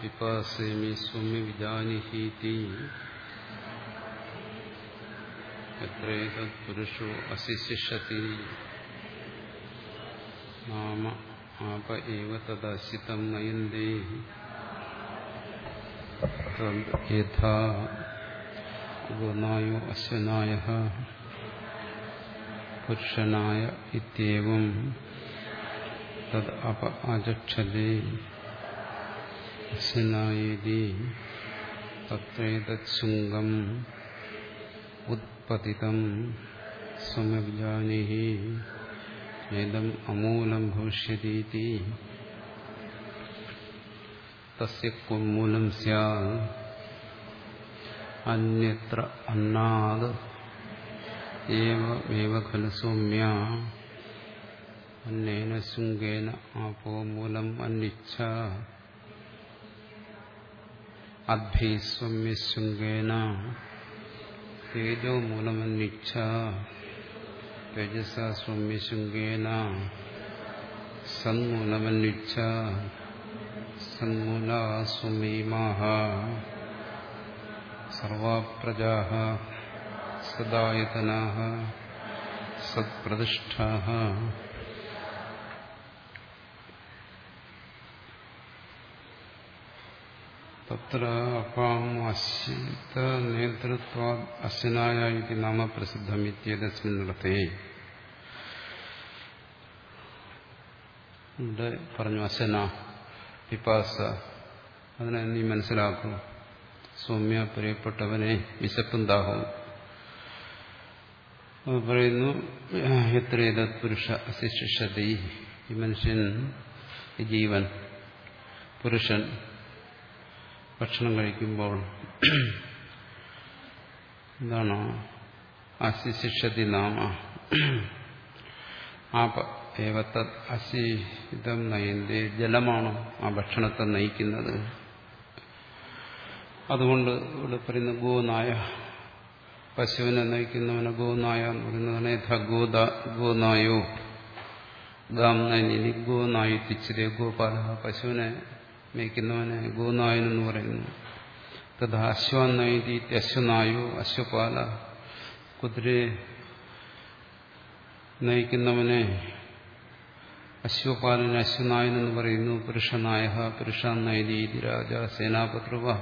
പിപാസേമി സ്വമ്യ വിജാനിഹീതി എത്രേതത് പുരുഷോ അശിശിഷതി നാമ ആപ ഏവ തദശിതം നയന്തേ യഥാ ഗുണായോ അശ്വനായ പുരുഷനായ ഇത്യവും തദ് അപ ആചക്ഷതേ അശ്വനായേതി തത്രേതത്സുംഗം ഉത്പതിതം സമവിജാനിഹി ഏതം അമൂലം ഭവിഷ്യതീതി തസ്യ മൂലം സ്യാത് അന്യത്ര അന്നാദ് ഖലു സൗമ്യ അന്നേന ശൃംഗേന ആപോ മൂലം അന്വിച്ഛ അദ്ഭി സൗമ്യശുങ്കേന തേജോ മൂലമന്വിച്ഛ തേജസ സൗമ്യശുങ്കേന സന്മൂലമന്വിച്ഛ സന്മൂല സൗമീമാഹ സർവാ പ്രജാ സദായതനാ സത്പ്രതിഷ്ഠാ തത്ര അപാം പറഞ്ഞു അശന പിപ്പാസ അതിനെ നീ മനസ്സിലാക്കും സൗമ്യ പ്രിയപ്പെട്ടവനെ വിശപ്പും പറയുന്നു എത്രയേത പുരുഷ അശിഷ്യതി ഈ മനുഷ്യൻ ജീവൻ പുരുഷൻ ഭക്ഷണം കഴിക്കുമ്പോൾ എന്താണ് അശിശിഷതി നാമ. അസിതം നയന്തേ ജലമാണ് ആ ഭക്ഷണത്തെ നയിക്കുന്നത്. അതുകൊണ്ട് ഇവിടെ പറയുന്ന ഗോനായ പശുവിനെ നയിക്കുന്നവനെ ഗോനായ എന്ന് പറയുന്നതാണ് യഥ ഗോദ ഗോനായോ. ഗാം നയനി ഗോനായി തിച്ചിരി ഗോപാല. പശുവിനെ മേയ്ക്കുന്നവനെ ഗോനായനെന്ന് പറയുന്നു. തഥാ അശ്വനൈതി അശ്വനായോ അശ്വപാല. കുതിരയെ നയിക്കുന്നവനെ അശ്വപാലന് അശ്വനായനെന്ന് പറയുന്നു. പുരുഷനായ പുരുഷനൈതി രാജ സേനാപത്രുവ.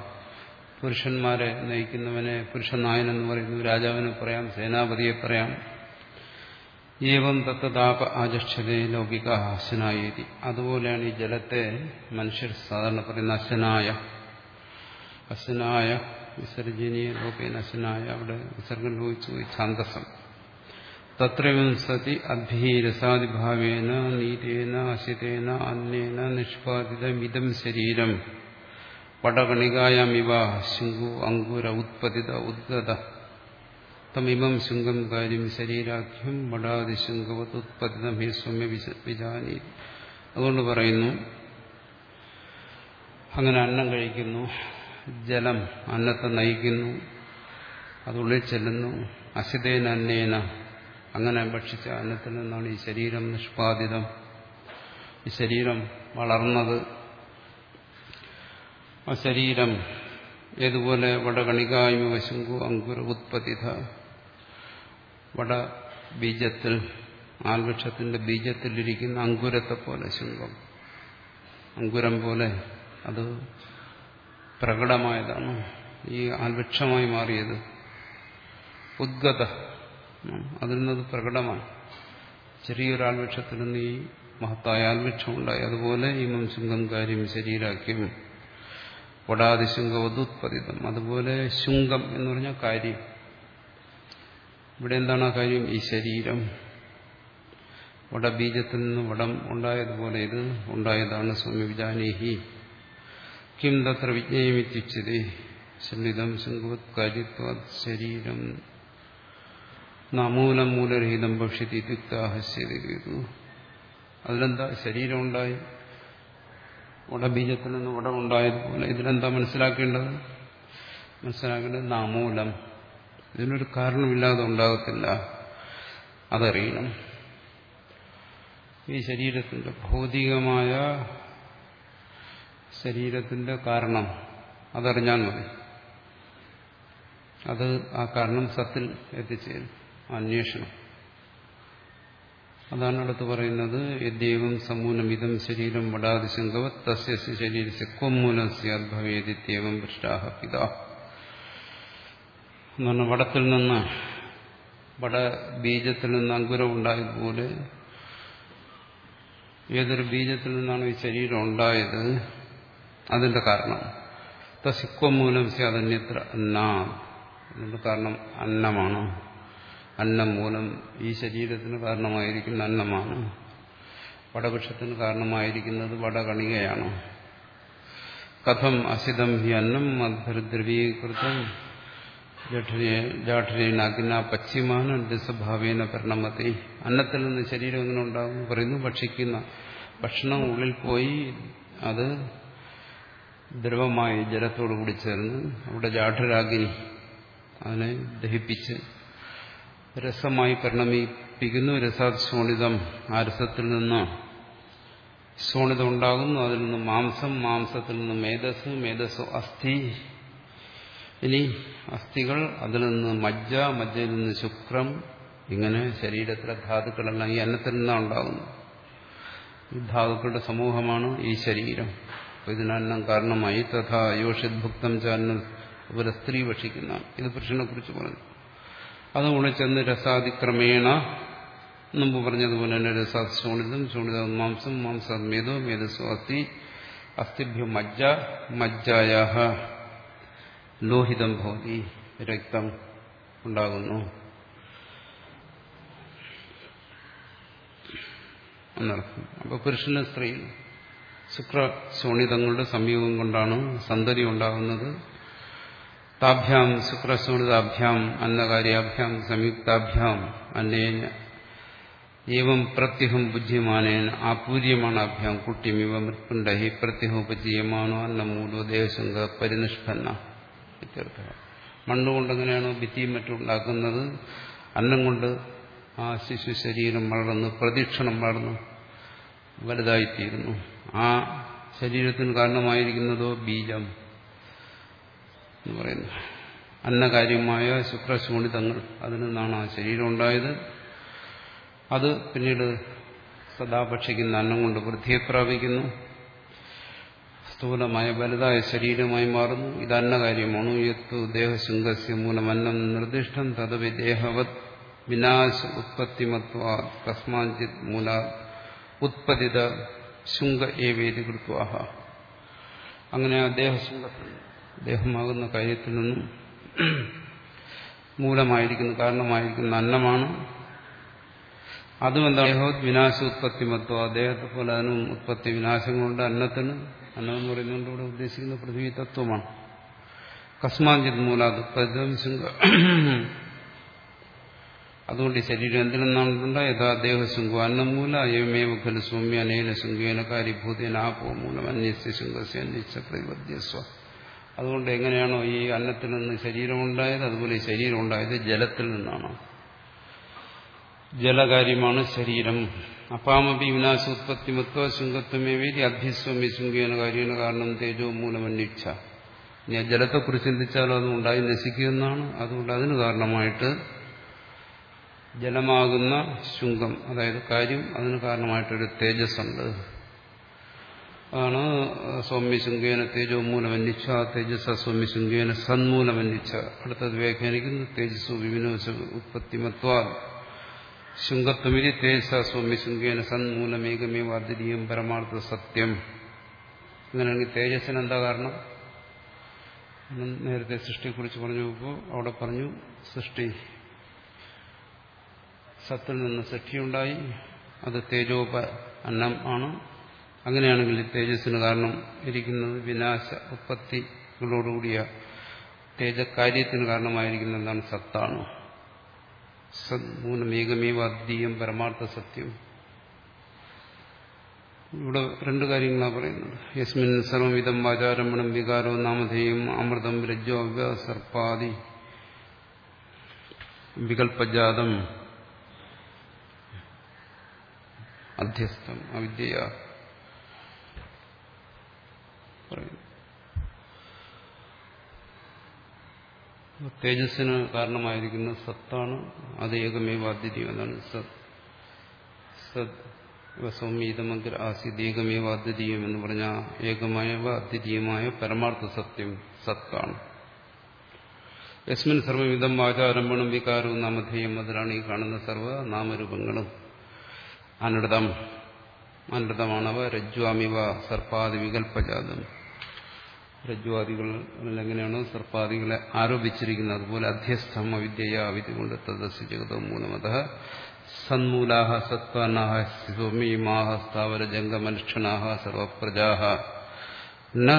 പുരുഷന്മാരെ നയിക്കുന്നവനെ പുരുഷനായനെന്ന് പറയുന്നു. രാജാവിനെ പറയാം സേനാപതിയെ പറയാം. ഏവം തത്തതാപ ആചക്ഷതേ ലൗകിക അശനായേതി അതുപോലെയാണ് ഈ ജലത്തെ മനുഷ്യർ സാധാരണ പറയുന്ന അശ്വനായ അശ്വനായ വിസർജനീയ ലോകേന അശനായ അവിടെ വിസർഗം ലോഹിച്ചു ഛാന്തസം. തത്രവിംസതി സതി അഭ്യരസാദിഭാവേന നീതേന അശിതേന അന്നേന നിഷ്പാദിതമിതം ശരീരം. പടകണികായമിവ ശുങ്കു അങ്കുര ഉത്പതിത ഉദ്ഗത. തമിമം ശുങ്കം കാര്യം ശരീരാഖ്യം സൗമ്യ വിജാനി അതുകൊണ്ട് പറയുന്നു അങ്ങനെ അന്നം കഴിക്കുന്നു ജലം അന്നത്തെ നയിക്കുന്നു അതുള്ളിൽ ചെല്ലുന്നു അസിതേന അന്നേന അങ്ങനെ ഭക്ഷിച്ച അന്നത്തിൽ നിന്നാണ് ഈ ശരീരം നിഷ്പാദിതം. ഈ ശരീരം വളർന്നത്. ആ ശരീരം ഏതുപോലെ വടകണികായ്മ വശുങ്കു അങ്കുര ഉത്പതിത വട ബീജത്തിൽ ആൽവൃക്ഷത്തിന്റെ ബീജത്തിലിരിക്കുന്ന അങ്കുരത്തെ പോലെ ശുംഭം അങ്കുരം പോലെ അത് പ്രകടമായതാണ്. ഈ ആൽവൃക്ഷമായി മാറിയത് ഉദ്ഗത. അതിൽ നിന്നത് പ്രകടമാണ്. ചെറിയൊരു ആൽവൃക്ഷത്തിൽ നിന്ന് ഈ മഹത്തായ ആൽവൃക്ഷം ഉണ്ടായി അതുപോലെ ഈ മംശുംഗം കാര്യം ശരീരാക്യം വടാതിശുംഗവതുത്പതിതം. അതുപോലെ ശുംഗം എന്ന് പറഞ്ഞാൽ കാര്യം. ഇവിടെ എന്താണ് ആ കാര്യം? ഈ ശരീരം. വടബീജത്തിൽ നിന്ന് വടം ഉണ്ടായതുപോലെ ഇത് ഉണ്ടായതാണ് സ്വാമി വിജാനേഹി. കിം തത്ര വിജ്ഞേയമിത്യുച്ചതേ ശല്ലിതം ശുംഗവത് കാര്യത്വ ശരീരം. നമൂലം മൂലരഹിതം ഭക്ഷ്യത്തി യുക്താഹസ്യതു അതിലെന്താ ശരീരം ഉണ്ടായി? വടബീജത്തിൽ നിന്ന് വടം ഉണ്ടായതുപോലെ ഇതിലെന്താ മനസ്സിലാക്കേണ്ടത്? മനസ്സിലാക്കേണ്ടത് നാമൂലം. ഇതിനൊരു കാരണമില്ലാതെ ഉണ്ടാകത്തില്ല. അതറിയണം. ഈ ശരീരത്തിന്റെ ഭൗതികമായ ശരീരത്തിന്റെ കാരണം അതറിഞ്ഞാൽ മതി. അത് ആ കാരണം സത്തിൽ എത്തിച്ചേരും. അന്വേഷണം. അതാണ് അടുത്ത് പറയുന്നത്. യദ്യവം സമൂലമിതം ശരീരം വടാതിശങ്കവത് തസ്യ ശരീരസ്യ ക്വമൂലം സ്യാദ്ഭവേദിത്യേവം പൃഷ്ടാഹ പിതാ. എന്നാണ് വടത്തിൽ നിന്ന് വട ബീജത്തിൽ നിന്ന് അങ്കുരം ഉണ്ടായതുപോലെ ഏതൊരു ബീജത്തിൽ നിന്നാണ് ഈ ശരീരം ഉണ്ടായത്? അതിന്റെ കാരണം. തസിക്വമൂലം സ്യാതന്യത്ര അന്ന. അതിന്റെ കാരണം അന്നമാണ്. അന്നം മൂലം ഈ ശരീരത്തിന് കാരണമായിരിക്കുന്ന അന്നമാണ്. വടവൃക്ഷത്തിന് കാരണമായിരിക്കുന്നത് വടകണികയാണ്. കഥം അസിതം ഹി അന്നം മദ്ഭരദ്രവീകൃതം ജാഠരേനാഗ്ന പശ്ചിമാന ദിവസഭാവേന പരിണമത്തെ അന്നത്തിൽ നിന്ന് ശരീരം എങ്ങനെ ഉണ്ടാകും പറയുന്നു ഭക്ഷിക്കുന്ന. ഭക്ഷണം ഉള്ളിൽ പോയി അത് ദ്രവമായി ജലത്തോടു കൂടി ചേർന്ന് അവിടെ ജാഠരാഗിനി അതിനെ ദഹിപ്പിച്ച് രസമായി പരിണമിപ്പിക്കുന്നു രസാത് സോണിതം ആ രസത്തിൽ നിന്ന് സോണിതം ഉണ്ടാകുന്നു. അതിൽ നിന്ന് മാംസം മാംസത്തിൽ നിന്ന് മേധസ് മേധസ് അസ്ഥി. ഇനി അസ്ഥികൾ അതിൽ നിന്ന് മജ്ജ മജ്ജയിൽ നിന്ന് ശുക്രം ഇങ്ങനെ ശരീരത്തിലെ ധാതുക്കളെല്ലാം ഈ അന്നത്തിൽ നിന്നാണ് ഉണ്ടാകുന്നത് ഈ ധാതുക്കളുടെ സമൂഹമാണ് ഈ ശരീരം. ഇതിനന്നം കാരണമായി തഥാ യോഷിദ്ഭുക്തം ചാന്ന ഒരു സ്ത്രീ ഭക്ഷിക്കുന്ന ഇത് പുരുഷനെ കുറിച്ച് പറഞ്ഞു. അതുകൊണ്ട് ചെന്ന് രസാതിക്രമേണ മുമ്പ് പറഞ്ഞതുപോലെ തന്നെ രസാത് ശോണിതം ശോണിതം മാംസം മാംസം മേധോ മേധസ്വാസ്തി അസ്ഥി അസ്ഥിഭ്യം മജ്ജ മജ്ജായ ലോഹിതം ഭവതി രക്തം ഉണ്ടാകുന്നു. എന്നർത്ഥം. അപ്പൊ പുരുഷന് സ്ത്രീ ശുക്ര സോണിതങ്ങളുടെ സംയോഗം കൊണ്ടാണ് സന്തതി ഉണ്ടാകുന്നത്. താഭ്യാം ശുക്രശോണിതാഭ്യാം അന്നകാര്യാഭ്യാം സംയുക്താഭ്യാം അന്നേന ഏവം പ്രത്യഹം ബുദ്ധിമാനേന ആപൂര്യമാണ് അഭ്യാം കുട്ടിമിവ മൃത്പുണ്ടഹി പ്രത്യഹം ഉപജീയമാണോ അന്നമൂലോ ദേവശങ്ക പരിനിഷ്പന്ന ഇത്യർത്ഥ മണ്ണുകൊണ്ട് എങ്ങനെയാണോ ഭിത്തിയും മറ്റും ഉണ്ടാക്കുന്നത് അന്നം കൊണ്ട് ആ ശിശു ശരീരം വളർന്ന് പ്രതീക്ഷണം വളർന്നു വലുതായിത്തീരുന്നു. ആ ശരീരത്തിന് കാരണമായിരിക്കുന്നതോ ബീജം എന്ന് പറയുന്നു അന്നകാര്യമായ ശുക്രശൂണിതങ്ങൾ അതിൽ നിന്നാണ് ആ ശരീരം ഉണ്ടായത്. അത് പിന്നീട് സദാ ഭക്ഷിക്കുന്ന അന്നം കൊണ്ട് വൃദ്ധിയെ പ്രാപിക്കുന്നു. സ്ഥൂലമായ വലുതായ ശരീരമായി മാറുന്നു. ഇത് അന്നകാര്യമാണ് യത്തു ദേഹശൃംഗസ്യ മൂലം അന്നം നിർദ്ദിഷ്ടം തദവി ദേഹവത് വിനാശ ഉത്പത്തിമത്വ കസ്മാഞ്ചിത് മൂല ഉത്പതിത ശുംഗ വേദി കൃത്വാഹ. അങ്ങനെ ആ ദേഹശൃംഗത്തിൽ ദേഹമാകുന്ന കാര്യത്തിൽ നിന്നും മൂലമായിരിക്കുന്ന കാരണമായിരിക്കുന്ന അന്നമാണ്. അതും എന്താ ദേഹോത് വിനാശ ഉത്പത്തിമത്വ. ദേഹത്തെ പോലെ അതിനും ഉത്പത്തി വിനാശങ്ങളുണ്ട് അന്നത്തിന്. അന്നം എന്ന് പറയുന്നതുകൊണ്ട് ഇവിടെ ഉദ്ദേശിക്കുന്ന പൃഥ്വി തത്വമാണ്. കസ്മാഞ്ചിത് മൂലാത് ശുംഗ. അതുകൊണ്ട് ഈ ശരീരം എന്തിൽ നിന്നാണ് യഥാ ദേഹശുങ്കോ അന്നം മൂല അയമേവ ഖലു സൗമ്യ അനേന ശുങ്കേന കാര്യഭൂതേന ആപോ മൂലം അന്യസ്യ ശുങ്കസ്യ അന്യസ്യ പ്രതിപദ്യസ്വ അതുകൊണ്ട് എങ്ങനെയാണോ ഈ അന്നത്തിൽ നിന്ന് ശരീരം ഉണ്ടായത് അതുപോലെ ഈ ശരീരം ഉണ്ടായത് ജലത്തിൽ നിന്നാണ്. ജലകാര്യമാണ് ശരീരം. അപ്പാമപി വിനാശോത്പത്തിമത്വ വേദി അഭ്യസ്വമി ശുങ്കേന കാര്യേന കാരണം തേജോ മൂലമന്വേച്ഛ. ഇനി ആ ജലത്തെക്കുറിച്ച് ചിന്തിച്ചാലും അത് ഉണ്ടായി നശിക്കുമെന്നാണ്. അതുകൊണ്ട് അതിന് കാരണമായിട്ട് ജലമാകുന്ന ശുങ്കം അതായത് കാര്യം അതിന് കാരണമായിട്ടൊരു തേജസ്സുണ്ട്. അതാണ് സൗമ്യശുങ്കേന തേജോ മൂലമന്വിച്ച തേജസ് സൗമ്യശുങ്കേന സന്മൂലമന്വിച്ച അടുത്തത് വ്യാഖ്യാനിക്കുന്നു തേജസ്സു വിവിനോശ ഉത്പത്തിമത്വാ ശുങ്കത്വമിതി തേജസ സൗമ്യശുങ്കേന സന്മൂലമേകമേവ അദ്വിതീയം പരമാർത്ഥ സത്യം. അങ്ങനെയാണെങ്കിൽ തേജസ്സിന് എന്താ കാരണം? നേരത്തെ സൃഷ്ടിയെക്കുറിച്ച് പറഞ്ഞു നോക്കുമ്പോൾ അവിടെ പറഞ്ഞു സൃഷ്ടി സത്തിൽ നിന്ന് സൃഷ്ടിയുണ്ടായി അത് തേജോപ അന്നം ആണ്. അങ്ങനെയാണെങ്കിൽ തേജസ്സിന് കാരണം ഇരിക്കുന്നത് വിനാശ ഉത്പത്തികളോടുകൂടിയ തേജക്കാര്യത്തിന് കാരണമായിരിക്കുന്ന എന്താണ് സത്താണ്. സദ്മൂലമേകമേവ അദ്വീയം പരമാർത്ഥ സത്യം. ഇവിടെ രണ്ട് കാര്യങ്ങളാണ് പറയുന്നത്. യസ്മിൻ സർവമിതം വാചാരമണം വികാരോ നാമധേയം അമൃതം രജ്ജോ സർപ്പാദി വികൽപ്പജാതം അധ്യസ്ഥം അവിദ്യ തേജസ്സിന് കാരണമായിരിക്കുന്ന സത്താണ്. അത് ഏകമേവ അദ്വിതീയം എന്നാണ് സത് സത് സൗമ്യതമഗ്ര ആസിദ് ഏകമേവ അദ്വിതീയം എന്ന് പറഞ്ഞ ഏകമേവ അദ്വിതീയമായ പരമാർത്ഥ സത്യം സത്താണ്. യസ്മിൻ സർവവിധം വാചാരംഭണം വികാരവും നാമധേയം അതിലാണ് ഈ കാണുന്ന സർവ നാമരൂപങ്ങളും. അനൃതം അനൃതമാണവ രജ്വാമിവ സർപ്പാദി വികൽപ്പജാതം. രജ്വാദികൾ എങ്ങനെയാണോ സർപ്പാദികളെ ആരോപിച്ചിരിക്കുന്നത്? അതുപോലെ അധ്യസ്ഥം അവിദ്യയ അവിദ്യ കൊണ്ട് തദസ് ജഗതോ മൂലമത. സന്മൂലാഹ സത്വാനാഹ സൗമ്യമാഹ സ്ഥാവര ജംഗമനുഷ്ഠനാഹ സർവപ്രജാഹ. ന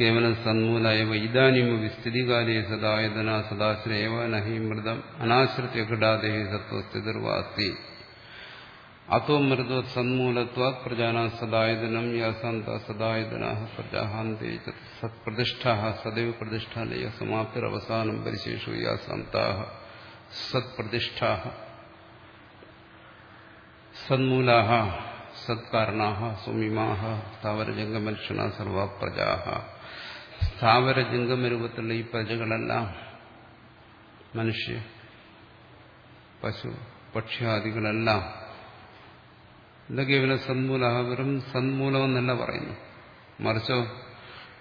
കേവലം സന്മൂലയവ ഇതാനിമ സ്ഥിതികാലേ സദായതന സദാശ്രയവ നഹി മൃതം അനാശ്രിത്യ ഘടാദേഹി സത്വസ്ഥിതിർവാസ്തി മൃദോ സന്മൂലത്വാ പ്രജാന സദായതനം യാസാന്ത സദായതന പ്രജാഹാന്തേ സത്പ്രതിഷ്ഠ സദൈവ പ്രതിഷ്ഠാലയ സമാപ്തിരവസാനം പരിശേഷു യാസാന്ത സത്പ്രതിഷ്ഠ സന്മൂലാ സത്കാരണാ സുമിമാ സ്ഥാവരജംഗമനുഷ്യണ സർവ പ്രജാ സ്ഥാവരജംഗമരൂപത്തിലുള്ള ഈ പ്രജകളെല്ലാം മനുഷ്യ പശു പക്ഷ്യാദികളെല്ലാം ഇത് കേവലം സന്മൂല വെറും സന്മൂലമെന്നല്ല പറയുന്നു മറിച്ചോ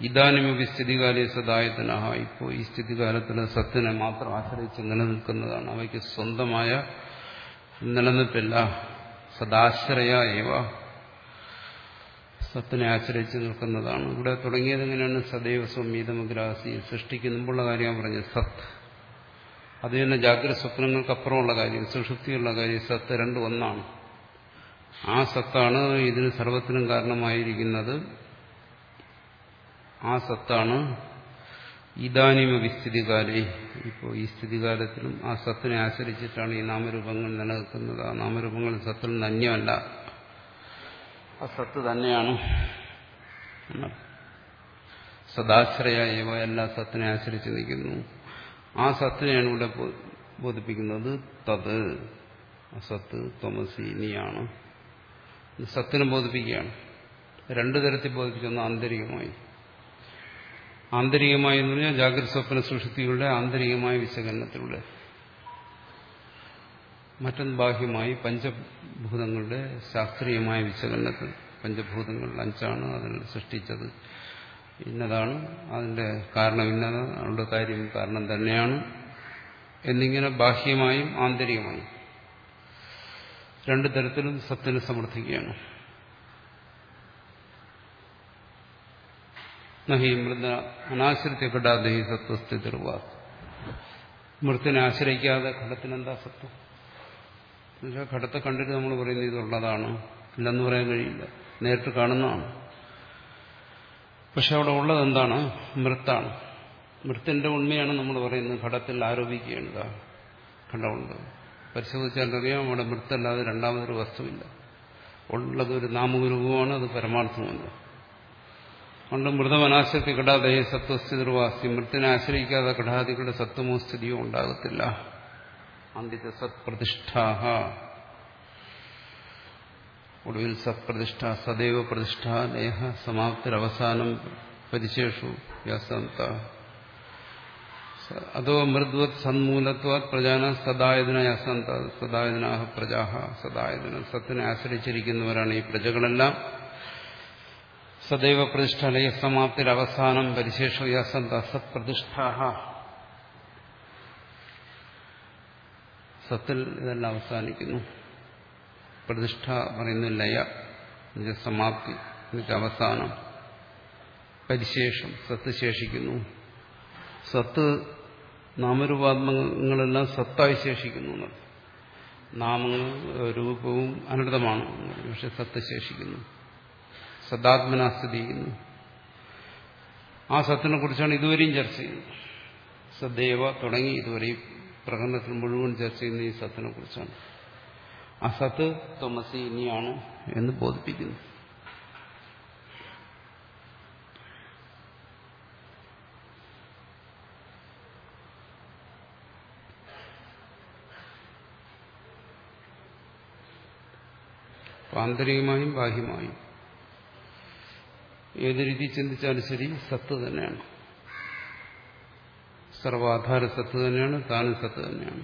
ഇതാനുമൊക്കെ സ്ഥിതികാലി സദായതനഹ. ഇപ്പോൾ ഈ സ്ഥിതികാലത്തിന് സത്തിനെ മാത്രം ആശ്രയിച്ച് നിലനിൽക്കുന്നതാണ്. അവയ്ക്ക് സ്വന്തമായ നിലനിൽപ്പില്ല. സദാശ്രയ ഏവ. സത്തിനെ ആശ്രയിച്ച് നിൽക്കുന്നതാണ്. ഇവിടെ തുടങ്ങിയത് എങ്ങനെയാണ്? സദൈവ സ്വമീതമഗ്രാസി സൃഷ്ടിക്കുമ്പോഴുള്ള കാര്യം പറഞ്ഞു സത്. അത് തന്നെ ജാഗ്രത സ്വപ്നങ്ങൾക്കപ്പുറമുള്ള കാര്യം. സുഷുപ്തിയുള്ള കാര്യം സത്ത് രണ്ടും ഒന്നാണ്. ആ സത്താണ് ഇതിന് സർവത്തിനും കാരണമായിരിക്കുന്നത്. ആ സത്താണ് ഇതാനിമ വിസ്ഥിതികാലേ. ഇപ്പോൾ ഈ സ്ഥിതികാലത്തിലും ആ സത്തിനെ ആശ്രയിച്ചിട്ടാണ് ഈ നാമരൂപങ്ങൾ നിലനിൽക്കുന്നത്. ആ നാമരൂപങ്ങൾ സത്തിൽ നന്യമല്ല. ആ സത്ത് തന്നെയാണ്. സദാശ്രയ ഇവ എല്ലാ സത്തിനെ ആശ്രയിച്ച് നിൽക്കുന്നു. ആ സത്തിനെയാണ് ഇവിടെ ബോധിപ്പിക്കുന്നത്. തത് അസത്ത് തോമസി നീയാണ്. സത്തിനെ ബോധിപ്പിക്കുകയാണ്. രണ്ടു തരത്തിൽ ബോധിപ്പിക്കുന്ന ആന്തരികമായി. ആന്തരികമായി എന്ന് പറഞ്ഞാൽ ജാഗ്രത സ്വപ്ന സുഷുതികളുടെ ആന്തരികമായ വിശകലനത്തിലൂടെ. മറ്റൊന്ന് ബാഹ്യമായി പഞ്ചഭൂതങ്ങളുടെ ശാസ്ത്രീയമായ വിശകലനത്തിൽ. പഞ്ചഭൂതങ്ങൾ അഞ്ചാണ് അതിൽ സൃഷ്ടിച്ചത്. ഇന്നതാണ്. അതിന്റെ കാരണം ഇന്നതാണ് അവരുടെ കാര്യം കാരണം തന്നെയാണ്. എന്നിങ്ങനെ ബാഹ്യമായും ആന്തരികമായും. രണ്ടു തരത്തിലും സത്യനെ സമർത്ഥിക്കുകയാണ്. നഹി മൃത അനാശ്രിത്യ ഘടാദേഹി സത്വസ്ഥിതിർവാസ് മൃത്തിനെ ആശ്രയിക്കാതെ ഘടത്തിനെന്താ സത്വം? എന്നുവെച്ചാൽ ഘടത്തെ കണ്ടിട്ട് നമ്മൾ പറയുന്നത് ഇതുള്ളതാണ്. ഇല്ലെന്ന് പറയാൻ കഴിയില്ല. നേരിട്ട് കാണുന്നതാണ്. പക്ഷെ അവിടെ ഉള്ളത് എന്താണ്? മൃത്താണ്. മൃത്തിന്റെ ഉണ്മയാണ് നമ്മൾ പറയുന്നത്. ഘടത്തിൽ ആരോപിക്കുകയാണ് ഘടമുണ്ട് പരിശോധിച്ചാൽ അറിയാം അവിടെ മൃത്തല്ലാതെ രണ്ടാമതൊരു വസ്തുവില്ല. ഉള്ളത് ഒരു നാമരൂപമാണ് അത് പരമാർത്ഥമല്ല അതുകൊണ്ട് മൃതമനാശ്രയത്തി ഘടാതെ സത്വസ്ഥിതിർവാസി മൃത്തിനെ ആശ്രയിക്കാതെ ഘടാദികളുടെ സത്വമോ സ്ഥിതിയോ ഉണ്ടാകത്തില്ല. അന്തിത്തെ സത്പ്രതിഷ്ഠാഹ. ഒടുവിൽ സത്പ്രതിഷ്ഠ സദൈവ പ്രതിഷ്ഠ നേഹ സമാപ്തിരവസാനം പരിശേഷു യാസന്ത അതോ മൃദ്വത് സന്മൂലത്വാത് പ്രജാന സദായുധന യാസന്ത സദായതനാഹ പ്രജാഹ സദായതന സത്തിനെ ആശ്രയിച്ചിരിക്കുന്നവരാണ് ഈ പ്രജകളെല്ലാം. സദൈവ പ്രതിഷ്ഠലയ സമാപ്തിയിൽ അവസാനം പരിശേഷയാസന്ത സത്പ്രതിഷ്ഠ സത്തിൽ ഇതെല്ലാം അവസാനിക്കുന്നു. പ്രതിഷ്ഠ പറയുന്നു ലയ സമാപ്തി എന്നിട്ട് അവസാനം. പരിശേഷം സത്ത് ശേഷിക്കുന്നു. സത്ത് നാമരൂപാത്മകങ്ങളെല്ലാം സത്തായി ശേഷിക്കുന്നു നാമങ്ങൾ രൂപവും അനൃതമാണ് പക്ഷെ സത്ത് ശേഷിക്കുന്നു. സദാത്മന ആ സത്തിനെ കുറിച്ചാണ് ഇതുവരെയും ചർച്ച ചെയ്യുന്നത്. സദ്ദേവ തുടങ്ങി ഇതുവരെയും പ്രകടനത്തിൽ മുഴുവൻ ചർച്ച ചെയ്യുന്ന ഈ സത്തിനെ കുറിച്ചാണ്. ആ സത്ത് തോമസി ഇനിയാണ് എന്ന് ബോധിപ്പിക്കുന്നു. ആന്തരികമായും ബാഹ്യമായും. ഏത് രീതി ചിന്തിച്ചാലും ശരി സത്ത് തന്നെയാണ്. സർവാധാര സത്ത് തന്നെയാണ് താനും സത്ത് തന്നെയാണ്.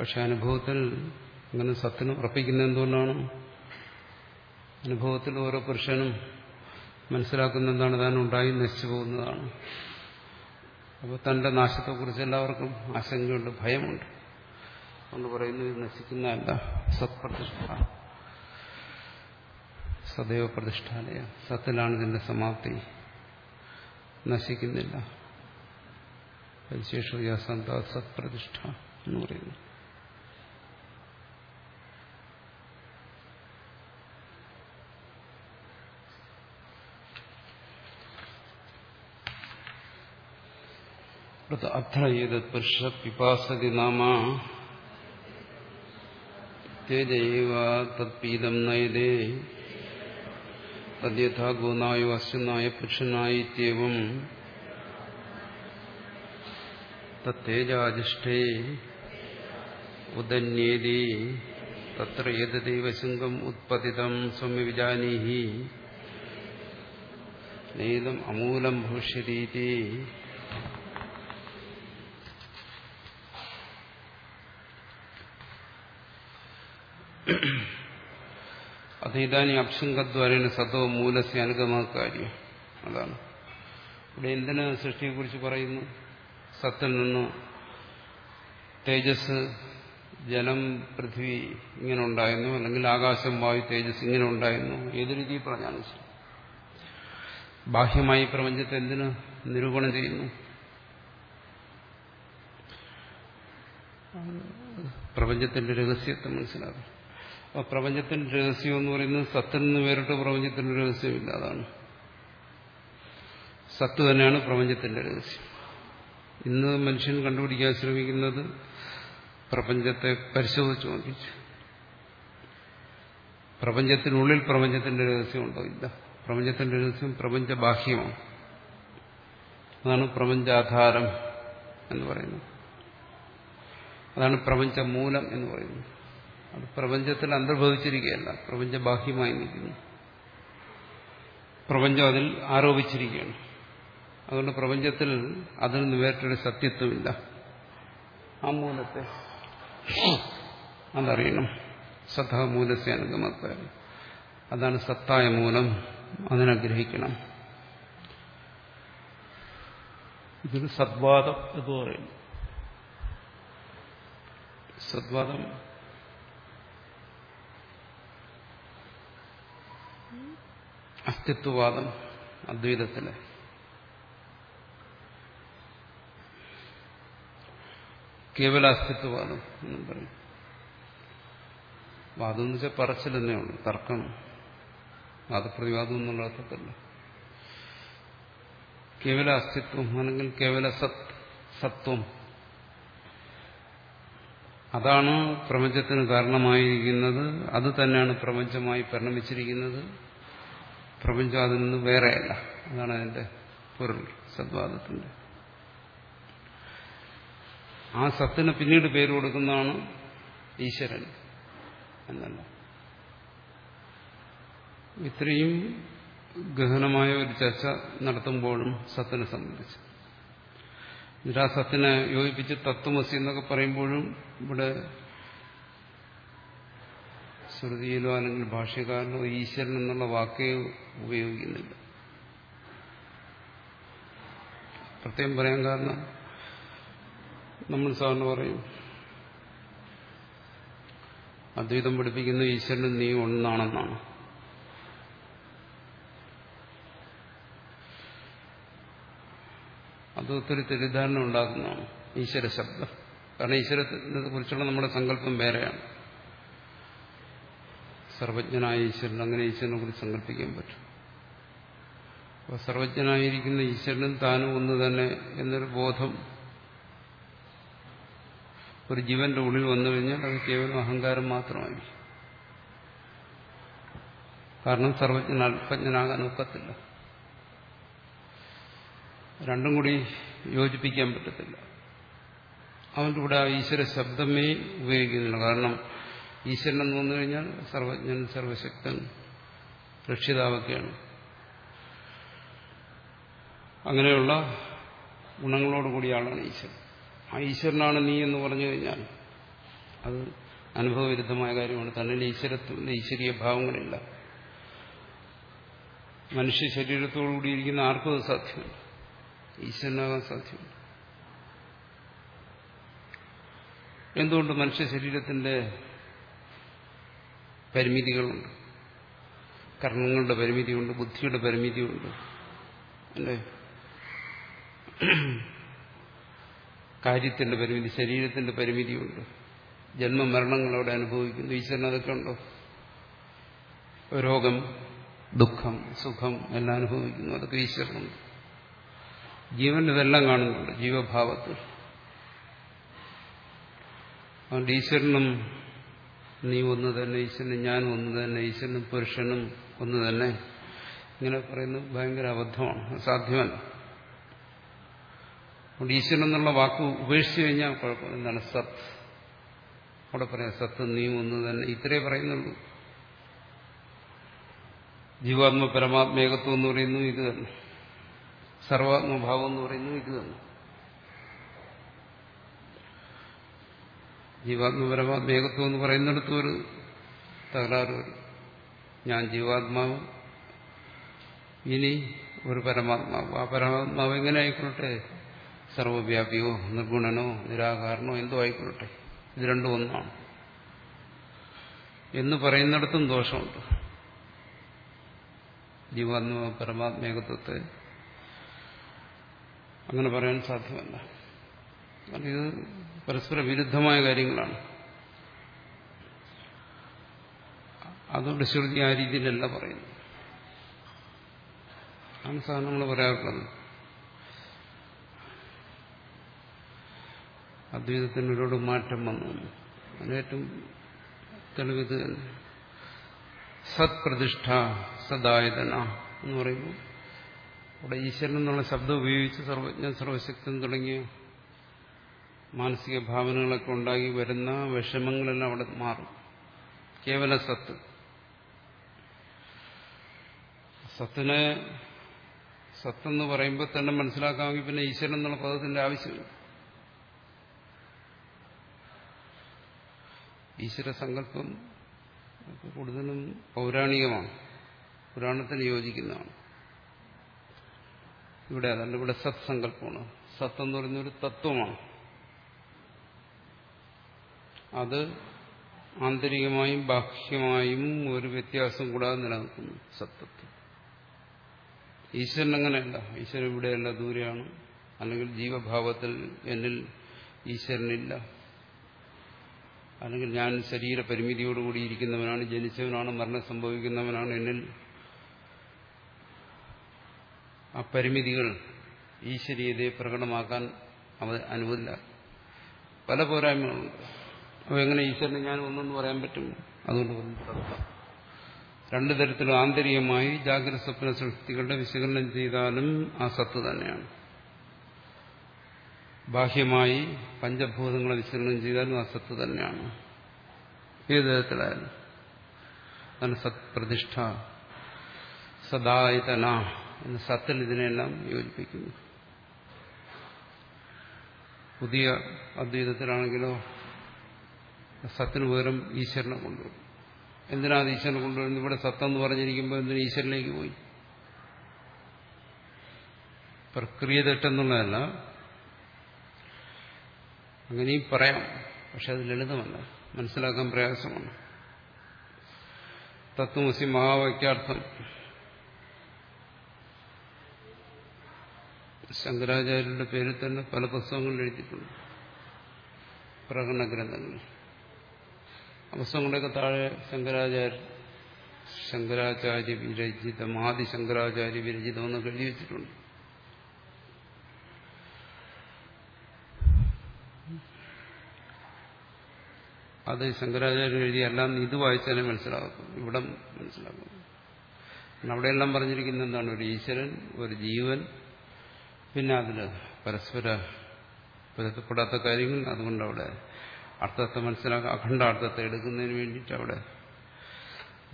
പക്ഷെ അനുഭവത്തിൽ ഇങ്ങനെ സത്തിന് ഉറപ്പിക്കുന്ന എന്തുകൊണ്ടാണ്? അനുഭവത്തിൽ ഓരോ പുരുഷനും മനസ്സിലാക്കുന്ന എന്താണ് താൻ ഉണ്ടായി നശിച്ചു പോകുന്നതാണ്. അപ്പോൾ തന്റെ നാശത്തെക്കുറിച്ച് എല്ലാവർക്കും ആശങ്കയുണ്ട് ഭയമുണ്ട്. അതുകൊണ്ട് പറയുന്നു ഇത് നശിക്കുന്നതല്ല സത്പ്രതിഷ്ഠ. സദൈവ പ്രതിഷ്ഠാലയ സത്തിലാണ് ഇതിന്റെ സമാപ്തി. നശിക്കുന്നില്ല. വിശേഷ സത്പ്രതിഷ്ഠ എന്ന് പറയുന്നു. അത്ര ഏതത് പുരുഷ പിപാസതി നാമ തത്പീതം നയതേ തദ്യഥാ ഗോനായോ അശ്വനായ പുരുഷനായിത്യവും തത്തേജാജിഷ്ഠേ ഉദന്യേതി തത്ര ഏതദൈവ ശൃംഗം ഉത്പതിതം സൗമ്യവിജാനീഹി നേതം അമൂലം ഭവിഷ്യതീതി അതേതാനി അപ്സംഗദ്വാരേണ സതോ മൂലസ്യ അനുഗമകാര്യം. അതാണ്. ഇവിടെ എന്തിന് സൃഷ്ടിയെക്കുറിച്ച് പറയുന്നു. സത്തിൽ നിന്ന്. തേജസ് ജലം പൃഥ്വി ഇങ്ങനെ ഉണ്ടായിരുന്നു. അല്ലെങ്കിൽ ആകാശം വായു തേജസ് ഇങ്ങനെ ഉണ്ടായിരുന്നു. ഏത് രീതിയിൽ പറഞ്ഞാലും ശരി. ബാഹ്യമായി പ്രപഞ്ചത്തെ എന്തിനു നിരൂപണം ചെയ്യുന്നു? പ്രപഞ്ചത്തിന്റെ രഹസ്യത്തെ മനസ്സിലാക്കും അപ്പൊ പ്രപഞ്ചത്തിന്റെ രഹസ്യം എന്ന് പറയുന്നത് സത്തിൽ നിന്ന് വേറിട്ട് പ്രപഞ്ചത്തിന്റെ രഹസ്യമില്ല അതാണ്. സത്ത് തന്നെയാണ് പ്രപഞ്ചത്തിന്റെ രഹസ്യം. ഇന്ന് മനുഷ്യൻ കണ്ടുപിടിക്കാൻ ശ്രമിക്കുന്നത് പ്രപഞ്ചത്തെ പരിശോധിച്ചു പരിശോധിച്ചുകൊണ്ടിരിച്ചു പ്രപഞ്ചത്തിനുള്ളിൽ പ്രപഞ്ചത്തിന്റെ രഹസ്യം ഉണ്ടോ ഇല്ല. പ്രപഞ്ചത്തിന്റെ രഹസ്യം പ്രപഞ്ചബാഹ്യമാണ്. അതാണ് പ്രപഞ്ചാധാരം എന്ന് പറയുന്നത്. അതാണ് പ്രപഞ്ചമൂലം എന്ന് പറയുന്നത്. അത് പ്രപഞ്ചത്തിൽ അന്തർഭവിച്ചിരിക്കുകയല്ല. പ്രപഞ്ച ബാഹ്യമായി നിൽക്കുന്നു. പ്രപഞ്ചം അതിൽ ആരോപിച്ചിരിക്കുകയാണ്. അതുകൊണ്ട് പ്രപഞ്ചത്തിൽ അതിൽ നിന്ന് വേറിട്ടൊരു സത്യത്വമില്ല. ആ മൂലത്തെ അതറിയണം. സത്താമൂലത്തെ അനുഗമത്തെ. അതാണ് സത്തായ മൂലം. അതിനഗ്രഹിക്കണം ഇതൊരു സദ്വാദം എന്ന് പറയുന്നു. സദ്വാദം അസ്തിത്വവാദം അദ്വൈതത്തിലെ. കേവല അസ്തിത്വവാദം എന്നും പറയും. വാദം എന്ന് വെച്ചാൽ പറച്ചിൽ തന്നെ ഉള്ളു തർക്കം. വാദപ്രതിവാദം എന്നുള്ള അർത്ഥത്തില്ല കേവല അസ്തിത്വം അല്ലെങ്കിൽ കേവല സത് സത്വം. അതാണ് പ്രപഞ്ചത്തിന് കാരണമായിരിക്കുന്നത് അത് തന്നെയാണ് പ്രപഞ്ചമായി പരിണമിച്ചിരിക്കുന്നത്. പ്രപഞ്ചം അതിൽ നിന്ന് വേറെയല്ല. അതാണ് അതിന്റെ പൊരുൾ സദ്വാദത്തിന്റെ. ആ സത്തിന് പിന്നീട് പേര് കൊടുക്കുന്നതാണ് ഈശ്വരൻ എന്നല്ല. ഇത്രയും ഗഹനമായ ഒരു ചർച്ച നടത്തുമ്പോഴും സത്തിനെ സംബന്ധിച്ച്. എന്നിട്ട് ആ സത്തിനെ യോജിപ്പിച്ച് തത്വമസി എന്നൊക്കെ പറയുമ്പോഴും ഇവിടെ ശ്രുതിയിലോ അല്ലെങ്കിൽ ഭാഷകാരനോ ഈശ്വരൻ എന്നുള്ള വാക്കേ ഉപയോഗിക്കുന്നില്ല. പ്രത്യേകം പറയാൻ കാരണം നമ്മൾ സാറിന് പറയും അദ്വൈതം പഠിപ്പിക്കുന്ന ഈശ്വരനും നീ ഒന്നാണെന്നാണ്. അത് ഒത്തിരി തെറ്റിദ്ധാരണ ഉണ്ടാക്കുന്നതാണ് ഈശ്വര ശബ്ദം. കാരണം ഈശ്വരത്തിനെ കുറിച്ചുള്ള നമ്മുടെ സങ്കല്പം വേറെയാണ്. സർവജ്ഞനായ ഈശ്വരൻ അങ്ങനെ ഈശ്വരനെ കുറിച്ച് സങ്കല്പിക്കാൻ പറ്റും. അപ്പോൾ സർവജ്ഞനായിരിക്കുന്ന ഈശ്വരനും താനും ഒന്ന് തന്നെ എന്നൊരു ബോധം ഒരു ജീവന്റെ ഉള്ളിൽ വന്നു കഴിഞ്ഞാൽ അത് കേവലം അഹങ്കാരം മാത്രമായി കാരണം സർവജ്ഞൻ അല്പജ്ഞനാകാൻ ഒക്കത്തില്ല. രണ്ടും കൂടി യോജിപ്പിക്കാൻ പറ്റത്തില്ല. അവന്റെ കൂടെ ആ ഈശ്വര ശബ്ദമേ ഉപയോഗിക്കുന്നില്ല. കാരണം ഈശ്വരൻ എന്ന് വന്നു കഴിഞ്ഞാൽ സർവജ്ഞൻ സർവശക്തൻ രക്ഷിതാവൊക്കെയാണ്. അങ്ങനെയുള്ള ഗുണങ്ങളോടുകൂടിയ ആളാണ് ഈശ്വരൻ. ആ ഈശ്വരനാണ് നീ എന്ന് പറഞ്ഞു കഴിഞ്ഞാൽ അത് അനുഭവവിരുദ്ധമായ കാര്യമാണ്. തന്നിൽ ഈശ്വരത്വം ഈശ്വരീയ ഭാവങ്ങളില്ല. മനുഷ്യ ശരീരത്തോടുകൂടിയിരിക്കുന്ന ആർക്കും അത് സാധ്യമല്ല. ഈശ്വരനാകാൻ സാധ്യമല്ല. എന്തുകൊണ്ട് മനുഷ്യ ശരീരത്തിന്റെ പരിമിതികളുണ്ട്. കർമ്മങ്ങളുടെ പരിമിതിയുണ്ട് ബുദ്ധിയുടെ പരിമിതിയുണ്ട്. അല്ലേ? കാര്യത്തിന്റെ പരിമിതി ശരീരത്തിന്റെ പരിമിതിയുണ്ട്. ജന്മമരണങ്ങൾ അവിടെ അനുഭവിക്കുന്നു. ഈശ്വരൻ അതൊക്കെ ഉണ്ടോ രോഗം ദുഃഖം സുഖം എല്ലാം അനുഭവിക്കുന്നു. അതൊക്കെ ഈശ്വരനുണ്ട്. ജീവൻ ഇതെല്ലാം കാണുന്നുണ്ട് ജീവഭാവത്തിൽ. അതുകൊണ്ട് ഈശ്വരനും നീ ഒന്ന് തന്നെ ഈശ്വരനും ഞാൻ ഒന്ന് തന്നെ ഈശ്വരനും പുരുഷനും ഒന്ന് തന്നെ. ഇങ്ങനെ പറയുന്നത് ഭയങ്കര അബദ്ധമാണ്. സാധ്യമല്ല. അതുകൊണ്ട് ഈശ്വരൻ എന്നുള്ള വാക്ക് ഉപേക്ഷിച്ചു കഴിഞ്ഞാൽ കുഴപ്പം എന്താണ് സത്ത് അവിടെ പറയാം സത്ത് നീ ഒന്ന് തന്നെ. ഇത്രേ പറയുന്നുള്ളൂ. ജീവാത്മ പരമാത്മേകത്വം എന്ന് പറയുന്നു ഇത് തന്നെ. സർവാത്മഭാവം എന്ന് പറയുന്നു ഇത് തന്നെ. ജീവാത്മ ദേഹത്വം എന്ന് പറയുന്നിടത്തും ഒരു തകരാറ് വരും. ഞാൻ ജീവാത്മാവ്. ഇനി ഒരു പരമാത്മാവ്. ആ പരമാത്മാവ് എങ്ങനെ ആയിക്കൊള്ളട്ടെ? സർവവ്യാപിയോ നിർഗുണനോ നിരാകാരനോ എന്തോ ആയിക്കൊള്ളട്ടെ? ഇത് രണ്ടും ഒന്നാണ്. എന്ന് പറയുന്നിടത്തും ദോഷമുണ്ട്. ജീവാത്മ പരമാത്മേകത്വത്തെ അങ്ങനെ പറയാൻ സാധ്യമല്ല. ഇത് പരസ്പര വിരുദ്ധമായ കാര്യങ്ങളാണ്. അതുകൊണ്ട് ശ്രുതി ആ രീതിയിലല്ല പറയുന്നു ആണ് സാധനം നമ്മൾ പറയാറുള്ളത്. അദ്വൈതത്തിനൊരോട് മാറ്റം വന്നു. അതിനേറ്റവും തെളിവിത് സത്പ്രതിഷ്ഠ സദായതന എന്ന് പറയുമ്പോൾ അവിടെ ഈശ്വരൻ എന്നുള്ള ശബ്ദം ഉപയോഗിച്ച് സർവജ്ഞ സർവശക്തൻ തുടങ്ങിയ മാനസിക ഭാവനകളൊക്കെ ഉണ്ടാക്കി വരുന്ന വിഷമങ്ങളെല്ലാം അവിടെ മാറും. കേവല സത്ത്. സത്തിനെ സത്തെന്ന് പറയുമ്പോൾ തന്നെ മനസ്സിലാക്കാമെങ്കിൽ പിന്നെ ഈശ്വരൻ എന്നുള്ള പദത്തിന്റെ ആവശ്യമില്ല. ഈശ്വര സങ്കല്പം കൂടുതലും പൗരാണികമാണ്. പുരാണത്തിന് യോജിക്കുന്നതാണ്. ഇവിടെ അതല്ല ഇവിടെ സത്സങ്കല്പമാണ്. സത്ത് എന്ന് പറയുന്നൊരു തത്വമാണ്. അത് ആന്തരികമായും ബാഹ്യമായും ഒരു വ്യത്യാസം കൂടാതെ നിലനിൽക്കുന്നു സത്തത്വം ഈശ്വരൻ അങ്ങനെയല്ല. ഈശ്വരൻ ഇവിടെയല്ല ദൂരെയാണ്. അല്ലെങ്കിൽ ജീവഭാവത്തിൽ എന്നിൽ ഈശ്വരനില്ല. അല്ലെങ്കിൽ ഞാൻ ശരീര പരിമിതിയോടുകൂടി ഇരിക്കുന്നവനാണ് ജനിച്ചവനാണ് മരണം സംഭവിക്കുന്നവനാണ് എന്നിൽ ആ പരിമിതികൾ ഈശ്വരീയതയെ പ്രകടമാക്കാൻ അവ അനുവദില്ല. പല പോരായ്മകളുണ്ട്. അപ്പോൾ എങ്ങനെ ഈശ്വരനെ ഞാൻ ഒന്നെന്ന് പറയാൻ പറ്റും അതുകൊണ്ട് രണ്ടു തരത്തിലും ആന്തരികമായി ജാഗ്രത സ്വപ്ന സൃഷ്ടികളുടെ വിശകലനം ചെയ്താലും ആ സത്ത് തന്നെയാണ്. ബാഹ്യമായി പഞ്ചഭൂതങ്ങളെ വിശകലനം ചെയ്താലും ആ സത്ത് തന്നെയാണ്. ഏത് തരത്തിലായാലും. സത്പ്രതിഷ്ഠ. സദായതന എന്ന സത്തിൽ ഇതിനെല്ലാം യോജിപ്പിക്കുന്നു. പുതിയ അദ്വൈതത്തിലാണെങ്കിലോ സത്തിന് പകരം ഈശ്വരനെ കൊണ്ടുവരും എന്തിനാ ഈശ്വരനെ കൊണ്ടുവരുന്നത്? ഇവിടെ സത്തെന്ന് പറഞ്ഞിരിക്കുമ്പോൾ എന്തിനു ഈശ്വരനിലേക്ക് പോയി? പ്രക്രിയ തെറ്റെന്നുള്ളതല്ല. അങ്ങനെയും പറയാം. പക്ഷെ അത് ലളിതമല്ല. മനസ്സിലാക്കാൻ പ്രയാസമാണ്. തത്വമസി മഹാവാക്യാർത്ഥം. ശങ്കരാചാര്യരുടെ പേരിൽ തന്നെ പല പുസ്തകങ്ങളിൽ എഴുതിയിട്ടുണ്ട്. പ്രകടന ഗ്രന്ഥങ്ങളിൽ പുസ്തകങ്ങളുടെയൊക്കെ താഴെ ശങ്കരാചാര്യ ശങ്കരാചാര്യ വിരചിതം ആദി ശങ്കരാചാര്യ വിരചിതം എന്നൊക്കെ എഴുതി വെച്ചിട്ടുണ്ട്. അത് ശങ്കരാചാര്യ എഴുതി എല്ലാം ഇത് വായിച്ചാലേ മനസ്സിലാക്കും ഇവിടെ മനസ്സിലാക്കും അവിടെയെല്ലാം പറഞ്ഞിരിക്കുന്ന എന്താണ്? ഒരു ഈശ്വരൻ ഒരു ജീവൻ പിന്നെ അതിൽ പരസ്പര പൊരുത്തപ്പെടാത്ത കാര്യങ്ങൾ അതുകൊണ്ട് അവിടെ അർത്ഥത്തെ മനസ്സിലാക്കുക അഖണ്ഡാർത്ഥത്തെ എടുക്കുന്നതിന് വേണ്ടിയിട്ട് അവിടെ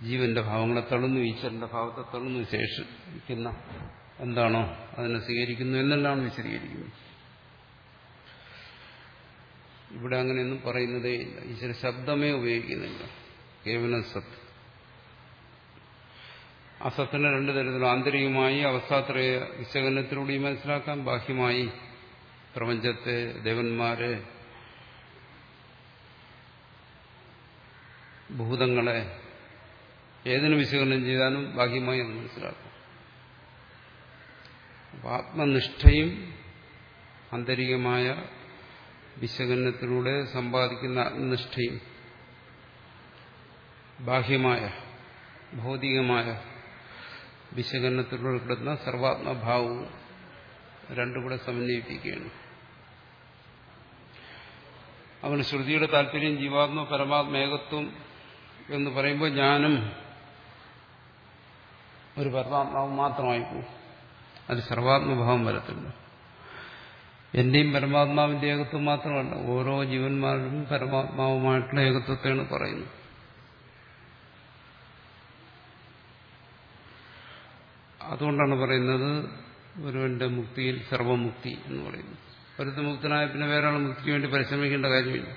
ജീവന്റെ ഭാവങ്ങളെ തള്ളുന്നു ഈശ്വരന്റെ ഭാവത്തെ തള്ളുന്നു ശേഷിക്കുന്ന എന്താണോ അതിനെ സ്വീകരിക്കുന്നു എന്നെല്ലാം വിശദീകരിക്കുന്നു. ഇവിടെ അങ്ങനെയൊന്നും പറയുന്നതേ ഇല്ല. ഈശ്വര ശബ്ദമേ ഉപയോഗിക്കുന്നില്ല. കേവലം സത്ത്. ആ സത്തിനെ രണ്ടു തരത്തിലും ആന്തരികമായി അവസ്ഥാത്രയ വിശകലനത്തിലൂടെയും മനസ്സിലാക്കാം. ബാഹ്യമായി പ്രപഞ്ചത്തെ ദേവന്മാരെ ഭൂതങ്ങളെ ഏതിന് വിശകലനം ചെയ്താലും ബാഹ്യമായി അത് മനസ്സിലാക്കാം. ആത്മനിഷ്ഠയും ആന്തരികമായ വിശകലനത്തിലൂടെ സമ്പാദിക്കുന്ന ആത്മനിഷ്ഠയും ബാഹ്യമായ ഭൗതികമായ വിശകലനത്തിലൂടെ കിട്ടുന്ന സർവാത്മഭാവവും രണ്ടും കൂടെ സമന്വയിപ്പിക്കുകയാണ്. അവന് ശ്രുതിയുടെ താല്പര്യം ജീവാത്മ പരമാത്മ ഏകത്വം എന്ന് പറയുമ്പോൾ ഞാനും ഒരു പരമാത്മാവ് മാത്രമായി പോകും അത് സർവാത്മഭാവം വരത്തില്ല. എന്റെയും പരമാത്മാവിന്റെ ഏകത്വം മാത്രമല്ല ഓരോ ജീവന്മാരും പരമാത്മാവുമായിട്ടുള്ള ഏകത്വത്തെയാണ് പറയുന്നത്. അതുകൊണ്ടാണ് പറയുന്നത് ഒരുവന്റെ മുക്തിയിൽ സർവമുക്തി എന്ന് പറയുന്നു ഒരുത്ത മുക്തനായ പിന്നെ വേറെ മുക്തിക്ക് വേണ്ടി പരിശ്രമിക്കേണ്ട കാര്യമില്ല.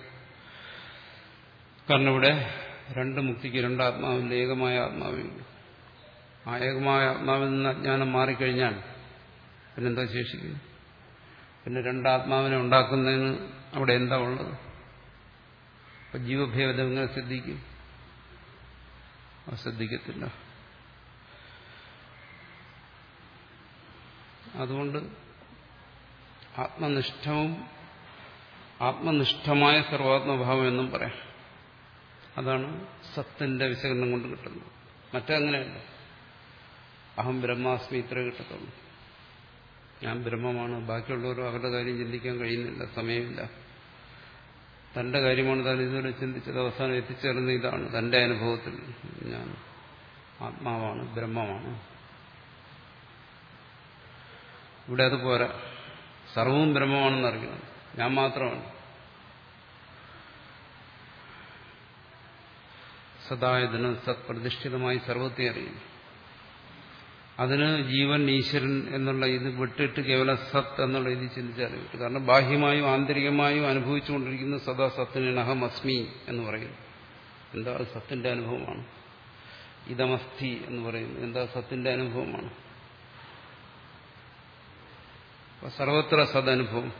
കാരണം ഇവിടെ രണ്ട് മുക്തിക്ക് രണ്ട് ആത്മാവിന്റെ ഏകമായ ആത്മാവില്ല ആ ഏകമായ ആത്മാവിൽ നിന്ന് അജ്ഞാനം മാറിക്കഴിഞ്ഞാൽ പിന്നെന്താ ശേഷിക്കും പിന്നെ രണ്ടാത്മാവിനെ ഉണ്ടാക്കുന്നതിന് അവിടെ എന്താ ഉള്ളത്? അപ്പൊ ജീവഭേദം എങ്ങനെ ശ്രദ്ധിക്കും? ശ്രദ്ധിക്കത്തില്ല. അതുകൊണ്ട് ആത്മനിഷ്ഠവും ആത്മനിഷ്ഠമായ സർവാത്മഭാവം എന്നും പറയാം. അതാണ് സത്തിന്റെ വിശകലനം കൊണ്ട് കിട്ടുന്നത്. മറ്റങ്ങനെയല്ല അഹം ബ്രഹ്മാസ്മി ഇത്ര കിട്ടത്തുള്ളൂ. ഞാൻ ബ്രഹ്മമാണ്. ബാക്കിയുള്ളവരും അവരുടെ കാര്യം ചിന്തിക്കാൻ കഴിയുന്നില്ല. സമയമില്ല. തന്റെ കാര്യമാണ് താൻ ഇതുവരെ ചിന്തിച്ചത്. അവസാനം എത്തിച്ചേർന്ന ഇതാണ്. തന്റെ അനുഭവത്തിൽ ഞാൻ ആത്മാവാണ് ബ്രഹ്മമാണ്. ഇവിടെ അത് പോരാ. സർവവും ബ്രഹ്മമാണെന്ന് അറിയണം. ഞാൻ മാത്രമാണ്. സദായതിന് സത്പ്രതിഷ്ഠിതമായി സർവത്തെ അറിയുന്നു. അതിന് ജീവൻ ഈശ്വരൻ എന്നുള്ള ഇത് വിട്ടിട്ട് കേവലം സത്ത് എന്നുള്ള ഇത് ചിന്തിച്ചറിയും കാരണം ബാഹ്യമായും ആന്തരികമായും അനുഭവിച്ചുകൊണ്ടിരിക്കുന്ന സദാ സത്തിന് അഹം അസ്മി എന്ന് പറയുന്നു എന്താ സത്തിന്റെ അനുഭവമാണ്? ഇതമസ്ഥി എന്ന് പറയുന്നു. എന്താ സത്തിന്റെ അനുഭവമാണ്? സർവത്ര സദനുഭവം.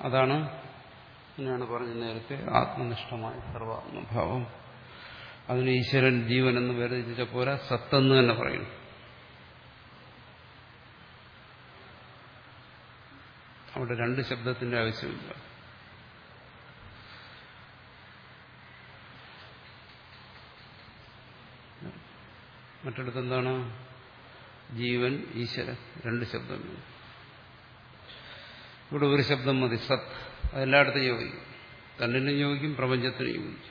അതാണ് എന്നാണ് പറഞ്ഞ നേരത്തെ ആത്മനിഷ്ഠമായ സർവാത്മഭാവം. അതിന് ഈശ്വരൻ ജീവൻ എന്ന് വേർതിരിച്ച പോരാ സത്തെന്ന് തന്നെ പറയുന്നു അവിടെ രണ്ട് ശബ്ദത്തിന്റെ ആവശ്യമില്ല. മറ്റിടത്ത് എന്താണ്? ജീവൻ ഈശ്വരൻ രണ്ട് ശബ്ദം. ഇവിടെ ഒരു ശബ്ദം മതി സത് അതെല്ലായിടത്തും യോജിക്കും തന്നിനും യോജിക്കും പ്രപഞ്ചത്തിനും യോജിക്കും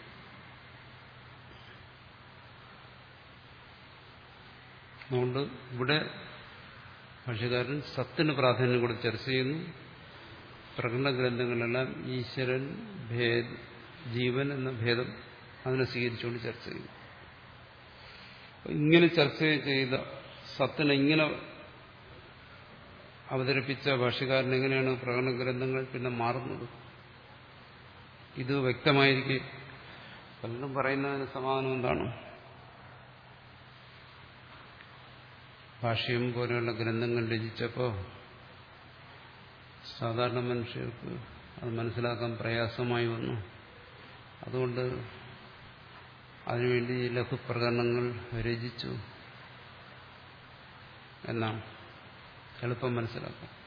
അതുകൊണ്ട് ഇവിടെ ഭാഷകാരൻ സത്തിന് പ്രാധാന്യം കൂടെ ചർച്ച ചെയ്യുന്നു. പ്രകടന ഗ്രന്ഥങ്ങളെല്ലാം ഈശ്വരൻ ഭേദ ജീവൻ എന്ന ഭേദം അതിനെ സ്വീകരിച്ചുകൊണ്ട് ചർച്ച ചെയ്യുന്നു. ഇങ്ങനെ ചർച്ച ചെയ്ത സത്തിനെ ഇങ്ങനെ അവതരിപ്പിച്ച ഭാഷകാരൻ എങ്ങനെയാണ് പ്രകടന ഗ്രന്ഥങ്ങൾ പിന്നെ മാറുന്നത്? ഇത് വ്യക്തമായിരിക്കെ. പലരും പറയുന്നതിന് സമാധാനം എന്താണ്? ഭാഷ്യം പോലെയുള്ള ഗ്രന്ഥങ്ങൾ രചിച്ചപ്പോൾ സാധാരണ മനുഷ്യർക്ക് അത് മനസ്സിലാക്കാൻ പ്രയാസമായി വന്നു. അതുകൊണ്ട് അതിനുവേണ്ടി ലഘുപ്രകരണങ്ങൾ രചിച്ചു എന്നാണ്. എളുപ്പം മനസ്സിലാക്കാം.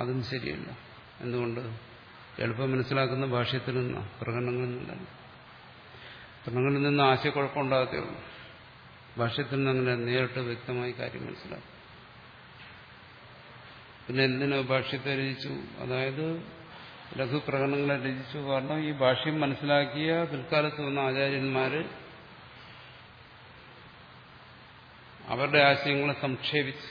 അതും ശരിയല്ല. എന്തുകൊണ്ട്? എളുപ്പം മനസ്സിലാക്കുന്ന ഭാഷ്യത്തിൽ നിന്നാ പ്രകടനങ്ങളിൽ നിന്നല്ല. പ്രകടനങ്ങളിൽ നിന്ന് ആശയക്കുഴപ്പമുണ്ടാകത്തേ ഉള്ളൂ ഭാഷ്യത്തിൽ നിന്ന് അങ്ങനെ നേരിട്ട് വ്യക്തമായി കാര്യം മനസ്സിലാക്കും. പിന്നെ എന്തിനാ ഭാഷ്യത്തെ രചിച്ചു? അതായത് ലഘു പ്രകടനങ്ങളെ രചിച്ചു. കാരണം ഈ ഭാഷ്യം മനസ്സിലാക്കിയ പിൽക്കാലത്ത് വന്ന ആചാര്യന്മാര് അവരുടെ ആശയങ്ങളെ സംക്ഷേപിച്ച്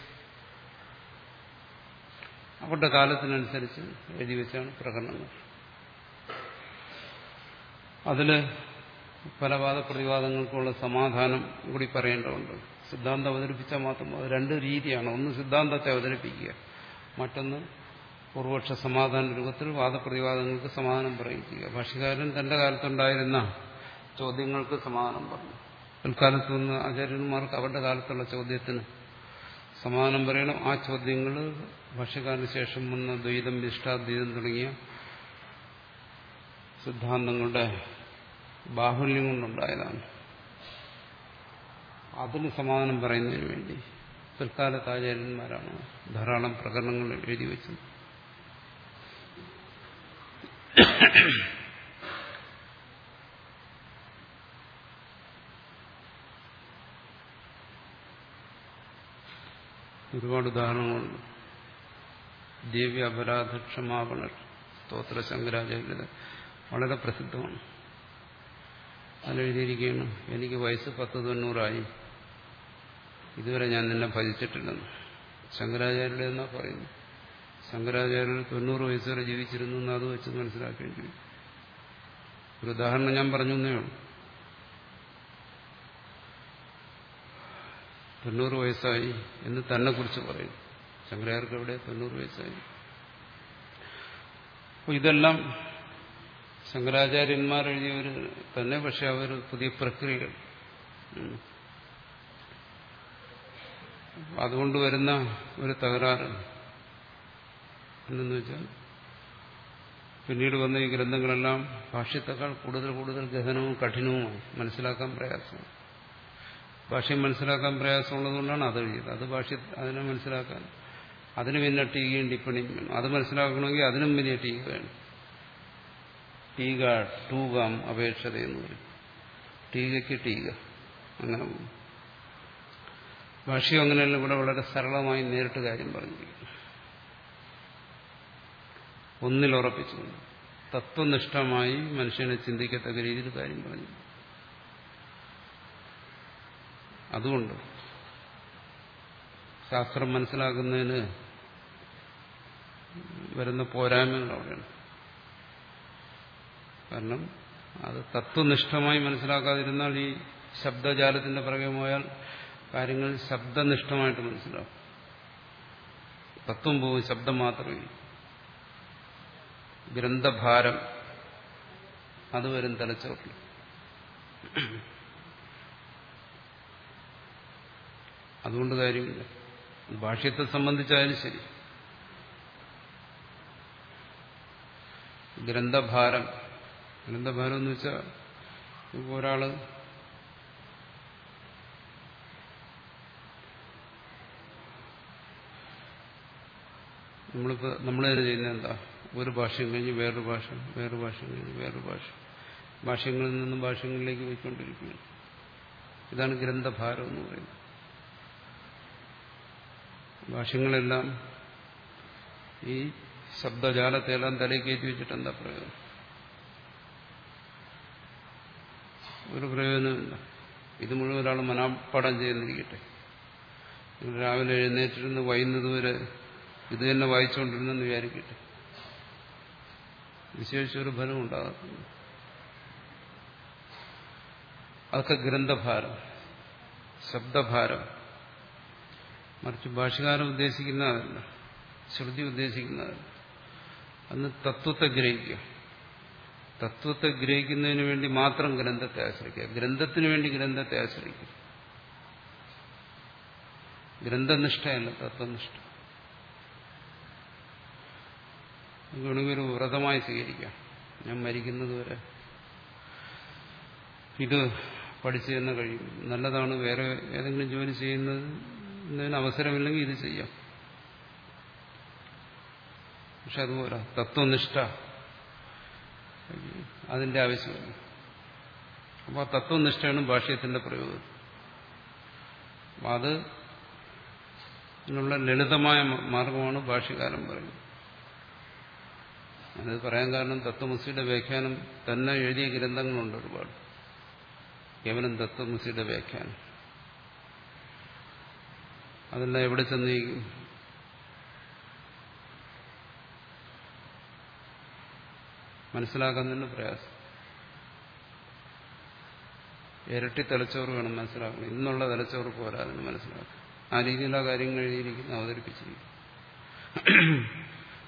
അവരുടെ കാലത്തിനനുസരിച്ച് എഴുതി വെച്ചാണ് പ്രകടനങ്ങൾ അതിൽ പല വാദപ്രതിവാദങ്ങൾക്കുള്ള സമാധാനം കൂടി പറയേണ്ടതുണ്ട്. സിദ്ധാന്തം അവതരിപ്പിച്ചാൽ മാത്രം അത് രണ്ട് രീതിയാണ്. ഒന്ന് സിദ്ധാന്തത്തെ അവതരിപ്പിക്കുക മറ്റൊന്ന് പൂർവപക്ഷ സമാധാന രൂപത്തിൽ വാദപ്രതിവാദങ്ങൾക്ക് സമാധാനം പറയിക്കുക. ഭാഷകാരൻ തന്റെ കാലത്തുണ്ടായിരുന്ന ചോദ്യങ്ങൾക്ക് സമാധാനം പറഞ്ഞു. പിൽക്കാലത്ത് നിന്ന് ആചാര്യന്മാർക്ക് അവരുടെ കാലത്തുള്ള ചോദ്യത്തിന് സമാധാനം പറയണം. ആ ചോദ്യങ്ങൾ ഭക്ഷ്യകാലിന് ശേഷം വന്ന ദ്വൈതം നിഷ്ഠാദ്വൈതം തുടങ്ങിയ സിദ്ധാന്തങ്ങളുടെ ബാഹുല്യം കൊണ്ടുണ്ടായതാണ്. അതിന് സമാധാനം പറയുന്നതിന് വേണ്ടി പിൽക്കാലത്ത് ആചാര്യന്മാരാണ് ധാരാളം പ്രകടനങ്ങൾ എഴുതി വെച്ചത്. ഒരുപാട് ഉദാഹരണങ്ങളുണ്ട്. ദേവി അപരാധ ക്ഷമാപണ സ്തോത്ര ശങ്കരാചാര്യത വളരെ പ്രസിദ്ധമാണ്. അതിലെഴുതിയിരിക്കുകയാണ് എനിക്ക് വയസ്സ് പത്ത് തൊണ്ണൂറായി. ഇതുവരെ ഞാൻ നിന്നെ ഭജിച്ചിട്ടില്ലെന്ന്. ശങ്കരാചാര്യരുടെ എന്നാ പറയുന്നു ശങ്കരാചാര്യർ തൊണ്ണൂറ് വയസ്സ് വരെ ജീവിച്ചിരുന്നു എന്ന് അത് വെച്ച് മനസ്സിലാക്കേണ്ടി ഒരു ഉദാഹരണം ഞാൻ പറഞ്ഞു എന്നേ ഉള്ളൂ. തൊണ്ണൂറ് വയസ്സായി എന്ന് തന്നെ കുറിച്ച് പറയും. ശങ്കരാചാര്യർക്ക് എവിടെ തൊണ്ണൂറ് വയസ്സായി? അപ്പോൾ ഇതെല്ലാം ശങ്കരാചാര്യന്മാർ എഴുതിയവർ തന്നെ പക്ഷെ അവർ പുതിയ പ്രക്രിയകൾ. അതുകൊണ്ട് വരുന്ന ഒരു തകരാറ് എന്തെന്ന് വെച്ചാൽ പിന്നീട് വന്ന ഈ ഗ്രന്ഥങ്ങളെല്ലാം ഭാഷ്യത്തെക്കാൾ കൂടുതൽ കൂടുതൽ ഗഹനവും കഠിനവുമാണ്. മനസ്സിലാക്കാൻ പ്രയാസമാണ്. ഭാഷ്യം മനസ്സിലാക്കാൻ പ്രയാസമുള്ളതുകൊണ്ടാണ് അത് എഴുതിയത്. അത് ഭാഷ്യ അതിനെ മനസ്സിലാക്കാൻ അതിന് പിന്നെ ടീകയും ടിപ്പണിയും വേണം. അത് മനസ്സിലാക്കണമെങ്കിൽ അതിനും വലിയ ടീക വേണം. ടീക ടൂകാം അപേക്ഷത എന്ന് പറയും. ടീകയ്ക്ക് ടീക അങ്ങനെ ഭാഷ്യം അങ്ങനെയല്ല ഇവിടെ വളരെ സരളമായി നേരിട്ട് കാര്യം പറഞ്ഞിരിക്കുന്നു. ഒന്നിലുറപ്പിച്ചുകൊണ്ട് തത്വനിഷ്ഠമായി മനുഷ്യനെ ചിന്തിക്കത്തക്ക രീതിയിൽ കാര്യം പറഞ്ഞു അതുകൊണ്ട് ശാസ്ത്രം മനസ്സിലാക്കുന്നതിന് വരുന്ന പോരായ്മകൾ അവിടെയാണ്. കാരണം അത് തത്വനിഷ്ഠമായി മനസ്സിലാക്കാതിരുന്നാൽ ഈ ശബ്ദജാലത്തിന്റെ പുറകെ പോയാൽ കാര്യങ്ങൾ ശബ്ദനിഷ്ഠമായിട്ട് മനസ്സിലാവും. തത്വം പോകും ശബ്ദം മാത്രമേ ഗ്രന്ഥഭാരം അത് വരും അതുകൊണ്ട് കാര്യമില്ല. ഭാഷ്യത്തെ സംബന്ധിച്ചായാലും ശരി. ഗ്രന്ഥഭാരം. ഗ്രന്ഥഭാരം എന്ന് വെച്ചാൽ ഇപ്പോൾ ഒരാൾ നമ്മളിപ്പോൾ നമ്മൾ ചെയ്യുന്നത് എന്താ? ഒരു ഭാഷയും കഴിഞ്ഞ് വേറൊരു ഭാഷ വേറൊരു ഭാഷ കഴിഞ്ഞ് വേറൊരു ഭാഷ ഭാഷ്യങ്ങളിൽ നിന്നും ഭാഷകളിലേക്ക് പോയിക്കൊണ്ടിരിക്കുകയാണ്. ഇതാണ് ഗ്രന്ഥഭാരം എന്ന് പറയുന്നത്. ഭാഷ്യങ്ങളെല്ലാം ഈ ശബ്ദജാലത്തെല്ലാം തലയിൽ കയറ്റി വെച്ചിട്ട് എന്താ പ്രയോജനം? ഒരു പ്രയോജനമില്ല ഇത് മുഴുവൻ ഒരാൾ മനാപ്പാടം ചെയ്യുന്നിരിക്കട്ടെ. നിങ്ങൾ രാവിലെ എഴുന്നേറ്റിരുന്ന് വൈകുന്നതുവരെ ഇത് തന്നെ വായിച്ചുകൊണ്ടിരുന്നെന്ന് വിചാരിക്കട്ടെ. വിശേഷിച്ചൊരു ഫലം ഉണ്ടാകുന്നു അതൊക്കെ ഗ്രന്ഥഭാരം ശബ്ദഭാരം. മറിച്ച് ഭാഷകാരം ഉദ്ദേശിക്കുന്നതല്ല ശ്രുതി ഉദ്ദേശിക്കുന്നതല്ല. അന്ന് തത്വത്തെ ഗ്രഹിക്കുക. തത്വത്തെ ഗ്രഹിക്കുന്നതിന് വേണ്ടി മാത്രം ഗ്രന്ഥത്തെ ആശ്രയിക്കുക. ഗ്രന്ഥത്തിന് വേണ്ടി ഗ്രന്ഥത്തെ ആശ്രയിക്കുക. ഗ്രന്ഥനിഷ്ഠയല്ല തത്വനിഷ്ഠ. ഒരു വ്രതമായി സ്വീകരിക്കാം. ഞാൻ മരിക്കുന്നത് വരെ ഇത് പഠിച്ചു തന്നെ കഴിയും. നല്ലതാണ് വേറെ ഏതെങ്കിലും ജോലി ചെയ്യുന്നതിന് അവസരമില്ലെങ്കിൽ ഇത് ചെയ്യാം. പക്ഷെ അതുപോലെ തത്വനിഷ്ഠ. അതിന്റെ ആവശ്യമില്ല. അപ്പോൾ ആ തത്വനിഷ്ഠയാണ് ഭാഷ്യത്തിന്റെ പ്രയോഗം. അത് അതിനുള്ള ലളിതമായ മാർഗമാണ് ഭാഷ്യകാലം പറയുന്നത്. അത് പറയാൻ കാരണം തത്വമസിയുടെ വ്യാഖ്യാനം തന്നെ എഴുതിയ ഗ്രന്ഥങ്ങളുണ്ട് ഒരുപാട്. കേവലം തത്വമസിയുടെ വ്യാഖ്യാനം. അതെല്ലാം എവിടെ ചെന്നിരിക്കും മനസ്സിലാക്കാൻ തന്നെ പ്രയാസം. ഇരട്ടി തലച്ചോറ് വേണം മനസ്സിലാക്കണം ഇന്നുള്ള തലച്ചോറ് പോരാ അതിന് മനസ്സിലാക്കണം ആ രീതിയിലുള്ള കാര്യങ്ങൾ എഴുതിയിരിക്കുന്നു അവതരിപ്പിച്ചിരിക്കുന്നു.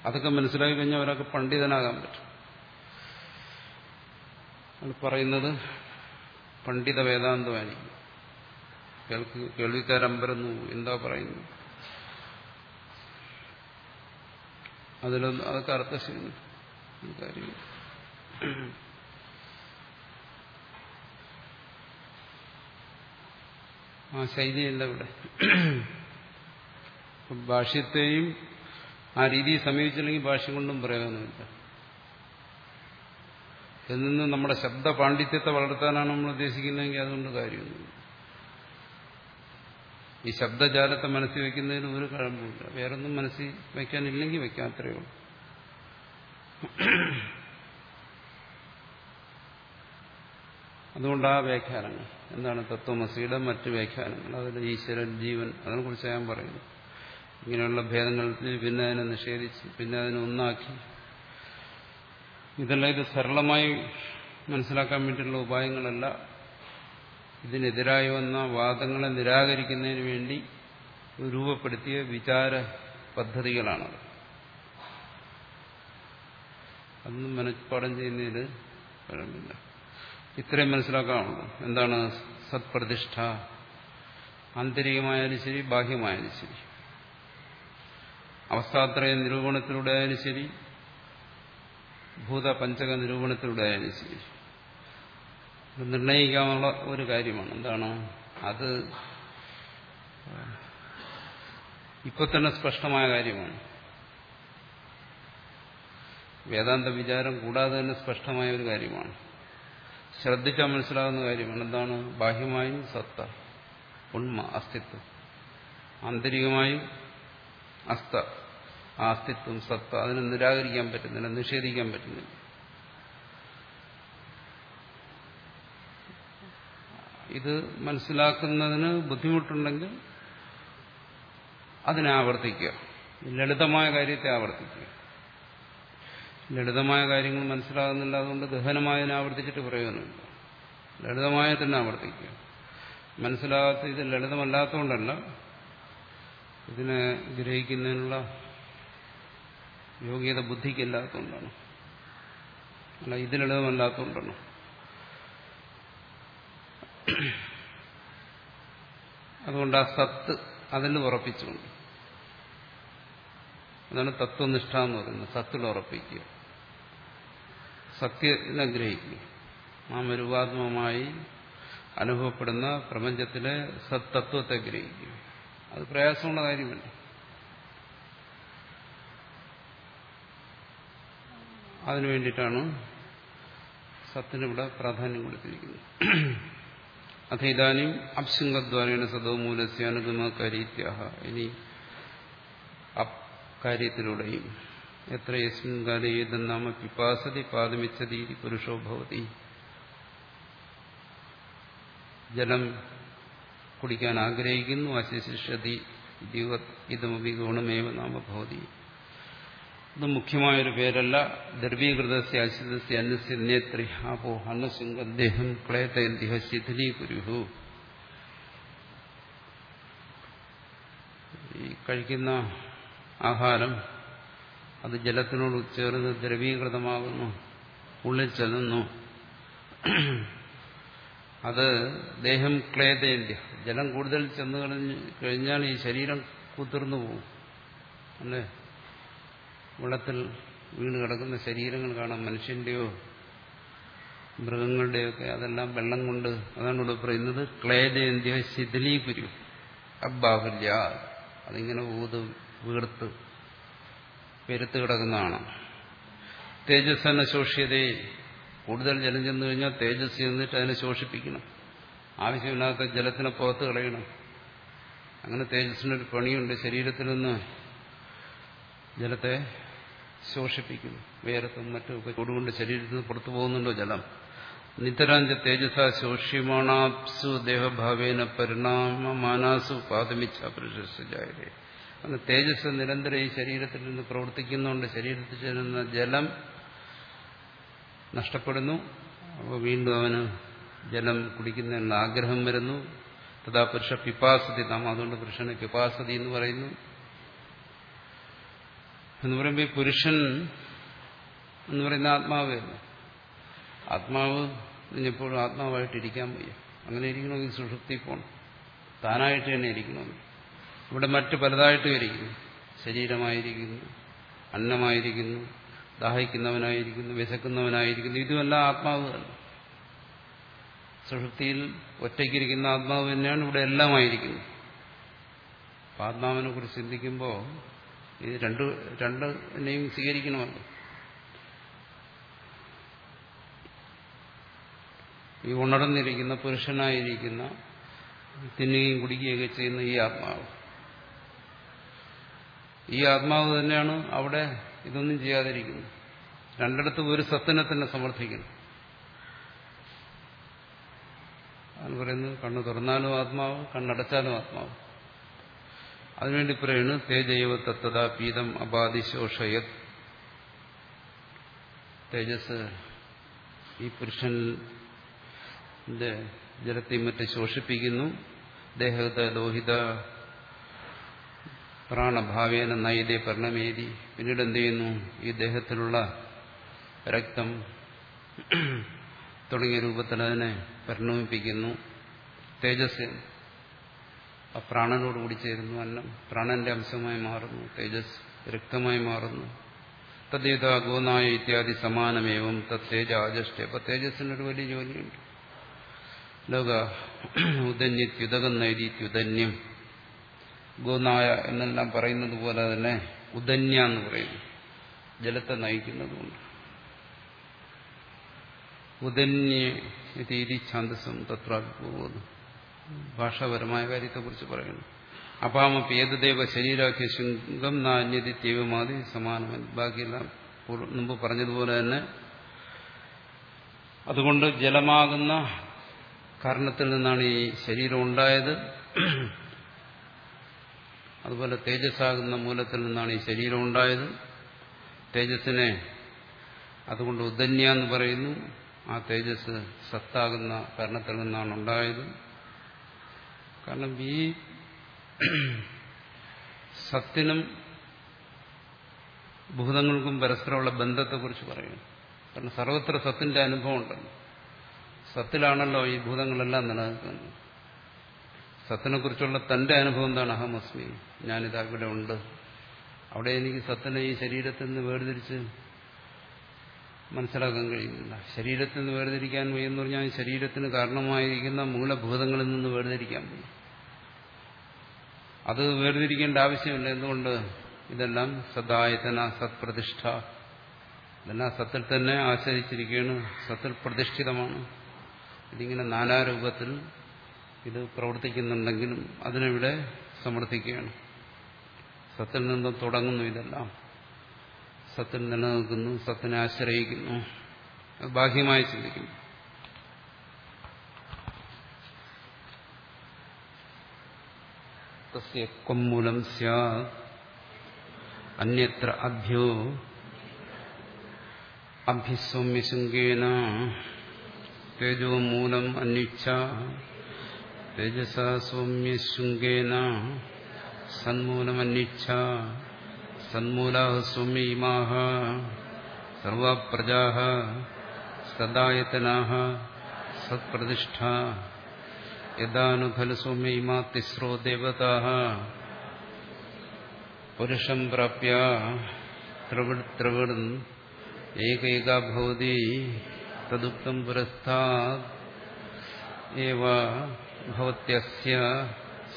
അതൊക്കെ മനസ്സിലാക്കി കഴിഞ്ഞാൽ ഒരാൾക്ക് പണ്ഡിതനാകാൻ പറ്റും. പറയുന്നത് പണ്ഡിത വേദാന്തമായിരിക്കും. കേൾക്ക് കേൾവിക്കാരമ്പരന്നു എന്താ പറയുന്നു അതിലൊന്നും അതൊക്കെ അർത്ഥശീലം കാര്യം ആ ശൈലിയല്ല ഇവിടെ. ഭാഷ്യത്തെയും ആ രീതിയിൽ സമീപിച്ചില്ലെങ്കിൽ ഭാഷ്യം കൊണ്ടും പ്രയോജനമില്ല നിന്ന് നമ്മുടെ ശബ്ദ പാണ്ഡിത്യത്തെ വളർത്താനാണ് നമ്മൾ ഉദ്ദേശിക്കുന്നതെങ്കിൽ അതുകൊണ്ട് കാര്യമൊന്നുമില്ല. ഈ ശബ്ദജാലത്തെ മനസ്സിൽ വെക്കുന്നതിന് ഒരു കഴമ്പില്ല വേറൊന്നും മനസ്സിൽ വെക്കാനില്ലെങ്കിൽ വെക്കാൻ അത്രയേ ഉള്ളൂ. അതുകൊണ്ട് ആ വ്യാഖ്യാനങ്ങൾ. എന്താണ് തത്വമസിയുടെ മറ്റ് വ്യാഖ്യാനങ്ങൾ? അതിൽ ഈശ്വരൻ ജീവൻ അതിനെക്കുറിച്ച് ഞാൻ പറയുന്നു. ഇങ്ങനെയുള്ള ഭേദങ്ങളിൽ പിന്നെ അതിനെ നിഷേധിച്ച് പിന്നെ അതിനെ ഒന്നാക്കി. ഇതെല്ലാം ഇത് സരളമായി മനസ്സിലാക്കാൻ വേണ്ടിയിട്ടുള്ള ഉപായങ്ങളല്ല. ഇതിനെതിരായി വന്ന വാദങ്ങളെ നിരാകരിക്കുന്നതിന് വേണ്ടി രൂപപ്പെടുത്തിയ വിചാര പദ്ധതികളാണത്. അതൊന്നും മനഃപ്പാടം ചെയ്യുന്നതിൽ കുഴപ്പമില്ല ഇത്രയും മനസ്സിലാക്കാനുള്ളൂ എന്താണ്? സത്പ്രതിഷ്ഠ. ആന്തരികമായാലും ശരി ബാഹ്യമായാലും ശരി. അവസ്ഥാത്രയ നിരൂപണത്തിലൂടെ ആയാലും ശരി ഭൂത പഞ്ചക നിരൂപണത്തിലൂടെ ആയാലും ശരി. നിർണയിക്കാനുള്ള ഒരു കാര്യമാണ്. എന്താണ്? അത് ഇപ്പൊ തന്നെ സ്പഷ്ടമായ കാര്യമാണ്. വേദാന്ത വിചാരം കൂടാതെ തന്നെ സ്പഷ്ടമായ ഒരു കാര്യമാണ്. ശ്രദ്ധിച്ചാൽ മനസ്സിലാകുന്ന കാര്യമാണ്. എന്താണ്? ബാഹ്യമായും സത്ത ഉണ്മ അസ്തിത്വം. ആന്തരികമായും അസ്ത ആ അസ്തിത്വം സത്ത. അതിനെ നിരാകരിക്കാൻ പറ്റുന്നില്ല നിഷേധിക്കാൻ പറ്റുന്നില്ല. ഇത് മനസ്സിലാക്കുന്നതിന് ബുദ്ധിമുട്ടുണ്ടെങ്കിൽ അതിനെ ആവർത്തിക്കുക. ലളിതമായ കാര്യത്തെ ആവർത്തിക്കുക. ലളിതമായ കാര്യങ്ങൾ മനസ്സിലാകുന്നില്ല അതുകൊണ്ട് ഗഹനമായതിനെ ആവർത്തിച്ചിട്ട് പ്രയോജനമില്ല ലളിതമായ തന്നെ ആവർത്തിക്കുക. മനസ്സിലാകാത്ത ഇത് ലളിതമല്ലാത്തതുകൊണ്ടല്ല ഇതിനെ ഗ്രഹിക്കുന്നതിനുള്ള യോഗ്യത ബുദ്ധിക്കില്ലാത്തതുകൊണ്ടാണ് അല്ല ഇത് ലളിതമല്ലാത്തതുകൊണ്ടാണ്. അതുകൊണ്ട് ആ സത്ത് അതിൽ ഉറപ്പിച്ചുകൊണ്ട്. അതാണ് തത്വനിഷ്ഠ എന്ന് പറയുന്നത്. സത്തിൽ ഉറപ്പിക്കുക. സത്യത്തിനെ ഗ്രഹിക്കുക നാം രൂപാത്മകമായി അനുഭവപ്പെടുന്ന പ്രപഞ്ചത്തിലെ സത്തത്വത്തെ ഗ്രഹിക്കുക അത് പ്രയാസമുള്ള കാര്യമല്ല. അതിനു വേണ്ടിയിട്ടാണ് സത്തിനിവിടെ പ്രാധാന്യം കൊടുത്തിരിക്കുന്നത്. അഥ ഇതാനും അപ്സിംഗദ്വാരേണ സദോ മൂലസ്യ അനുഗമകാരീത്യാഹ. ഇനി അക്കാര്യത്തിലൂടെയും എത്ര യസ്മിൻ കാലേ ഏതെന്നാമ പിപാസതി പാദമിച്ചതി പുരുഷോ ഭവതി. ജലം കുടിക്കാൻ ആഗ്രഹിക്കുന്നു അശിശിഷതി ഇതമപി ഗുണമേവ നാമ ഭവതി. ഇത് മുഖ്യമായൊരു പേരല്ല. ദ്രവീകൃതസ്യ അന്നസ്യ നേത്രി. അപ്പോ അന്നശൃംഗദ്ദേഹം ക്ലേതയന്തിഹ ശിഥിലീകുരുഹു ഈ കഴിക്കുന്ന ആഹാരം അത് ജലത്തിനോട് ചേർന്ന് ദ്രവീകൃതമാകുന്നു. ഉള്ളിൽ ചെല്ലുന്നു. അത് ദേഹം ക്ലേതയന്തി. ജലം കൂടുതൽ ചെന്ന് കഴിഞ്ഞ് കഴിഞ്ഞാൽ ഈ ശരീരം കുതിർന്നു പോകും. അല്ലേ? വെള്ളത്തിൽ വീണ് കിടക്കുന്ന ശരീരങ്ങൾ കാണാം. മനുഷ്യന്റെയോ മൃഗങ്ങളുടെയൊക്കെ അതെല്ലാം വെള്ളം കൊണ്ട് അതാണ് ഇവിടെ പറയുന്നത്. ക്ലേദേന്ത്യ ശിഥിലീപുരി അബ്ബാഹുല്യ അതിങ്ങനെ ഊത് വീർത്ത് പെരുത്ത് കിടക്കുന്നതാണ് തേജസ്സനെ ശോഷ്യതയെ കൂടുതൽ ജലം ചെന്നു കഴിഞ്ഞാൽ തേജസ് ചെന്നിട്ട് അതിനെ ശോഷിപ്പിക്കണം. ആവശ്യമില്ലാത്ത ജലത്തിനെ പുറത്ത് കളയണം. അങ്ങനെ തേജസ്സിനൊരു പണിയുണ്ട്. ശരീരത്തിൽ നിന്ന് ജലത്തെ ശോഷിപ്പിക്കുന്നു വേരത്തും മറ്റുമൊക്കെ ചൂടുകൊണ്ട് ശരീരത്തിൽ നിന്ന് പുറത്തു പോകുന്നുണ്ടോ ജലം? നിത്യരാഞ്ച തേജസ ശോഷ്യമാണാപ്സു ദേഹഭാവേന പരിണാമ മാനാസു പാദമിച്ച പുരുഷജായതേ അങ്ങനെ തേജസ് നിരന്തരം ഈ ശരീരത്തിൽ നിന്ന് പ്രവർത്തിക്കുന്നുണ്ട് ശരീരത്തിൽ ചെല്ലുന്ന ജലം നഷ്ടപ്പെടുന്നു. അപ്പോൾ വീണ്ടും അവന് ജലം കുടിക്കുന്നതിനുള്ള ആഗ്രഹം വരുന്നു. തഥാ പുരുഷ പിപാസതി നാം അതുകൊണ്ട് പുരുഷനെ പിപാസതി എന്ന് പറയുന്നു. എന്ന് പറയുമ്പോൾ ഈ പുരുഷൻ എന്ന് പറയുന്ന ആത്മാവേ ആത്മാവ് ഇനിയെപ്പോഴും ആത്മാവായിട്ടിരിക്കാൻ വയ്യ. അങ്ങനെ ഇരിക്കണമെങ്കിൽ സുഷുപ്തി പോകണം താനായിട്ട് തന്നെ ഇരിക്കണമെന്ന് ഇവിടെ മറ്റ് പലതായിട്ടും ഇരിക്കുന്നു. ശരീരമായിരിക്കുന്നു അന്നമായിരിക്കുന്നു ദാഹിക്കുന്നവനായിരിക്കുന്നു വിശക്കുന്നവനായിരിക്കുന്നു. ഇതുമല്ല ആത്മാവ് തന്നെ. സുഷുപ്തിയിൽ ഒറ്റയ്ക്കിരിക്കുന്ന ആത്മാവ് തന്നെയാണ് ഇവിടെ എല്ലാമായിരിക്കുന്നത്. അപ്പം ആത്മാവിനെ കുറിച്ച് ചിന്തിക്കുമ്പോൾ ഇത് രണ്ട് രണ്ടിനെയും സ്വീകരിക്കണമല്ലോ. ഈ ഉണർന്നിരിക്കുന്ന പുരുഷനായിരിക്കുന്ന തിന്നുകയും കുടിക്കുകയൊക്കെ ചെയ്യുന്ന ഈ ആത്മാവ്. ഈ ആത്മാവ് തന്നെയാണ് അവിടെ ഇതൊന്നും ചെയ്യാതിരിക്കുന്നത്. രണ്ടിടത്തും ഒരു സത്തിനെ തന്നെ സമർത്ഥിക്കുന്നു. അത് പറയുന്നത് കണ്ണ് തുറന്നാലും ആത്മാവ് കണ്ണടച്ചാലും ആത്മാവ്. അതിനുവേണ്ടി പറയുന്നു തേജൈവ തത്തത പീതം അബാധിശോഷയത് തേജസ് ഈ പുരുഷന്റെ ജലത്തെ മറ്റ് ശോഷിപ്പിക്കുന്നു. ദേഹത്തെ ലോഹിത പ്രാണഭാവേന നൈതേ പരിണമേതി പിന്നീട് എന്ത് ചെയ്യുന്നു? ഈ ദേഹത്തിലുള്ള രക്തം തുടങ്ങിയ രൂപത്തിൽ അതിനെ പരിണമിപ്പിക്കുന്നു. തേജസ് ആ പ്രാണനോട് കൂടി ചേരുന്നു. അന്നം പ്രാണന്റെ അംശമായി മാറുന്നു തേജസ് രക്തമായി മാറുന്നു. തദ്ദേത ഗോനായ ഇത്യാദി സമാനമേവം തത്തേജ ആജഷ്ട അപ്പൊ തേജസ്സിനൊരു വലിയ ജോലിയുണ്ട്. ലോക ഉദന്യത്യുതകം നൈരീത്യുദന്യം ഗോനായ എന്നെല്ലാം പറയുന്നത് പോലെ തന്നെ ഉദന്യ എന്ന് പറയുന്നു. ജലത്തെ നയിക്കുന്നതുകൊണ്ട്. ഉദന്യ രീതി ഛാന്തസം തത്രാഭിപോകുന്നു ഭാഷാപരമായ കാര്യത്തെക്കുറിച്ച് പറയുന്നു. അപ്പാമപ്പി ഏതദേവ ശരീരാഖ്യ ശൃംഗം ദൈവമാതി സമാനമായി ബാക്കിയെല്ലാം മുമ്പ് പറഞ്ഞതുപോലെ തന്നെ അതുകൊണ്ട് ജലമാകുന്ന കാരണത്തിൽ നിന്നാണ് ഈ ശരീരം ഉണ്ടായത്. അതുപോലെ തേജസ്സാകുന്ന മൂലത്തിൽ നിന്നാണ് ഈ ശരീരം ഉണ്ടായത്. തേജസ്സിനെ അതുകൊണ്ട് ഉദന്യ എന്ന് പറയുന്നു. ആ തേജസ് സത്താകുന്ന കാരണത്തിൽ നിന്നാണ് ഉണ്ടായത്. കാരണം ഈ സത്തിനും ഭൂതങ്ങൾക്കും പരസ്പരമുള്ള ബന്ധത്തെക്കുറിച്ച് പറയുന്നു കാരണം സർവത്ര സത്തിന്റെ അനുഭവം ഉണ്ടല്ലോ. സത്തിലാണല്ലോ ഈ ഭൂതങ്ങളെല്ലാം നിലനിൽക്കുന്നത്. സത്തിനെക്കുറിച്ചുള്ള തന്റെ അനുഭവം എന്താണ്? അഹമസ്മി ഞാനിതാ ഇവിടെ ഉണ്ട്. അവിടെ എനിക്ക് സത്തിനെ ഈ ശരീരത്തിൽ നിന്ന് വേർതിരിച്ച് മനസ്സിലാക്കാൻ കഴിയുന്നില്ല. ശരീരത്തിൽ നിന്ന് വേർതിരിക്കാൻ വയ്യെന്ന് പറഞ്ഞാൽ ശരീരത്തിന് കാരണമായിരിക്കുന്ന മൂലഭൂതങ്ങളിൽ നിന്ന് വേർതിരിക്കാൻ വയ്യ. അത് വേർതിരിക്കേണ്ട ആവശ്യമില്ല. എന്തുകൊണ്ട്? ഇതെല്ലാം സദായതന സത്പ്രതിഷ്ഠ. ഇതെല്ലാം സത്തിൽ തന്നെ ആശ്രയിച്ചിരിക്കുകയാണ് സത്തിൽ പ്രതിഷ്ഠിതമാണ്. ഇതിങ്ങനെ നാനാരൂപത്തിൽ ഇത് പ്രവർത്തിക്കുന്നുണ്ടെങ്കിലും അതിനെവിടെ സമർത്ഥിക്കുകയാണ്? സത്തിൽ നിന്നും തുടങ്ങുന്നു ഇതെല്ലാം. സത്തിൽ നിലനിൽക്കുന്നു സത്തിനെ ആശ്രയിക്കുന്നു. ബാഹ്യമായി ചിന്തിക്കുന്നു. തസ്യ കൊമ്മൂലം സ്യാത്. അന്യത്ര അഭ്യോ അഭിസൗമ്യശൃംഗേന തേജോ മൂലം അന്യുച്ഛ തേജസ സൗമ്യശൃംഗേന സന്മൂലമന്വിച്ഛ സന്മൂലാ സ്വമീമാഹ സർവപ്രജാ സദായതനാ സത്പ്രതിഷ്ഠ യഥാനു ഖലു സ്വമീമാ തിസ്രോ ദേവതാ പുരുഷം പ്രാപ്യ ത്രിവിട് ത്രിവിട് ഏകൈകാ ഭവതി തദുക്തം പുരസ്താത് ഏവ ഭവത്യസ്യ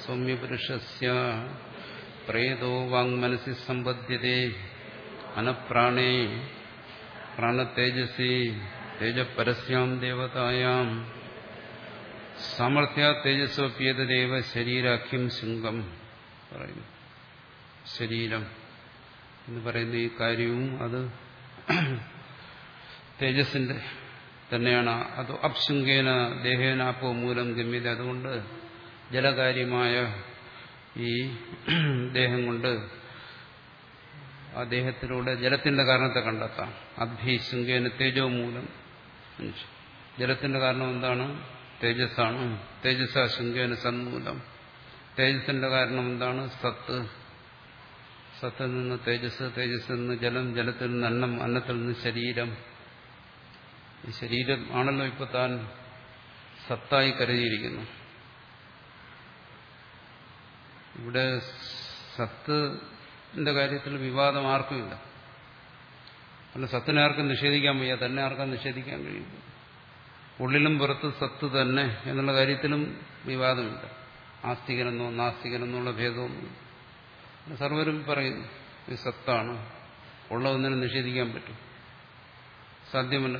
സൗമ്യപുരുഷസ്യ പ്രേതോ വാങ്മനസി സമ്പദ്ധ്യതേ അനപ്രാണേ പ്രാണതേജസി തേജപരസ്യാം ദേവതായാം. സാമർഥ്യ തേജസ്വപ്യതദേവ ശരീരാഖ്യം ശൃംഗം പറയുന്നു. ശരീരം എന്ന് പറയുന്ന ഈ കാര്യവും അത് തേജസ്സിന്റെ തന്നെയാണ്. അത് അപ്ശുങ്കേന ദേഹേനാപ്പോ മൂലം ഗമ്യത. അതുകൊണ്ട് ജലകാര്യമായ ഈ ദേഹം കൊണ്ട് ആ ദേഹത്തിലൂടെ ജലത്തിന്റെ കാരണത്തെ കണ്ടെത്താം. അഭ്യശുങ്കേന തേജോ മൂലം. ജലത്തിന്റെ കാരണം എന്താണ്? തേജസ്സാണ്. തേജസ് ശുങ്കേന സന്മൂലം. തേജസ്സിന്റെ കാരണം എന്താണ്? സത്ത്. സത്തിൽ നിന്ന് തേജസ് തേജസ്സിൽ നിന്ന് ജലം ജലത്തിൽ നിന്ന് അന്നം അന്നത്തിൽ നിന്ന് ശരീരം. ഈ ശരീരം ആണല്ലോ ഇപ്പൊ താൻ സത്തായി കരുതിയിരിക്കുന്നു. ഇവിടെ സത്തിന്റെ കാര്യത്തിൽ വിവാദം ആർക്കുമില്ല. അല്ല സത്തിനെ ആർക്കും നിഷേധിക്കാൻ വയ്യ തന്നെ ആർക്കും നിഷേധിക്കാൻ കഴിയും. ഉള്ളിലും പുറത്ത് സത്ത് തന്നെ എന്നുള്ള കാര്യത്തിലും വിവാദമില്ല. ആസ്തികനെന്നോ നാസ്തികനെന്നുള്ള ഭേദമൊന്നും സർവരും പറയുന്നു ഇത് സത്താണ്. ഉള്ളതൊന്നിനും നിഷേധിക്കാൻ പറ്റും. സാധ്യമല്ല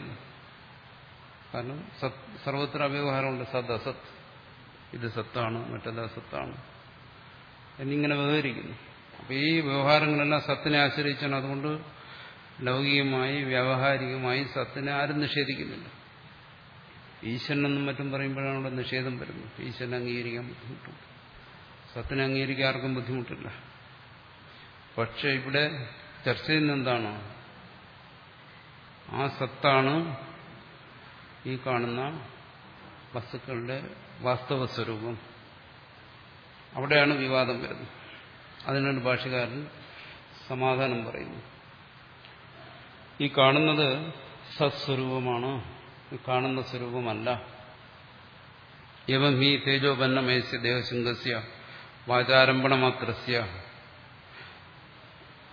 കാരണം സർവത്ര അവ്യവഹാരമുണ്ട്. സത് അസത്ത് ഇത് സത്താണ് മറ്റത് അസത്താണ്. എന്നിങ്ങനെ വ്യവഹരിക്കുന്നു അപ്പൊ ഈ വ്യവഹാരങ്ങളെല്ലാം സത്തിനെ ആശ്രയിച്ചാണ്. അതുകൊണ്ട് ലൗകികമായി വ്യാവഹാരികമായി സത്തിനെ ആരും നിഷേധിക്കുന്നില്ല. ഈശ്വരനെന്നും മറ്റും പറയുമ്പോഴാണ് അവിടെ നിഷേധം വരുന്നത്. ഈശ്വരനെ അംഗീകരിക്കാൻ ബുദ്ധിമുട്ടുണ്ട്. സത്തിനെ അംഗീകരിക്കാൻ ആർക്കും ബുദ്ധിമുട്ടില്ല. പക്ഷെ ഇവിടെ ചർച്ച ചെയ്യുന്ന എന്താണ് ആ സത്താണ് ഈ കാണുന്ന വസ്തുക്കളുടെ വാസ്തവ സ്വരൂപം അവിടെയാണ് വിവാദം വരുന്നത്. അതിനൊരു ഭാഷകാരൻ സമാധാനം പറയുന്നു. ഈ കാണുന്നത് സത്സ്വരൂപമാണ് കാണുന്ന സ്വരൂപമല്ല. എവം ഹി തേജോപന്നമേസ്യ ദേവസിംഗസ്യ വാചാരംഭണമാത്രസ്യ.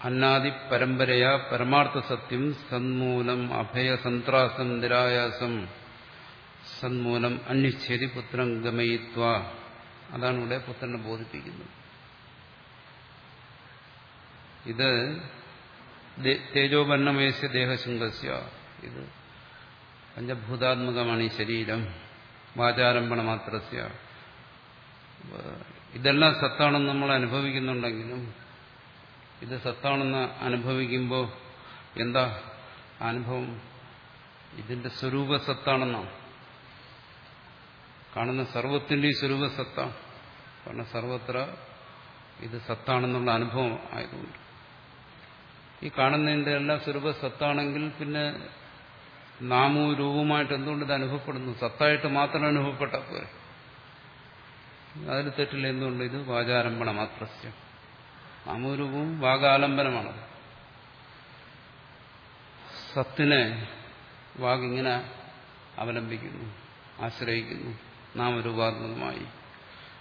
അന്നാദി പരമ്പരയാ പരമാർത്ഥ സത്യം സന്മൂലം അഭയസന്ത്രാസം നിരായാസം സന്മൂലം അന്യച്ഛേദി പുത്രം ഗമയിത്വ അതാണ് ഇവിടെ പുത്രനെ ബോധിപ്പിക്കുന്നത്. ഇത് തേജോപന്നമേശ്യ ദേഹശൃംഗസ്യ. ഇത് പഞ്ചഭൂതാത്മകമാണ് ഈ ശരീരം. വാചാരംഭണ മാത്രസ്യ. ഇതെല്ലാം സത്താണെന്ന് നമ്മൾ അനുഭവിക്കുന്നുണ്ടെങ്കിലും ഇത് സത്താണെന്ന് അനുഭവിക്കുമ്പോൾ എന്താ അനുഭവം? ഇതിന്റെ സ്വരൂപ സത്താണെന്നാണ് കാണുന്ന സർവത്തിന്റെയും സ്വരൂപ സത്ത കാരണം സർവത്ര ഇത് സത്താണെന്നുള്ള അനുഭവം ആയതുകൊണ്ട്. ഈ കാണുന്നതിന്റെ എല്ലാം സ്വരൂപ സത്താണെങ്കിൽ പിന്നെ നാമവും രൂപവുമായിട്ട് എന്തുകൊണ്ട് ഇത് അനുഭവപ്പെടുന്നു? സത്തായിട്ട് മാത്രം അനുഭവപ്പെട്ടാൽ പോരെ. അതിൽ തെറ്റില്ല എന്തുകൊണ്ട്? ഇത് വാചാരംഭണ മാത്രസ്യം. നാമരൂപവും വാഗാലംബനമാണത് സത്തിനെ വാഗിങ്ങനെ അവലംബിക്കുന്നു ആശ്രയിക്കുന്നു. നാമരൂപാത്മകമായി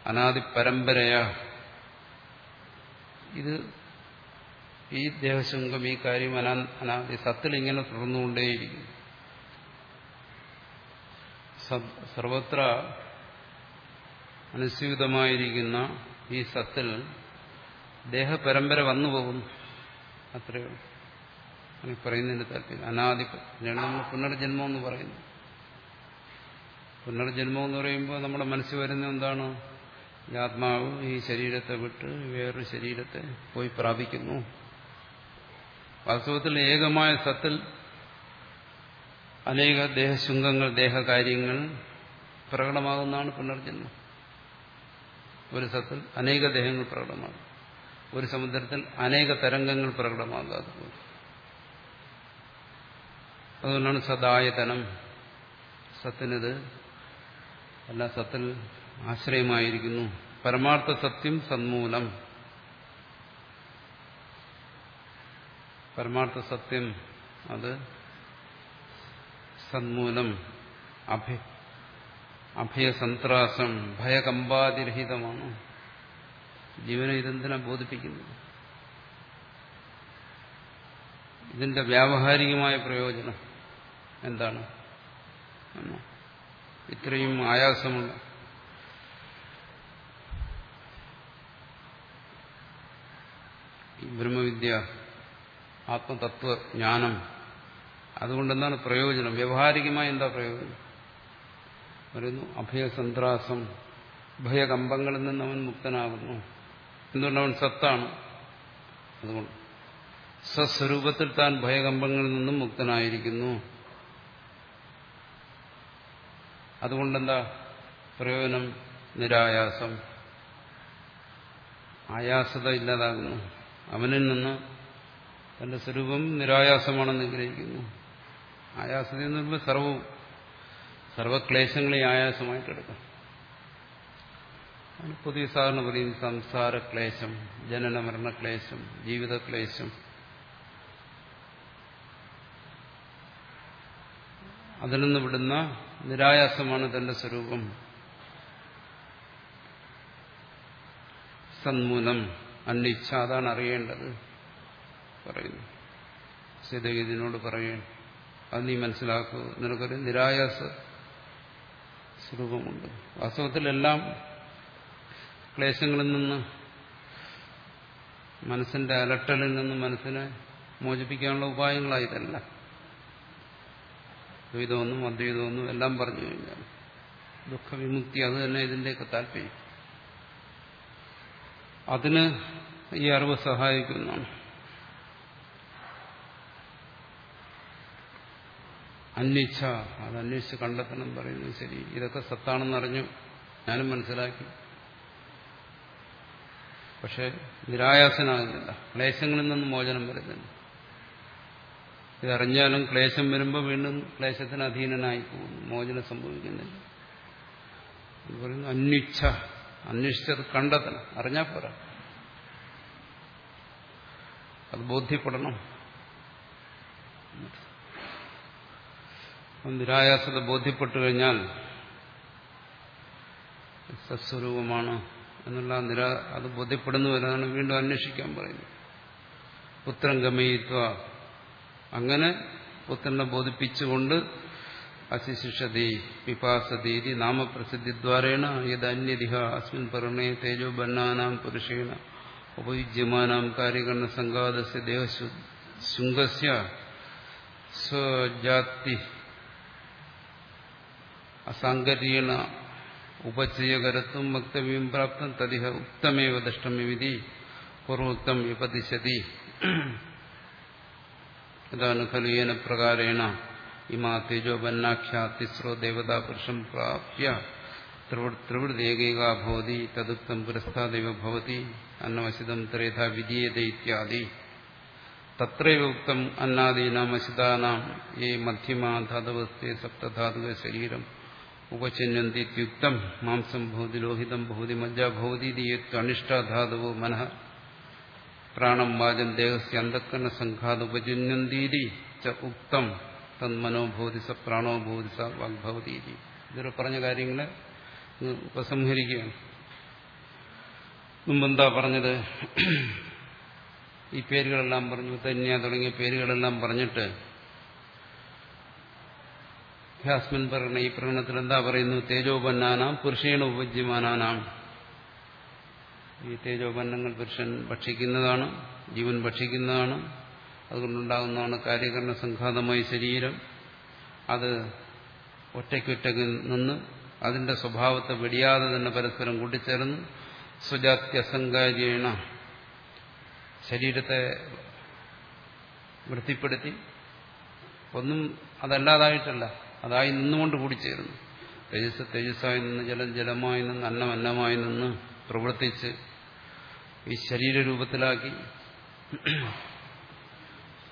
അനാദി പരമ്പരയ. ഇത് ഈ ദേഹശൃംഗം ഈ കാര്യം അനാ അനാദി സത്തിൽ ഇങ്ങനെ തുടർന്നുകൊണ്ടേയിരിക്കും സർവത്ര അനുസ്യൂതമായിരിക്കുന്ന ഈ സത്തിൽ ദേഹപരമ്പര വന്നു പോകുന്നു അത്രയോ പറയുന്നതിന്റെ താല്പര്യം. അനാദി പുനർജന്മം എന്ന് പറയുന്നു. പുനർജന്മം എന്ന് പറയുമ്പോൾ നമ്മുടെ മനസ്സിൽ വരുന്ന എന്താണ്? ഈ ആത്മാവ് ഈ ശരീരത്തെ വിട്ട് വേറൊരു ശരീരത്തെ പോയി പ്രാപിക്കുന്നു. വാസ്തവത്തിൽ ഏകമായ സത്തിൽ അനേക ദേഹശുംഗങ്ങൾ ദേഹകാര്യങ്ങൾ പ്രകടമാകുന്നതാണ് പുനർജന്മം. ഒരു സത്തിൽ അനേക ദേഹങ്ങൾ പ്രകടമാകും. ഒരു സമുദ്രത്തിൽ അനേക തരംഗങ്ങൾ പ്രകടമാകാതെ അതുകൊണ്ടാണ് സദായതനം. സത്തിനത് അല്ല സത്തിൽ ആശ്രയമായിരിക്കുന്നു. പരമാർത്ഥ സത്യം സന്മൂലം. പരമാർത്ഥ സത്യം അത് സന്മൂലം. അഭയ അഭയസന്ത്രാസം ഭയകമ്പാതിരഹിതമാണ്. ജീവനെ ഇതെന്തിനാ ബോധിപ്പിക്കുന്നത്? ഇതിന്റെ വ്യാവഹാരികമായ പ്രയോജനം എന്താണ്? എന്നോ ഇത്രയും ആയാസമുള്ള ബ്രഹ്മവിദ്യ ആത്മതത്വജ്ഞാനം അതുകൊണ്ടെന്താണ് പ്രയോജനം? വ്യവഹാരികമായി എന്താ പ്രയോജനം? പറയുന്നു അഭയസന്ത്രാസം ഭയകമ്പങ്ങളിൽ നിന്ന് അവൻ മുക്തനാകുന്നു. എന്തുകൊണ്ട് അവൻ സത്താണ്? അതുകൊണ്ട് സ്വസ്വരൂപത്തിൽ താൻ ഭയകമ്പങ്ങളിൽ നിന്നും മുക്തനായിരിക്കുന്നു. അതുകൊണ്ടെന്താ? പ്രയോജനം നിരായാസം. ആയാസത ഇല്ലാതാകുന്നു. അവനിൽ നിന്ന് തന്റെ സ്വരൂപം നിരായാസമാണെന്ന് ഗ്രഹിക്കുന്നു. ആയാസത എന്ന് പറയുമ്പോൾ സർവവും സർവക്ലേശങ്ങളെ ആയാസമായിട്ടെടുക്കാം പുതിയ സാധാരണ പറയും സംസാരക്ലേശം ജനന മരണക്ലേശം ജീവിതക്ലേശം അതിൽ നിന്ന് വിടുന്ന നിരായാസമാണ് തന്റെ സ്വരൂപം. സന്മൂലം അന്വേഷിച്ച അതാണ് അറിയേണ്ടത് പറയുന്നു. സീതഗീതിനോട് പറയുന്നു അത് നീ മനസ്സിലാക്കൂ. നിനക്കൊരു നിരായാസ സ്വരൂപമുണ്ട്. വാസ്തവത്തിലെല്ലാം ക്ലേശങ്ങളിൽ നിന്ന് മനസ്സിന്റെ അലട്ടലിൽ നിന്ന് മനസ്സിനെ മോചിപ്പിക്കാനുള്ള ഉപായങ്ങളായതല്ല. ദ്വൈതമൊന്നും അദ്വൈതമൊന്നും എല്ലാം പറഞ്ഞു കഴിഞ്ഞാൽ ദുഃഖവിമുക്തി അത് തന്നെ ഇതിന്റെയൊക്കെ താല്പര്യം. അതിന് ഈ അറിവ് സഹായിക്കുന്നതാണ്. അന്വേഷിച്ച അത് അന്വേഷിച്ച് കണ്ടെത്തണം പറയുന്നത് ശരി. ഇതൊക്കെ സത്താണെന്ന് അറിഞ്ഞു. ഞാനും മനസ്സിലാക്കി. പക്ഷെ നിരായാസനാകുന്നില്ല. ക്ലേശങ്ങളിൽ നിന്നും മോചനം വരുന്നില്ല ഇതറിഞ്ഞാലും ക്ലേശം വരുമ്പോൾ വീണ്ടും ക്ലേശത്തിന് അധീനനായി പോകുന്നു. മോചനം സംഭവിക്കുന്നില്ല. പറയുന്നു അന്വേഷിച്ച അന്വേഷിച്ചത് കണ്ടെത്തണം. അറിഞ്ഞാൽ പോരാ. അത് ബോധ്യപ്പെടണം. നിരായാസത ബോധ്യപ്പെട്ടു കഴിഞ്ഞാൽ സത്സ്വരൂപമാണ് എന്നുള്ള നിരാ അത് ബോധ്യപ്പെടുന്നു ബോധ്യപ്പെടുന്നവരാണ് വീണ്ടും അന്വേഷിക്കാൻ പറയുന്നത്. പുത്രം ഗമയിത്വ അങ്ങനെ പുത്രനെ ബോധിപ്പിച്ചുകൊണ്ട് അശിശിഷതി പിപാസതീതി നാമപ്രസിദ്ധിദ്വാരേണ യത് അന്യതിഹ അസ്മിൻ പർണേ തേജോ ബന്നാനാം പുരുഷേണ ഉപയുജ്യമാനാം കാര്യകരണ സംഘാതസ്യ ദേഹശുംഗസ്യ സ്വജാതി അസാങ്കര്യേണ ഉപചയകരത്വം വക്തവ്യം പ്രാപ്തം തദിഹ ഉക്തമേവ ദഷ്ടമിതി പൂർവോക്തം വിപതിശതി ഇതാണ് ഖലു ഏന പ്രകാരേണ ഇമാ തേജോപന്നാഖ്യ തിസ്രോ ദേവതാ പുരുഷം പ്രാപ്യ. ത്രിവൃദേകൈകാ ഭവതി തദുക്തം പുരസ്താദേവ ഭവതി അന്നവശിതം ത്രേധ വിധീയത ഇത്യാദി. തത്രൈവ ഉക്തം അന്നാദീനാം അശിതാനാം. യേ മധ്യമാ ധാതവസ്തേ സപ്തധാതുക ശരീരം ഉപചന്യന്തിത്യുക്തം മാംസം ഭവതി ലോഹിതം ഭവതി മജ്ജ ഭവതി അനിഷ്ടാധാതുവോ മനഃ. പ്രാണം വാചം ദേഹസ്യ അന്ധക്കരണ സംഘാത ച ഉക്തം. തന്മനോ ഭവതി സ പ്രാണോ ഭവതി സ വാഗ്ഭവതി ഇതൊരു പറഞ്ഞ കാര്യങ്ങളെ ഉപസംഹരിക്കുകയാണ്. മുമ്പെന്താ പറഞ്ഞത്? ഈ പേരുകളെല്ലാം പറഞ്ഞു തന്യ തുടങ്ങിയ പേരുകളെല്ലാം പറഞ്ഞിട്ട് ഹാസ്മിൻ പറയണ ഈ പ്രകടനത്തിൽ എന്താ പറയുന്നു? തേജോപന്നാനാം പുരുഷേണ ഉപജ്യമാനാനാം ഈ തേജോപന്നങ്ങൾ പുരുഷൻ ഭക്ഷിക്കുന്നതാണ് ജീവൻ ഭക്ഷിക്കുന്നതാണ് അതുകൊണ്ടുണ്ടാകുന്നതാണ് കാര്യകരണ സംഘാതമായ ശരീരം. അത് ഒറ്റയ്ക്കൊറ്റയ്ക്ക് നിന്ന് അതിന്റെ സ്വഭാവത്തെ വെടിയാതെ തന്നെ പരസ്പരം കൂട്ടിച്ചേർന്ന് സ്വജാത്യസങ്കാര്യേണ ശരീരത്തെ വൃത്തിപ്പെടുത്തി ഒന്നും അതല്ലാതായിട്ടല്ല അതായി നിന്നുകൊണ്ട് കൂടിച്ചേരുന്നു തേജസ് തേജസ്സായി നിന്ന് ജലം ജലമായി നിന്ന് അന്നം അന്നമായി നിന്ന് പ്രവർത്തിച്ച് ഈ ശരീരരൂപത്തിലാക്കി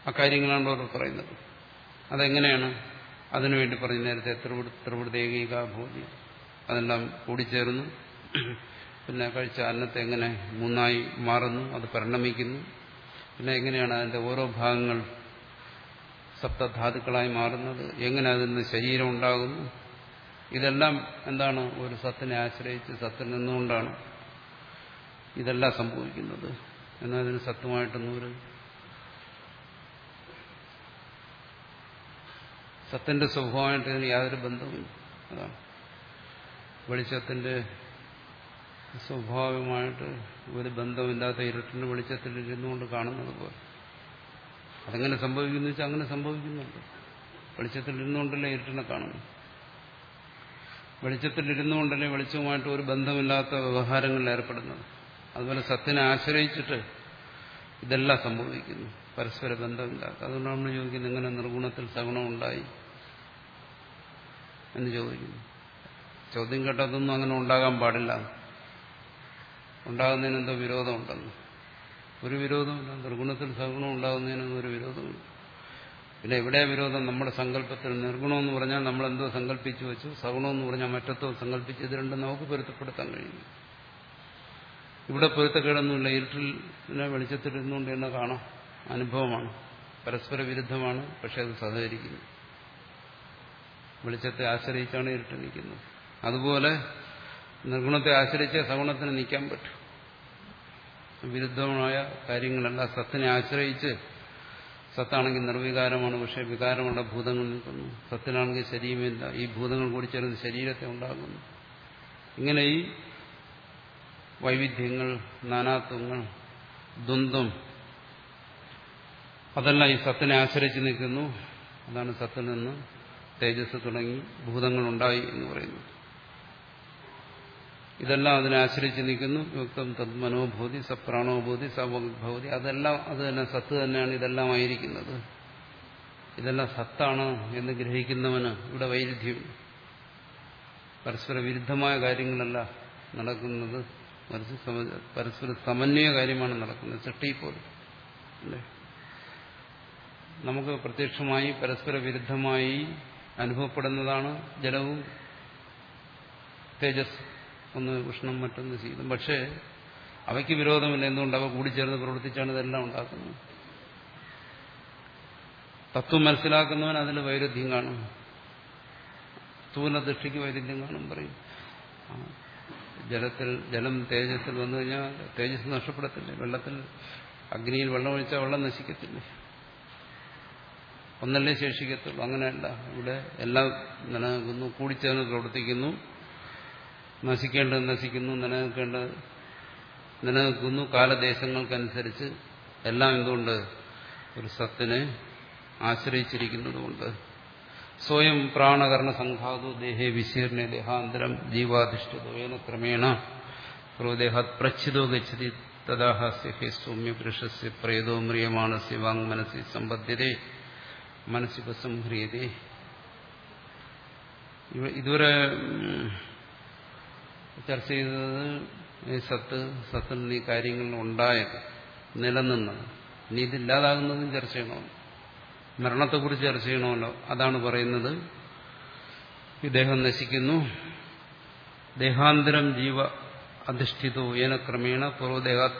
അക്കാര്യങ്ങളാണ് അവർ പറയുന്നത്. അതെങ്ങനെയാണ്? അതിനുവേണ്ടി പറഞ്ഞ നേരത്തെ ത്രിവൃതേകീകാഭൂതി അതെല്ലാം കൂടിച്ചേർന്നു. പിന്നെ കഴിച്ച അന്നത്തെ എങ്ങനെ മൂന്നായി മാറുന്നു അത് പരിണമിക്കുന്നു. പിന്നെ എങ്ങനെയാണ് അതിന്റെ ഓരോ ഭാഗങ്ങൾ സപ്തധാതുക്കളായി മാറുന്നത്? എങ്ങനെ അതിൽ നിന്ന് ശരീരം ഉണ്ടാകുന്നു? ഇതെല്ലാം എന്താണ്? ഒരു സത്തിനെ ആശ്രയിച്ച് സത്തിൽ നിന്നുകൊണ്ടാണ്. ഇതെല്ലാം സംഭവിക്കുന്നത്. എന്നാൽ അതിന് സത്വമായിട്ടൊന്നും ഒരു സത്തിന്റെ സ്വഭാവമായിട്ട് ഇതിന് യാതൊരു ബന്ധവുമില്ല. അതാണ്. വെളിച്ചത്തിന്റെ സ്വാഭാവികമായിട്ട് ഒരു ബന്ധമില്ലാത്ത ഇരുട്ടിന് വെളിച്ചത്തിൽ ഇരുന്നുകൊണ്ട് കാണുന്നത് പോലെ. അതെങ്ങനെ സംഭവിക്കുന്നു വെച്ചാൽ അങ്ങനെ സംഭവിക്കുന്നുണ്ട്. വെളിച്ചത്തിൽ ഇരുന്നുകൊണ്ടല്ലേ ഇരുട്ടിനെ കാണുന്നു വെളിച്ചത്തിൽ ഇരുന്നുകൊണ്ടല്ലേ വെളിച്ചവുമായിട്ട് ഒരു ബന്ധമില്ലാത്ത വ്യവഹാരങ്ങളിൽ ഏർപ്പെടുന്നത്? അതുപോലെ സത്യനെ ആശ്രയിച്ചിട്ട് ഇതെല്ലാം സംഭവിക്കുന്നു. പരസ്പര ബന്ധമില്ലാത്ത. അതുകൊണ്ട് നമ്മൾ ചോദിക്കുന്നത് ഇങ്ങനെ നിർഗുണത്തിൽ സഗുണം ഉണ്ടായി എന്ന് ചോദിക്കുന്നു. ചോദ്യം കേട്ടതൊന്നും അങ്ങനെ ഉണ്ടാകാൻ പാടില്ല. ഉണ്ടാകുന്നതിന് എന്തോ വിരോധമുണ്ടെന്ന്. ഒരു വിരോധമില്ല. നിർഗുണത്തിൽ സഗുണം ഉണ്ടാകുന്നതിനൊന്നും ഒരു വിരോധമില്ല പിന്നെ എവിടെ വിരോധം? നമ്മുടെ സങ്കല്പത്തിൽ നിർഗുണമെന്ന് പറഞ്ഞാൽ നമ്മൾ എന്തോ സങ്കല്പിച്ചു വെച്ചു. സഗുണമെന്ന് പറഞ്ഞാൽ മറ്റത്തോ സങ്കല്പിച്ചു രണ്ടും നമുക്ക് പൊരുത്തപ്പെടുത്താൻ കഴിയും ഇവിടെ പൊരുത്തക്കേടൊന്നുമില്ല ഇരുട്ടിനെ വെളിച്ചത്തിലിരുന്നുകൊണ്ട് തന്നെ കാണാം. അനുഭവമാണ്. പരസ്പര വിരുദ്ധമാണ്. പക്ഷെ അത് സഹകരിക്കുന്നു. വെളിച്ചത്തെ ആശ്രയിച്ചാണ് ഇരുട്ട് നിൽക്കുന്നത്. അതുപോലെ നിർഗുണത്തെ ആശ്രയിച്ച സഗുണത്തിന് നിൽക്കാൻ പറ്റും. വിരുദ്ധമായ കാര്യങ്ങളല്ല. സത്തിനെ ആശ്രയിച്ച് സത്താണെങ്കിൽ നിർവികാരമാണ്. പക്ഷെ വികാരമുള്ള ഭൂതങ്ങൾ നിൽക്കുന്നു. സത്തിനാണെങ്കിൽ ശരീരമില്ല. ഈ ഭൂതങ്ങൾ കൂടി ചേർന്ന് ശരീരത്തെ ഉണ്ടാകുന്നു ഇങ്ങനെ ഈ വൈവിധ്യങ്ങൾ നാനാത്വങ്ങൾ ദ്വന്ദ്വം. അതെല്ലാം ഈ സത്തിനെ ആശ്രയിച്ച് നിൽക്കുന്നു. അതാണ് സത്തിൽ നിന്ന് തേജസ് തുടങ്ങി ഭൂതങ്ങൾ ഉണ്ടായി എന്ന് പറയുന്നു ഇതെല്ലാം അതിനെ ആശ്രയിച്ച് നിൽക്കുന്നു. യുക്തം തത് മനോഭൂതി സപ്രാണോഭൂതി സഭൂതി അതെല്ലാം അത് തന്നെ സത്ത് തന്നെയാണ് ഇതെല്ലാം ആയിരിക്കുന്നത്. ഇതെല്ലാം സത്താണ് എന്ന് ഗ്രഹിക്കുന്നവന് ഇവിടെ വൈരുദ്ധ്യം. പരസ്പര വിരുദ്ധമായ കാര്യങ്ങളല്ല നടക്കുന്നത്. പരസ്പര സമന്വയ കാര്യമാണ് നടക്കുന്നത്. സൃഷ്ടി പോലും. നമുക്ക് പ്രത്യക്ഷമായി പരസ്പര വിരുദ്ധമായി അനുഭവപ്പെടുന്നതാണ് ജലവും തേജസ് ഒന്ന് ഉഷ്ണം മറ്റൊന്ന് ശീതം. പക്ഷേ അവയ്ക്ക് വിരോധമില്ല. എന്തുകൊണ്ട്? അവ കൂടിച്ചേർന്ന് പ്രവർത്തിച്ചാണ് ഇതെല്ലാം ഉണ്ടാക്കുന്നത്. തത്വം മനസ്സിലാക്കുന്നവൻ അതിൽ വൈരുദ്ധ്യം കാണും. സ്ഥൂലദൃഷ്ടിക്ക് വൈരുദ്ധ്യം കാണും പറയും. ജലത്തിൽ ജലം തേജസ്സിൽ വന്നു കഴിഞ്ഞാൽ തേജസ് നഷ്ടപ്പെടത്തില്ലേ. വെള്ളത്തിൽ അഗ്നിയിൽ വെള്ളം ഒഴിച്ചാൽ വെള്ളം നശിക്കത്തില്ലേ. ഒന്നല്ലേ ശേഷിക്കത്തുള്ളൂ. അങ്ങനെയല്ല. ഇവിടെ എല്ലാം നിലനിൽക്കുന്നു. കൂടിച്ചേർന്ന് പ്രവർത്തിക്കുന്നു. നശിക്കേണ്ടത് നശിക്കുന്നു. നിലനിൽക്കേണ്ടത് നിലനിൽക്കുന്നു. കാലദേശങ്ങൾക്കനുസരിച്ച് എല്ലാം എന്തുകൊണ്ട് ഒരു സത്തിനെ ആശ്രയിച്ചിരിക്കുന്നതുകൊണ്ട് സ്വയം പ്രാണകരണ സംഘാതു ദേഹേ വിശീർണ ദേഹാന്തരം ജീവാധിഷ്ഠിതേന ക്രമേണ ക്രോദേഹാത് പ്രച്ഛിതോ ഗച്ഛതി തദാഹാസ്യ ഹേ സൗമ്യ പുരുഷസ്യ പ്രേതോ മ്രിയമാണസ്യ വാങ് മനസ്സി സമ്പദ്യതേ മനസ്സിപസംഹ്രിയതേ ഇതുവരെ ചർച്ച ചെയ്തത് സത്ത് സത്തിൽ ഈ കാര്യങ്ങൾ ഉണ്ടായത് നിലനിന്നത് ഇനി ഇതില്ലാതാകുന്നതും ചർച്ച ചെയ്യണമല്ലോ മരണത്തെക്കുറിച്ച് ചർച്ച ചെയ്യണമല്ലോ. അതാണ് പറയുന്നത്. ഈ ദേഹം നശിക്കുന്നു. ദേഹാന്തരം ജീവ അധിഷ്ഠിതോ ഏന ക്രമേണ പൂർവദേഹാത്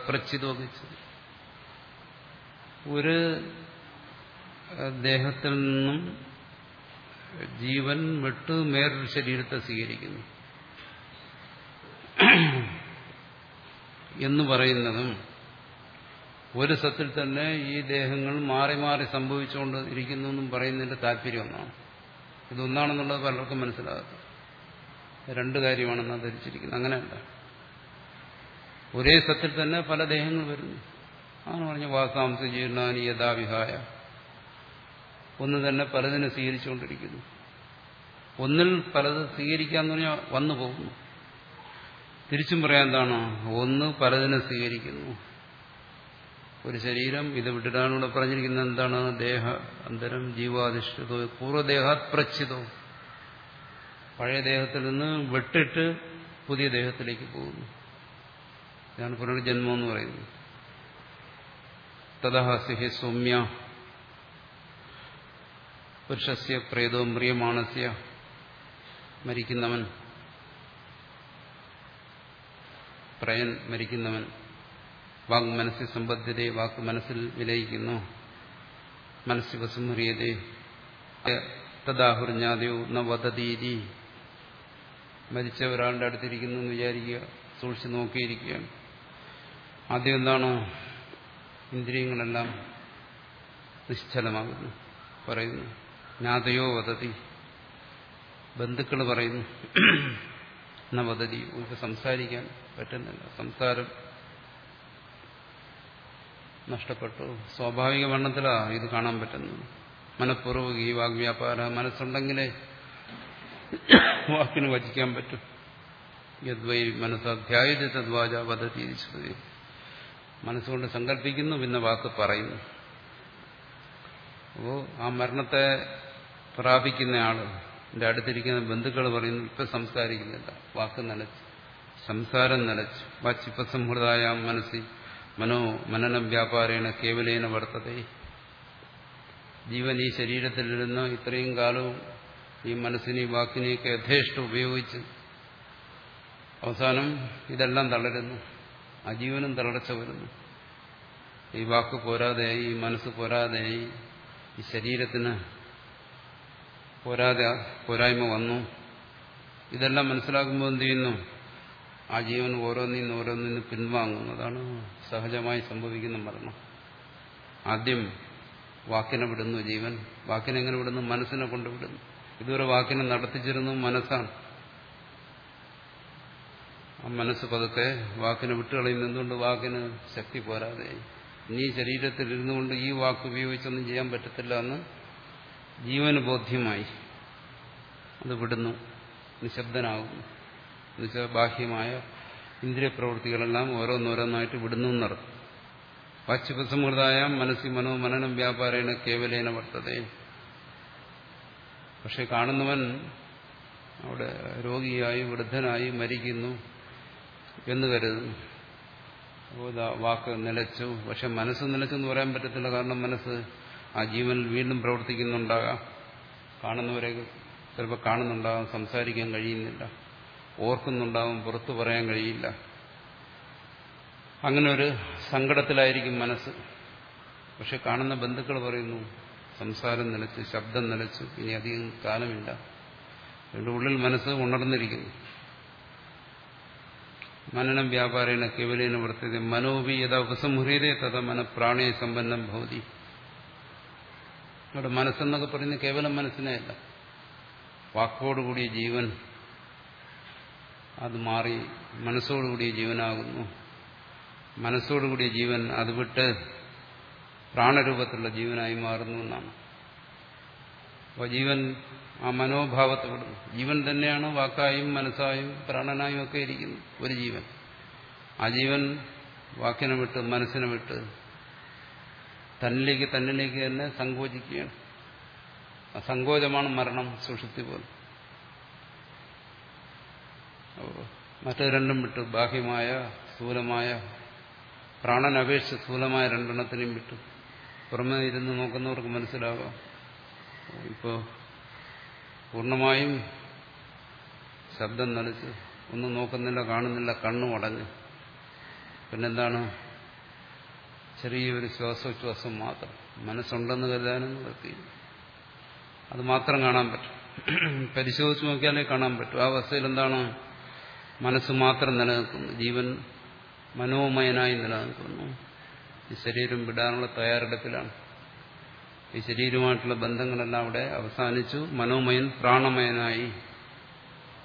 ഒരു ദേഹത്തിൽ നിന്നും ജീവൻ വിട്ട് വേറൊരു ശരീരത്തെ സ്വീകരിക്കുന്നു. എന്ന് പറയുന്നതും ഒരു സത്തിൽ തന്നെ ഈ ദേഹങ്ങൾ മാറി മാറി സംഭവിച്ചുകൊണ്ട് ഇരിക്കുന്നു എന്നും പറയുന്നതിന്റെ താല്പര്യം ഒന്നാണ് ഇതൊന്നാണെന്നുള്ളത് പലർക്കും മനസ്സിലാകാത്ത രണ്ട് കാര്യമാണെന്ന് ധരിച്ചിരിക്കുന്നത് അങ്ങനെയല്ല ഒരേ സത്തിൽ തന്നെ പല ദേഹങ്ങൾ വരുന്നു. ആണ് പറഞ്ഞ വാസാംസ ജീർണാനി യഥാവിഹായ ഒന്ന് തന്നെ പലതിനെ സ്വീകരിച്ചുകൊണ്ടിരിക്കുന്നു. ഒന്നിൽ പലത് സ്വീകരിക്കാന്ന് പറഞ്ഞാൽ വന്നു പോകുന്നു. തിരിച്ചും പറയാൻ എന്താണോ? ഒന്ന് പലതിനെ സ്വീകരിക്കുന്നു. ഒരു ശരീരം ഇത് വിട്ടിട്ടാണ് പറഞ്ഞിരിക്കുന്നത്. എന്താണ്? ദേഹ അന്തരം ജീവാധിഷ്ഠിതോ പൂർവദേഹാത് പ്രച്ഛിതോ പഴയ ദേഹത്തിൽ നിന്ന് വെട്ടിട്ട് പുതിയ ദേഹത്തിലേക്ക് പോകുന്നു. ഇതാണ് പുനർജന്മം എന്ന് പറയുന്നത്. തഥാസിഹി സൗമ്യ. പുരുഷസ്യ പ്രേതോ മ്രിയമാണസ്യ മരിക്കുന്നവൻ. പ്രയൻ മരിക്കുന്നവൻ. വാഗ് മനസ്സിൽ സമ്പദ്ധ്യത വാക്ക് മനസ്സിൽ വിലയിക്കുന്നു. മനസ്സിൽ വസുമുറിയതേ തദാഹുറിഞ്ഞാതെയോ ന വധതീതി മരിച്ച ഒരാളുടെ അടുത്തിരിക്കുന്നു എന്ന് വിചാരിക്കുക സൂക്ഷിച്ചു നോക്കിയിരിക്കുകയാണ് ആദ്യം എന്താണോ? ഇന്ദ്രിയങ്ങളെല്ലാം നിശ്ചലമാകുന്നു. പറയുന്നു ജ്ഞാതയോ വതതി ബന്ധുക്കൾ പറയുന്നു എന്ന വധതി ഇപ്പൊ സംസാരിക്കാൻ പറ്റുന്നില്ല. സംസാരം നഷ്ടപ്പെട്ടു. സ്വാഭാവിക വണ്ണത്തിലാ ഇത് കാണാൻ പറ്റുന്നത്. മനഃപൂർവം ഈ വാഗ്വ്യാപാര മനസ്സുണ്ടെങ്കിലേ വാക്കിന് വചിക്കാൻ പറ്റും. യദ്വൈ മനസ്സാധ്യായുധ തദ്വാച ശ്രുതി. മനസ്സുകൊണ്ട് സങ്കല്പിക്കുന്നു പിന്നെ വാക്ക് പറയുന്നു. അപ്പോ ആ മരണത്തെ പ്രാപിക്കുന്ന ആൾ അടുത്തിരിക്കുന്ന ബന്ധുക്കൾ പറയുന്നു ഇപ്പൊ സംസാരിക്കുന്നില്ല. വാക്ക് നിലച്ചു സംസാരം നിലച്ചു വാച്ചിപ്പസംഹൃതായ മനസ്സിൽ മനോ മനനം വ്യാപാരേണ കേവലേന വർത്തത. ജീവൻ ഈ ശരീരത്തിലിരുന്ന് ഇത്രയും കാലവും ഈ മനസ്സിനെ വാക്കിനെയൊക്കെ യഥേഷ്ടം ഉപയോഗിച്ച് അവസാനം ഇതെല്ലാം തളരുന്നു. ആ ജീവനും തളർച്ച വരുന്നു ഈ വാക്ക് പോരാതെയായി ഈ മനസ്സ് പോരാതെയായി ഈ ശരീരത്തിന് പോരാതെ പോരായ്മ വന്നു. ഇതെല്ലാം മനസ്സിലാക്കുമ്പോൾ എന്ത് ചെയ്യുന്നു? ആ ജീവൻ ഓരോന്നിന്ന് ഓരോന്നിന്ന് പിൻവാങ്ങുന്നു അതാണ് സഹജമായി സംഭവിക്കുന്ന മരണം. ആദ്യം വാക്കിനെ വിടുന്നു ജീവൻ. വാക്കിനെങ്ങനെ വിടുന്നു? മനസ്സിനെ കൊണ്ടുവിടുന്നു ഇതുവരെ വാക്കിനെ നടത്തിച്ചിരുന്നു മനസ്സാണ്. ആ മനസ്സ് പതുക്കെ വാക്കിനെ വിട്ടുകളയുന്ന എന്തുകൊണ്ട് വാക്കിന് ശക്തി പോരാതെ? ഇനി ശരീരത്തിൽ ഇരുന്നു കൊണ്ട് ഈ വാക്ക് ഉപയോഗിച്ചൊന്നും ചെയ്യാൻ പറ്റത്തില്ല എന്ന് ജീവന് ബോധ്യമായി അത് വിടുന്നു. നിശബ്ദനാകുന്നു. എന്നുവെച്ചാൽ ബാഹ്യമായ ഇന്ദ്രിയപ്രവൃത്തികളെല്ലാം ഓരോന്നോരോന്നായിട്ട് വിടുന്നു എന്നർത്ഥം. വാച്യപസമൃതായ മനസ്സി മനോ മനനം വ്യാപാരേണ കേവലേന വർത്തത. പക്ഷെ കാണുന്നവൻ അവിടെ രോഗിയായി വൃദ്ധനായി മരിക്കുന്നു എന്ന് കരുതുന്നു. വാക്ക് നിലച്ചു. പക്ഷെ മനസ്സ് നിലച്ചെന്ന് പറയാൻ പറ്റത്തില്ല. കാരണം മനസ്സ് ആ ജീവനിൽ വീണ്ടും പ്രവർത്തിക്കുന്നുണ്ടാകാം. കാണുന്നവരെ ചിലപ്പോൾ കാണുന്നുണ്ടാകാം സംസാരിക്കാൻ കഴിയുന്നില്ല. ഓർക്കുന്നുണ്ടാകും പുറത്തു പറയാൻ കഴിയില്ല. അങ്ങനെ ഒരു സങ്കടത്തിലായിരിക്കും മനസ്സ്. പക്ഷെ കാണുന്ന ബന്ധുക്കൾ പറയുന്നു സംസാരം നിലച്ചു ശബ്ദം നിലച്ചു ഇനി അധികം കാലമില്ല. അതിന്റെ ഉള്ളിൽ മനസ്സ് ഉണർന്നിരിക്കുന്നു. മനനം വ്യാപാരേണ കേവലേന വർത്തത മനോവി യഥാ ഉപസംഹൃതേ തഥാ മന പ്രാണേ സമ്പന്നം ഭവതി. ഇവിടെ മനസ്സെന്നൊക്കെ പറയുന്നത് കേവലം മനസ്സിനെയല്ല. വാക്കോടുകൂടിയ ജീവൻ അത് മാറി മനസ്സോടുകൂടിയ ജീവനാകുന്നു. മനസ്സോടുകൂടിയ ജീവൻ അത് വിട്ട് പ്രാണരൂപത്തിലുള്ള ജീവനായി മാറുന്നു എന്നാണ്. അപ്പോൾ ജീവൻ ആ മനോഭാവത്തെ ജീവൻ തന്നെയാണ് വാക്കായും മനസ്സായും പ്രാണനായും ഒക്കെ ഇരിക്കുന്നു ഒരു ജീവൻ. ആ ജീവൻ വാക്കിനെ വിട്ട് മനസ്സിനെ വിട്ട് തന്നിലേക്ക് തന്നിലേക്ക് തന്നെ സങ്കോചിക്കുകയാണ്. ആ സങ്കോചമാണ് മരണം സുഷുപ്തി പോലെ. മറ്റു രണ്ടും വിട്ടു. ബാഹ്യമായ സ്ഥൂലമായ പ്രാണനപേക്ഷ സ്ഥൂലമായ രണ്ടെണ്ണത്തിനെയും വിട്ടു. പുറമെ ഇരുന്ന് നോക്കുന്നവർക്ക് മനസ്സിലാവാം. ഇപ്പോൾ പൂർണമായും ശബ്ദം നനച്ച് ഒന്നും നോക്കുന്നില്ല കാണുന്നില്ല കണ്ണു അടഞ്ഞ് പിന്നെന്താണ്? ചെറിയൊരു ശ്വാസോച്ഛ്വാസം മാത്രം. മനസ്സുണ്ടെന്ന് കരുതാനൊന്നും നിർത്തിയില്ല അത് മാത്രം കാണാൻ പറ്റും. പരിശോധിച്ച് നോക്കിയാലേ കാണാൻ പറ്റും. ആ അവസ്ഥയിൽ എന്താണ്? മനസ്സ് മാത്രം നിലനിൽക്കുന്നു. ജീവൻ മനോമയനായി നിലനിൽക്കുന്നു. ഈ ശരീരം വിടാനുള്ള തയ്യാറെടുപ്പിലാണ്. ഈ ശരീരമായിട്ടുള്ള ബന്ധങ്ങളെല്ലാം അവിടെ അവസാനിച്ചു. മനോമയൻ പ്രാണമയനായി.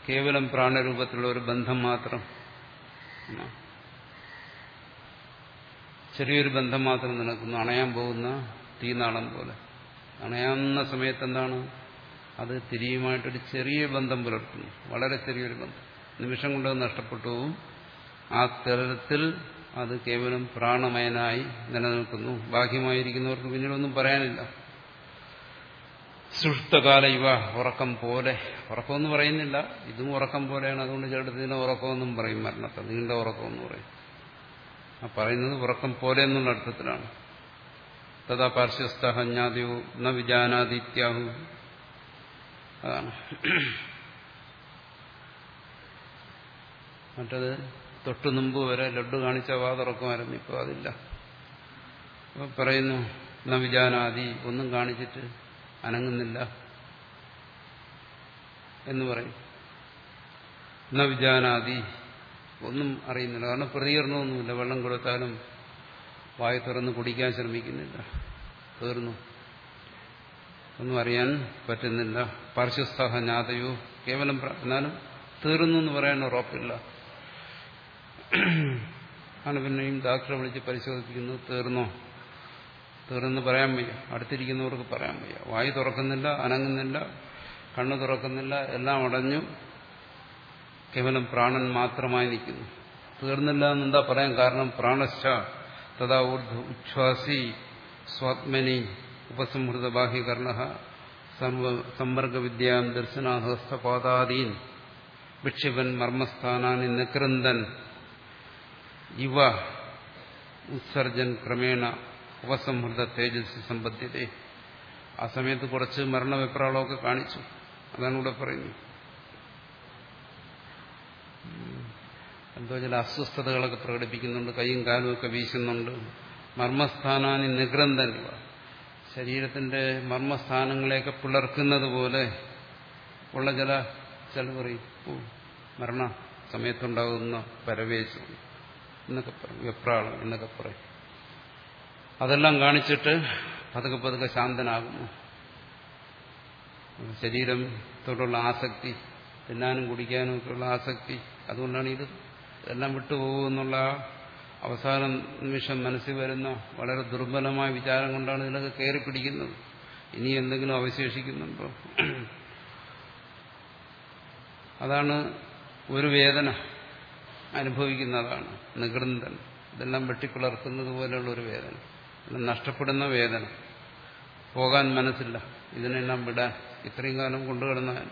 കേവലം പ്രാണരൂപത്തിലുള്ള ഒരു ബന്ധം മാത്രം. ചെറിയൊരു ബന്ധം മാത്രം നിലനിൽക്കുന്നു. അണയാൻ പോകുന്ന തീനാളം പോലെ. അണയാവുന്ന സമയത്ത് എന്താണ്? അത് തിരിയുമായിട്ടൊരു ചെറിയ ബന്ധം പുലർത്തുന്നു. വളരെ ചെറിയൊരു ബന്ധം. നിമിഷം കൊണ്ട് നഷ്ടപ്പെട്ടു. ആ തരത്തിൽ അത് കേവലം പ്രാണമയനായി നിലനിൽക്കുന്നു. ബാഹ്യമായിരിക്കുന്നവർക്ക് പിന്നീടൊന്നും പറയാനില്ല. സുഷ്ടകാല ഇവ ഉറക്കം പോലെ. ഉറക്കമെന്ന് പറയുന്നില്ല. ഇതും ഉറക്കം പോലെയാണ്. അതുകൊണ്ട് ചേട്ടത്തിന് ഉറക്കമെന്നും പറയും മരണത്തെ. നീണ്ട ഉറക്കമെന്ന് പറയും. ആ പറയുന്നത് ഉറക്കം പോലെ എന്നുള്ള അർത്ഥത്തിലാണ്. തഥാ പാർശ്വസ്ഥ ന വിജാനാദിത്യാഹു. അതാണ്. മറ്റത് തൊട്ടു മുമ്പ് വരെ ലഡ്ഡു കാണിച്ച വാ തുറക്കുമായിരുന്നു ഇപ്പോൾ അതില്ല പറയുന്നു നവിജാനാദി ഒന്നും കാണിച്ചിട്ട് അനങ്ങുന്നില്ല എന്ന് പറയും. നവിജാനാദി ഒന്നും അറിയുന്നില്ല കാരണം പ്രതികരണമൊന്നുമില്ല വെള്ളം കൊടുത്താലും വായു തുറന്ന് കുടിക്കാൻ ശ്രമിക്കുന്നില്ല തീർന്നു. ഒന്നും അറിയാൻ പറ്റുന്നില്ല. പാർശ്വസ്ഥ ജ്ഞാതയോ കേവലം എന്നാലും തീർന്നു എന്ന് പറയാൻ ഉറപ്പില്ല. ആണ് പിന്നെയും ഡാക്ടറെ വിളിച്ച് പരിശോധിപ്പിക്കുന്നു തീർന്നോ? തീർന്ന് പറയാൻ വയ്യ. അടുത്തിരിക്കുന്നവർക്ക് പറയാൻ വയ്യ. വായു തുറക്കുന്നില്ല അനങ്ങുന്നില്ല കണ്ണു തുറക്കുന്നില്ല എല്ലാം അടഞ്ഞു കേവലം പ്രാണൻ മാത്രമായി നിൽക്കുന്നു. തീർന്നില്ല എന്നെന്താ പറയാൻ കാരണം? പ്രാണശ്ച തഥാ ഊർധ ഉച്ഛ്വാസി സ്വാത്മനി ഉപസംഹൃത ബാഹ്യകർണ സമ്പർഗവിദ്യ ദർശനാഹസ്തപാദാദീൻ. ഭിക്ഷിപൻ മർമ്മസ്ഥാനാനി നികൃന്ദൻ ഇവ ഉത്സർജൻ ക്രമേണ ഉപസംഹൃത തേജസ് സമ്പദ്ധ്യത ആ സമയത്ത് കുറച്ച് മരണവിപ്രാളമൊക്കെ കാണിച്ചു. അതാണ് ഇവിടെ പറയുന്നത്. എന്തോ ചില അസ്വസ്ഥതകളൊക്കെ പ്രകടിപ്പിക്കുന്നുണ്ട് കൈയും കാലും ഒക്കെ വീശുന്നുണ്ട്. മർമ്മസ്ഥാനാനി നിഗ്രന്ഥൻ ശരീരത്തിന്റെ മർമ്മസ്ഥാനങ്ങളെയൊക്കെ പിളർക്കുന്നത് പോലെ ഉള്ള ചില ചില മരണ സമയത്തുണ്ടാകുന്ന പരവേശം. എന്നൊക്കെ പറയും. വെപ്രാളം എന്നൊക്കെ പറയും. അതെല്ലാം കാണിച്ചിട്ട് പതുക്കെ പതുക്കെ ശാന്തനാകുന്നു. ശരീരത്തോടുള്ള ആസക്തി തിന്നാനും കുടിക്കാനും ഒക്കെയുള്ള ആസക്തി അതുകൊണ്ടാണ് ഇത് എല്ലാം വിട്ടുപോകുമെന്നുള്ള അവസാന നിമിഷം മനസ്സിൽ വരുന്ന വളരെ ദുർബലമായ വിചാരം കൊണ്ടാണ് ഇതിനൊക്കെ കയറി പിടിക്കുന്നത്. ഇനി എന്തെങ്കിലും അവശേഷിക്കുന്നുണ്ടോ? അതാണ് ഒരു വേദന. അനുഭവിക്കുന്നതാണ്. നികൃന്തൻ ഇതെല്ലാം വെട്ടിപ്പിളർക്കുന്നത് പോലെയുള്ള ഒരു വേദന നഷ്ടപ്പെടുന്ന വേദന. പോകാൻ മനസ്സില്ല. ഇതിനെല്ലാം വിടാൻ. ഇത്രയും കാലം കൊണ്ടുകിടന്നാൽ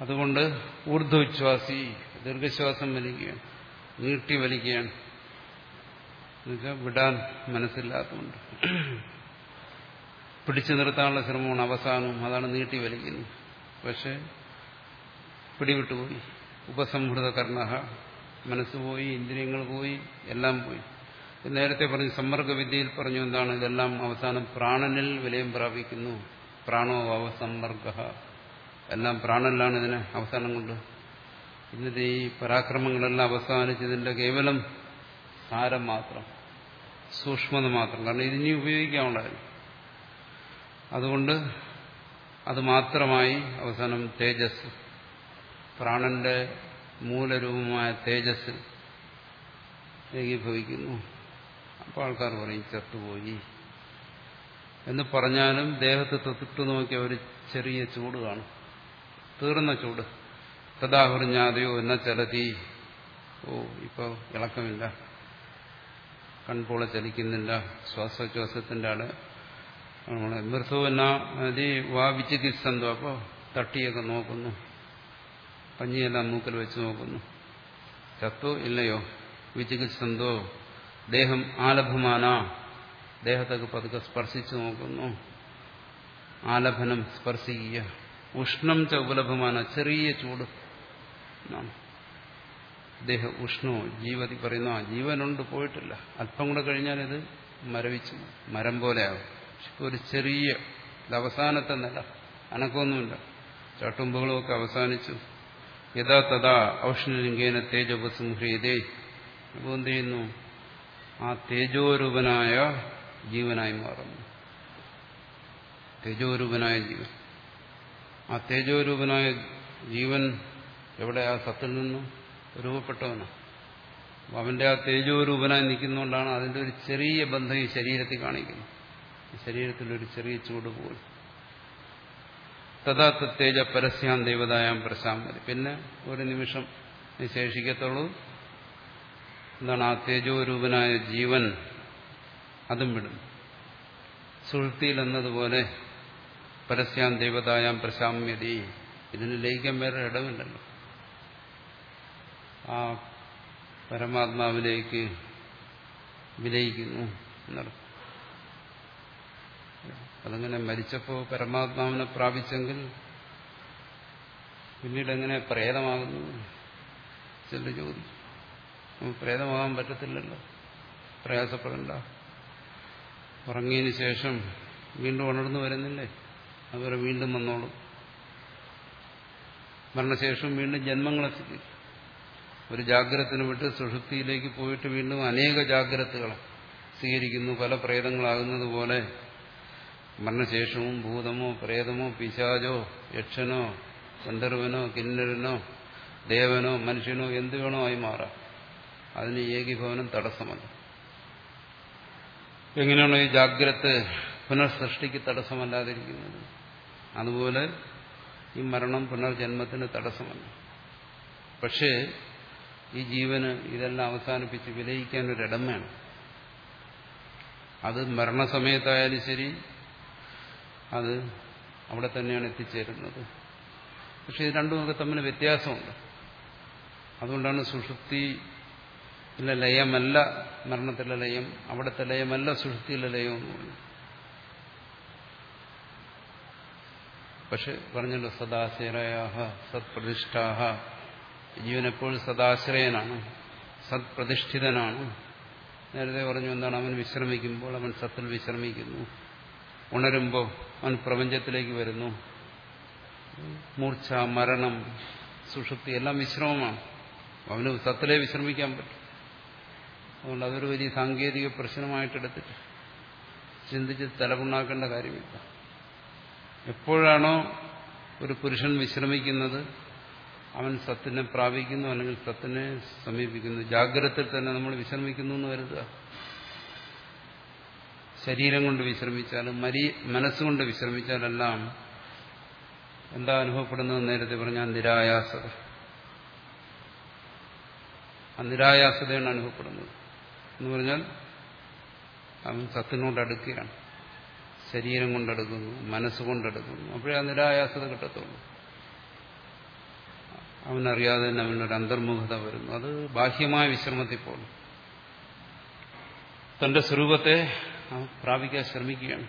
അതുകൊണ്ട് ഊർധ്വവിശ്വാസി ദീർഘശ്വാസം വലിക്കുകയാണ്. നീട്ടി വലിക്കുകയാണ്. എന്നുവെച്ചാൽ വിടാൻ മനസ്സില്ലാത്തതുകൊണ്ട്. പിടിച്ചു നിർത്താനുള്ള ശ്രമമാണ് അവസാനവും. അതാണ് നീട്ടി വലിക്കുന്നത്. പക്ഷെ പിടിവിട്ടുപോയി. ഉപസംഹൃത കർണ മനസ്സ് പോയി ഇന്ദ്രിയങ്ങൾ പോയി എല്ലാം പോയി. നേരത്തെ പറഞ്ഞു സമ്മർഗവിദ്യയിൽ പറഞ്ഞു എന്താണ് ഇതെല്ലാം അവസാനം പ്രാണനിൽ വിലയം പ്രാപിക്കുന്നു. പ്രാണോ അവസമ്മർഗ എല്ലാം പ്രാണനിലാണ് ഇതിനെ അവസാനം കൊണ്ട്. ഇന്നത്തെ ഈ പരാക്രമങ്ങളെല്ലാം അവസാനിച്ചതിന്റെ കേവലം സാരം മാത്രം സൂക്ഷ്മത മാത്രം. കാരണം ഇതിനി ഉപയോഗിക്കാനുണ്ടായിരുന്നു അതുകൊണ്ട് അത് മാത്രമായി അവസാനം തേജസ്. പ്രാണന്റെ മൂലരൂപമായ തേജസ് ഏകീഭവിക്കുന്നു. അപ്പോൾ ആൾക്കാർ പറയും ചത്തുപോയി. എന്ന് പറഞ്ഞാലും ദേഹത്ത് തൊട്ടു നോക്കിയ ഒരു ചെറിയ ചൂട് കാണും. തീർന്ന ചൂട്. തഥാഹുറിഞ്ഞാതെയോ എന്ന ചലതി. ഓ ഇപ്പോൾ ഇളക്കമില്ല. കൺപോള ചലിക്കുന്നില്ല. ശ്വാസോച്ഛ്വാസത്തിന്റെ ആൾ. നമ്മളെ നദി വാ വിചികിത്സന്തോ. അപ്പോൾ തട്ടിയൊക്കെ നോക്കുന്നു. പഞ്ഞിയെല്ലാം മൂക്കിൽ വെച്ച് നോക്കുന്നു. ചത്തോ ഇല്ലയോ? വിചികിത്സന്തോ? ദേഹം ആലഭമാന ദേഹത്തൊക്കെ പതുക്കെ സ്പർശിച്ചു നോക്കുന്നു. ആലഭനം സ്പർശിക്കുക. ഉഷ്ണം ച ഉപലഭമാന ചെറിയ ചൂട്. ദേഹ ഉഷ്ണോ ജീവതി പറയുന്നു ആ ജീവനുണ്ട് പോയിട്ടില്ല. അല്പം കൂടെ കഴിഞ്ഞാൽ ഇത് മരവിച്ചു മരം പോലെയാകും ഒരു ചെറിയ അവസാനത്തെ നില. അനക്കൊന്നുമില്ല ചട്ടുമ്പുകളുമൊക്കെ അവസാനിച്ചു. യഥാ തഥാ ഔഷ്ണലിംഗേന തേജോപസംഹ്രിയതേ അപ്പോൾ എന്ത് ചെയ്യുന്നു? ആ തേജോരൂപനായ ജീവനായി മാറുന്നു. തേജോരൂപനായ ജീവൻ. ആ തേജോരൂപനായ ജീവൻ എവിടെ? ആ സത്തിൽ നിന്നും രൂപപ്പെട്ടവനാണ് അവന്റെ ആ തേജോരൂപനായി നിൽക്കുന്നതുകൊണ്ടാണ് അതിന്റെ ഒരു ചെറിയ ബന്ധം ഈ ശരീരത്തിൽ കാണിക്കുന്നത്. ഈ ശരീരത്തിലൊരു ചെറിയ ചൂട് പോയി തഥാ തേജ പരസ്യാം ദേവതായാം പ്രശാമതി പിന്നെ ഒരു നിമിഷം ശേഷിക്കത്തുള്ളൂ എന്താണ് ആ തേജോരൂപനായ ജീവൻ അതും വിടും. സുഹൃത്തിയിൽ എന്നതുപോലെ പരസ്യാം ദേവതായാം പ്രശാമ്യതി ഇതിന് ലയിക്കാൻ വേറെ ഇടമില്ലല്ലോ. ആ പരമാത്മാവിലേക്ക് വിലയിക്കുന്നു എന്നർത്ഥം. അതങ്ങനെ മരിച്ചപ്പോൾ പരമാത്മാവിനെ പ്രാപിച്ചെങ്കിൽ പിന്നീട് എങ്ങനെ പ്രേതമാകുന്നു? ചില ചോദിക്കും പ്രേതമാകാൻ പറ്റത്തില്ലല്ലോ. പ്രയാസപ്പെടണ്ട. ഉറങ്ങിയതിന് ശേഷം വീണ്ടും ഉണർന്നു വരുന്നില്ലേ? അവരെ വീണ്ടും വന്നോളും. മരണശേഷം വീണ്ടും ജന്മങ്ങളെ ഒരു ജാഗ്രതത്തിന് വിട്ട് സുഷുപ്തിയിലേക്ക് പോയിട്ട് വീണ്ടും അനേക ജാഗ്രതകൾ സ്വീകരിക്കുന്നു. പല പ്രേതങ്ങളാകുന്നത് പോലെ മരണശേഷവും ഭൂതമോ പ്രേതമോ പിശാചോ യക്ഷനോ ഗന്ധർവനോ കിന്നരനോ ദേവനോ മനുഷ്യനോ എന്ത് വേണോ ആയി മാറാം. അതിന് ഏകീഭവനം തടസ്സമല്ല. എങ്ങനെയാണോ ഈ ജാഗ്രത പുനഃസൃഷ്ടിക്ക് തടസ്സമല്ലാതിരിക്കുന്നത്? അതുപോലെ ഈ മരണം പുനർജന്മത്തിന് തടസ്സമല്ല. പക്ഷേ ഈ ജീവന് ഇതെല്ലാം അവസാനിപ്പിച്ച് വിലയിക്കാൻ ഒരിടം വേണം അത് മരണസമയത്തായാലും ശരി അത് അവിടെ തന്നെയാണ് എത്തിച്ചേരുന്നത്. പക്ഷെ ഇത് രണ്ടുമൊക്കെ തമ്മിൽ വ്യത്യാസമുണ്ട്. അതുകൊണ്ടാണ് സുഷുപ്തിയിലെ ലയമല്ല മരണത്തിലെ ലയം അവിടുത്തെ ലയമല്ല സുഷുപ്തിയിലെ ലയം എന്ന് പറഞ്ഞു പക്ഷെ പറഞ്ഞല്ലോ സദാശ്രയാഹ സത്പ്രതിഷ്ഠാഹ. ജീവൻ എപ്പോഴും സദാശ്രയനാണ് സത്പ്രതിഷ്ഠിതനാണ്. നേരത്തെ പറഞ്ഞു എന്താണ് അവൻ വിശ്രമിക്കുമ്പോൾ അവൻ സത്തിൽ വിശ്രമിക്കുന്നു. ഉണരുമ്പോൾ അവൻ പ്രപഞ്ചത്തിലേക്ക് വരുന്നു. മൂർച്ച മരണം സുഷുപ്തി എല്ലാം വിശ്രമമാണ്. അവന് സത്തിലേ വിശ്രമിക്കാൻ പറ്റും. അതുകൊണ്ട് അതൊരു വലിയ സാങ്കേതിക പ്രശ്നമായിട്ടെടുത്തിട്ട് ചിന്തിച്ച് തലപുണ്ണാക്കേണ്ട കാര്യമില്ല. എപ്പോഴാണോ ഒരു പുരുഷൻ വിശ്രമിക്കുന്നത് അവൻ സത്തിനെ പ്രാപിക്കുന്നു അല്ലെങ്കിൽ സത്തിനെ സമീപിക്കുന്നു. ജാഗ്രതയിൽ തന്നെ നമ്മൾ വിശ്രമിക്കുന്നു എന്ന് കരുതുക. ശരീരം കൊണ്ട് വിശ്രമിച്ചാലും മരി മനസ്സുകൊണ്ട് വിശ്രമിച്ചാലെല്ലാം എന്താ അനുഭവപ്പെടുന്നത് നേരത്തെ പറഞ്ഞാൽ നിരായാസത. ആ നിരായാസതയാണ് അനുഭവപ്പെടുന്നത്. എന്ന് പറഞ്ഞാൽ അവൻ സത്തിനോട് അടുക്കുകയാണ്. ശരീരം കൊണ്ടെടുക്കുന്നു മനസ്സുകൊണ്ടെടുക്കുന്നു അപ്പോഴേ ആ നിരായാസത കിട്ടത്തുള്ളൂ. അവനറിയാതെ തന്നെ അവനൊരു അന്തർമുഖത വരുന്നു. അത് ബാഹ്യമായ വിശ്രമത്തിൽ പോലും. തന്റെ സ്വരൂപത്തെ പ്രാപിക്കാൻ ശ്രമിക്കുകയാണ്.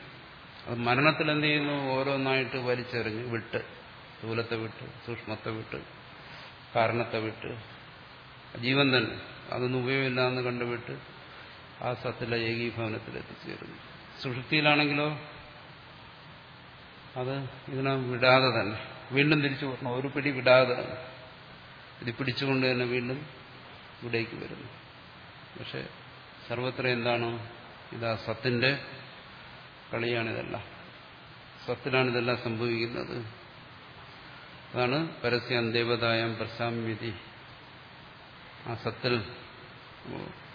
അത് മരണത്തിൽ എന്ത് ചെയ്യുന്നു? ഓരോന്നായിട്ട് വലിച്ചെറിഞ്ഞ് വിട്ട് സ്ഥൂലത്തെ വിട്ട് സൂക്ഷ്മത്തെ വിട്ട് കാരണത്തെ വിട്ട് ജീവൻ തന്നെ. അതൊന്നും ഉപയോഗമില്ല എന്ന് കണ്ടുവിട്ട് ആ സത്തിലെ ഏകീഭവനത്തിൽ എത്തിച്ചേരുന്നു. സുഷുപ്തിയിലാണെങ്കിലോ? അത് ഇതിനെ വിടാതെ തന്നെ. വീണ്ടും തിരിച്ചു വരണം. ഒരു പിടി വിടാതെ തന്നെ. ഇത് പിടിച്ചുകൊണ്ട് തന്നെ വീണ്ടും ഇവിടേക്ക് വരുന്നു. പക്ഷെ സർവത്ര എന്താണ്? ഇതാ സത്തിന്റെ കളിയാണിതെല്ലാം. സത്തിലാണിതെല്ലാം സംഭവിക്കുന്നത്. അതാണ് പരസ്യം ദേവതായം പ്രസാമ്യതി. ആ സത്തിൽ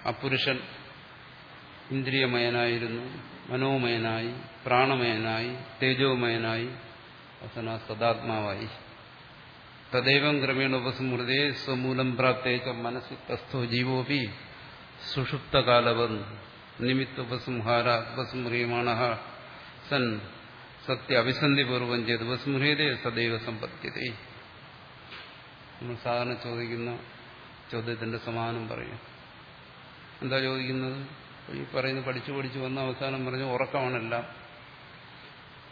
അപുരുഷൻ പുരുഷൻ ഇന്ദ്രിയമയനായിരുന്നു മനോമയനായി പ്രാണമയനായി തേജോമയനായി അവസാന സദാത്മാവായി. തദൈവം ക്രമേണ ഉപസമൃതേ സ്വമൂലം പ്രാപ്തേച്ച മനസ്സി തസ്ഥോ ജീവോപി സുഷുപ്തകാലവൻ നിമിത്തുപസംഹാര സൻ സത്യ അഭിസന്ധിപൂർവം ചെയ്ത് ഉപസംഹ്രിയത സദൈവ സമ്പത്യത നമ്മൾ സാധാരണ ചോദിക്കുന്ന ചോദ്യത്തിന്റെ സമാനം പറയും. എന്താ ചോദിക്കുന്നത്? ഈ പറയുന്നത് പഠിച്ചു പഠിച്ചു വന്ന അവസാനം പറഞ്ഞു ഉറക്കമാണെല്ലാം.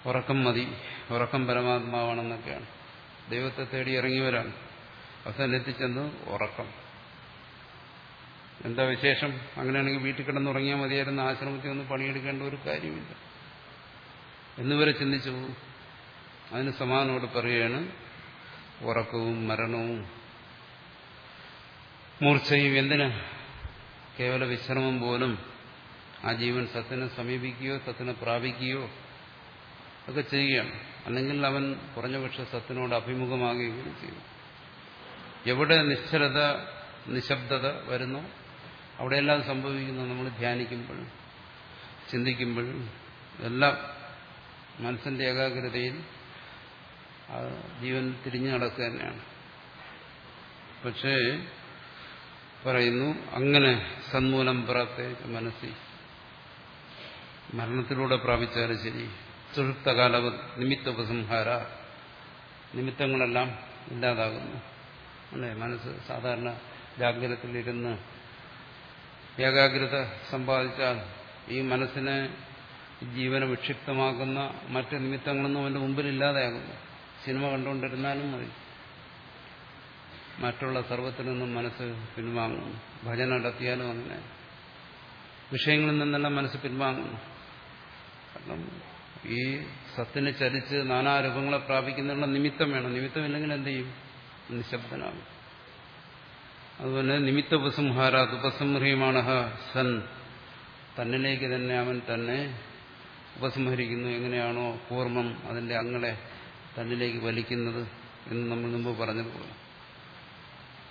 ഉറക്കം മതി ഉറക്കം പരമാത്മാവാണെന്നൊക്കെയാണ്. ദൈവത്തെ തേടി ഇറങ്ങിയവരാണ് അവസാനം എത്തിച്ചെന്ന് ഉറക്കം. എന്താ വിശേഷം? അങ്ങനെയാണെങ്കിൽ വീട്ടിൽ കിടന്നുറങ്ങിയാൽ മതിയായിരുന്നു. ആശ്രമത്തിൽ ഒന്ന് പണിയെടുക്കേണ്ട ഒരു കാര്യമില്ല. എന്നുവരെ ചിന്തിച്ചു. പോകും അതിന് സമാനോട് പറയുകയാണ് ഉറക്കവും മരണവും മൂർച്ചയും എന്തിന്? കേവല വിശ്രമം പോലും ആ ജീവൻ സത്തിനെ സമീപിക്കുകയോ സത്തിനെ പ്രാപിക്കുകയോ ഒക്കെ ചെയ്യുകയാണ്. അല്ലെങ്കിൽ അവൻ കുറഞ്ഞപക്ഷ സത്തിനോട് അഭിമുഖമാകുകയും ചെയ്യും. എവിടെ നിശ്ചലത നിശബ്ദത വരുന്നു അവിടെയെല്ലാം സംഭവിക്കുന്നു. നമ്മൾ ധ്യാനിക്കുമ്പോഴും ചിന്തിക്കുമ്പോഴും എല്ലാം മനസ്സിന്റെ ഏകാഗ്രതയിൽ ജീവൻ തിരിഞ്ഞു നടക്കുക തന്നെയാണ്. പക്ഷേ പറയുന്നു അങ്ങനെ സന്മൂലം പ്രാപ്ത മനസ്സിൽ മരണത്തിലൂടെ പ്രാപിച്ചാലും ശരി. സുഷുപ്തകാല നിമിത്ത ഉപസംഹാര നിമിത്തങ്ങളെല്ലാം ഇല്ലാതാകുന്നു. അല്ലേ? മനസ്സ് സാധാരണ ജാഗ്രതത്തിലിരുന്ന് ഏകാഗ്രത സമ്പാദിച്ചാൽ ഈ മനസ്സിനെ ജീവനെ വിക്ഷിപ്തമാക്കുന്ന മറ്റ് നിമിത്തങ്ങളൊന്നും അവന്റെ മുമ്പിൽ ഇല്ലാതെയാകുന്നു സിനിമ കണ്ടുകൊണ്ടിരുന്നാലും മതി. മറ്റുള്ള സർവത്തിൽ നിന്നും മനസ്സ് പിൻവാങ്ങുന്നു. ഭജന നടത്തിയാലും അങ്ങനെ. വിഷയങ്ങളിൽ നിന്നെല്ലാം മനസ്സ് പിൻവാങ്ങുന്നു. കാരണം ഈ സത്തിനെ ചലിച്ച് നാനാരൂപങ്ങളെ പ്രാപിക്കുന്നതിനുള്ള നിമിത്തം വേണം. നിമിത്തമില്ലെങ്കിൽ എന്ത് ചെയ്യും? നിശബ്ദനാകും. അതുപോലെ നിമിത്ത ഉപസംഹാരാത് ഉപസംഹരിയമാണ് സൻ. തന്നിലേക്ക് തന്നെ അവൻ തന്നെ ഉപസംഹരിക്കുന്നു. എങ്ങനെയാണോ കൂർമ്മം അതിന്റെ അങ്ങളെ തന്നിലേക്ക് വലിക്കുന്നത് എന്ന് നമ്മൾ മുമ്പ് പറഞ്ഞതുപോലെ.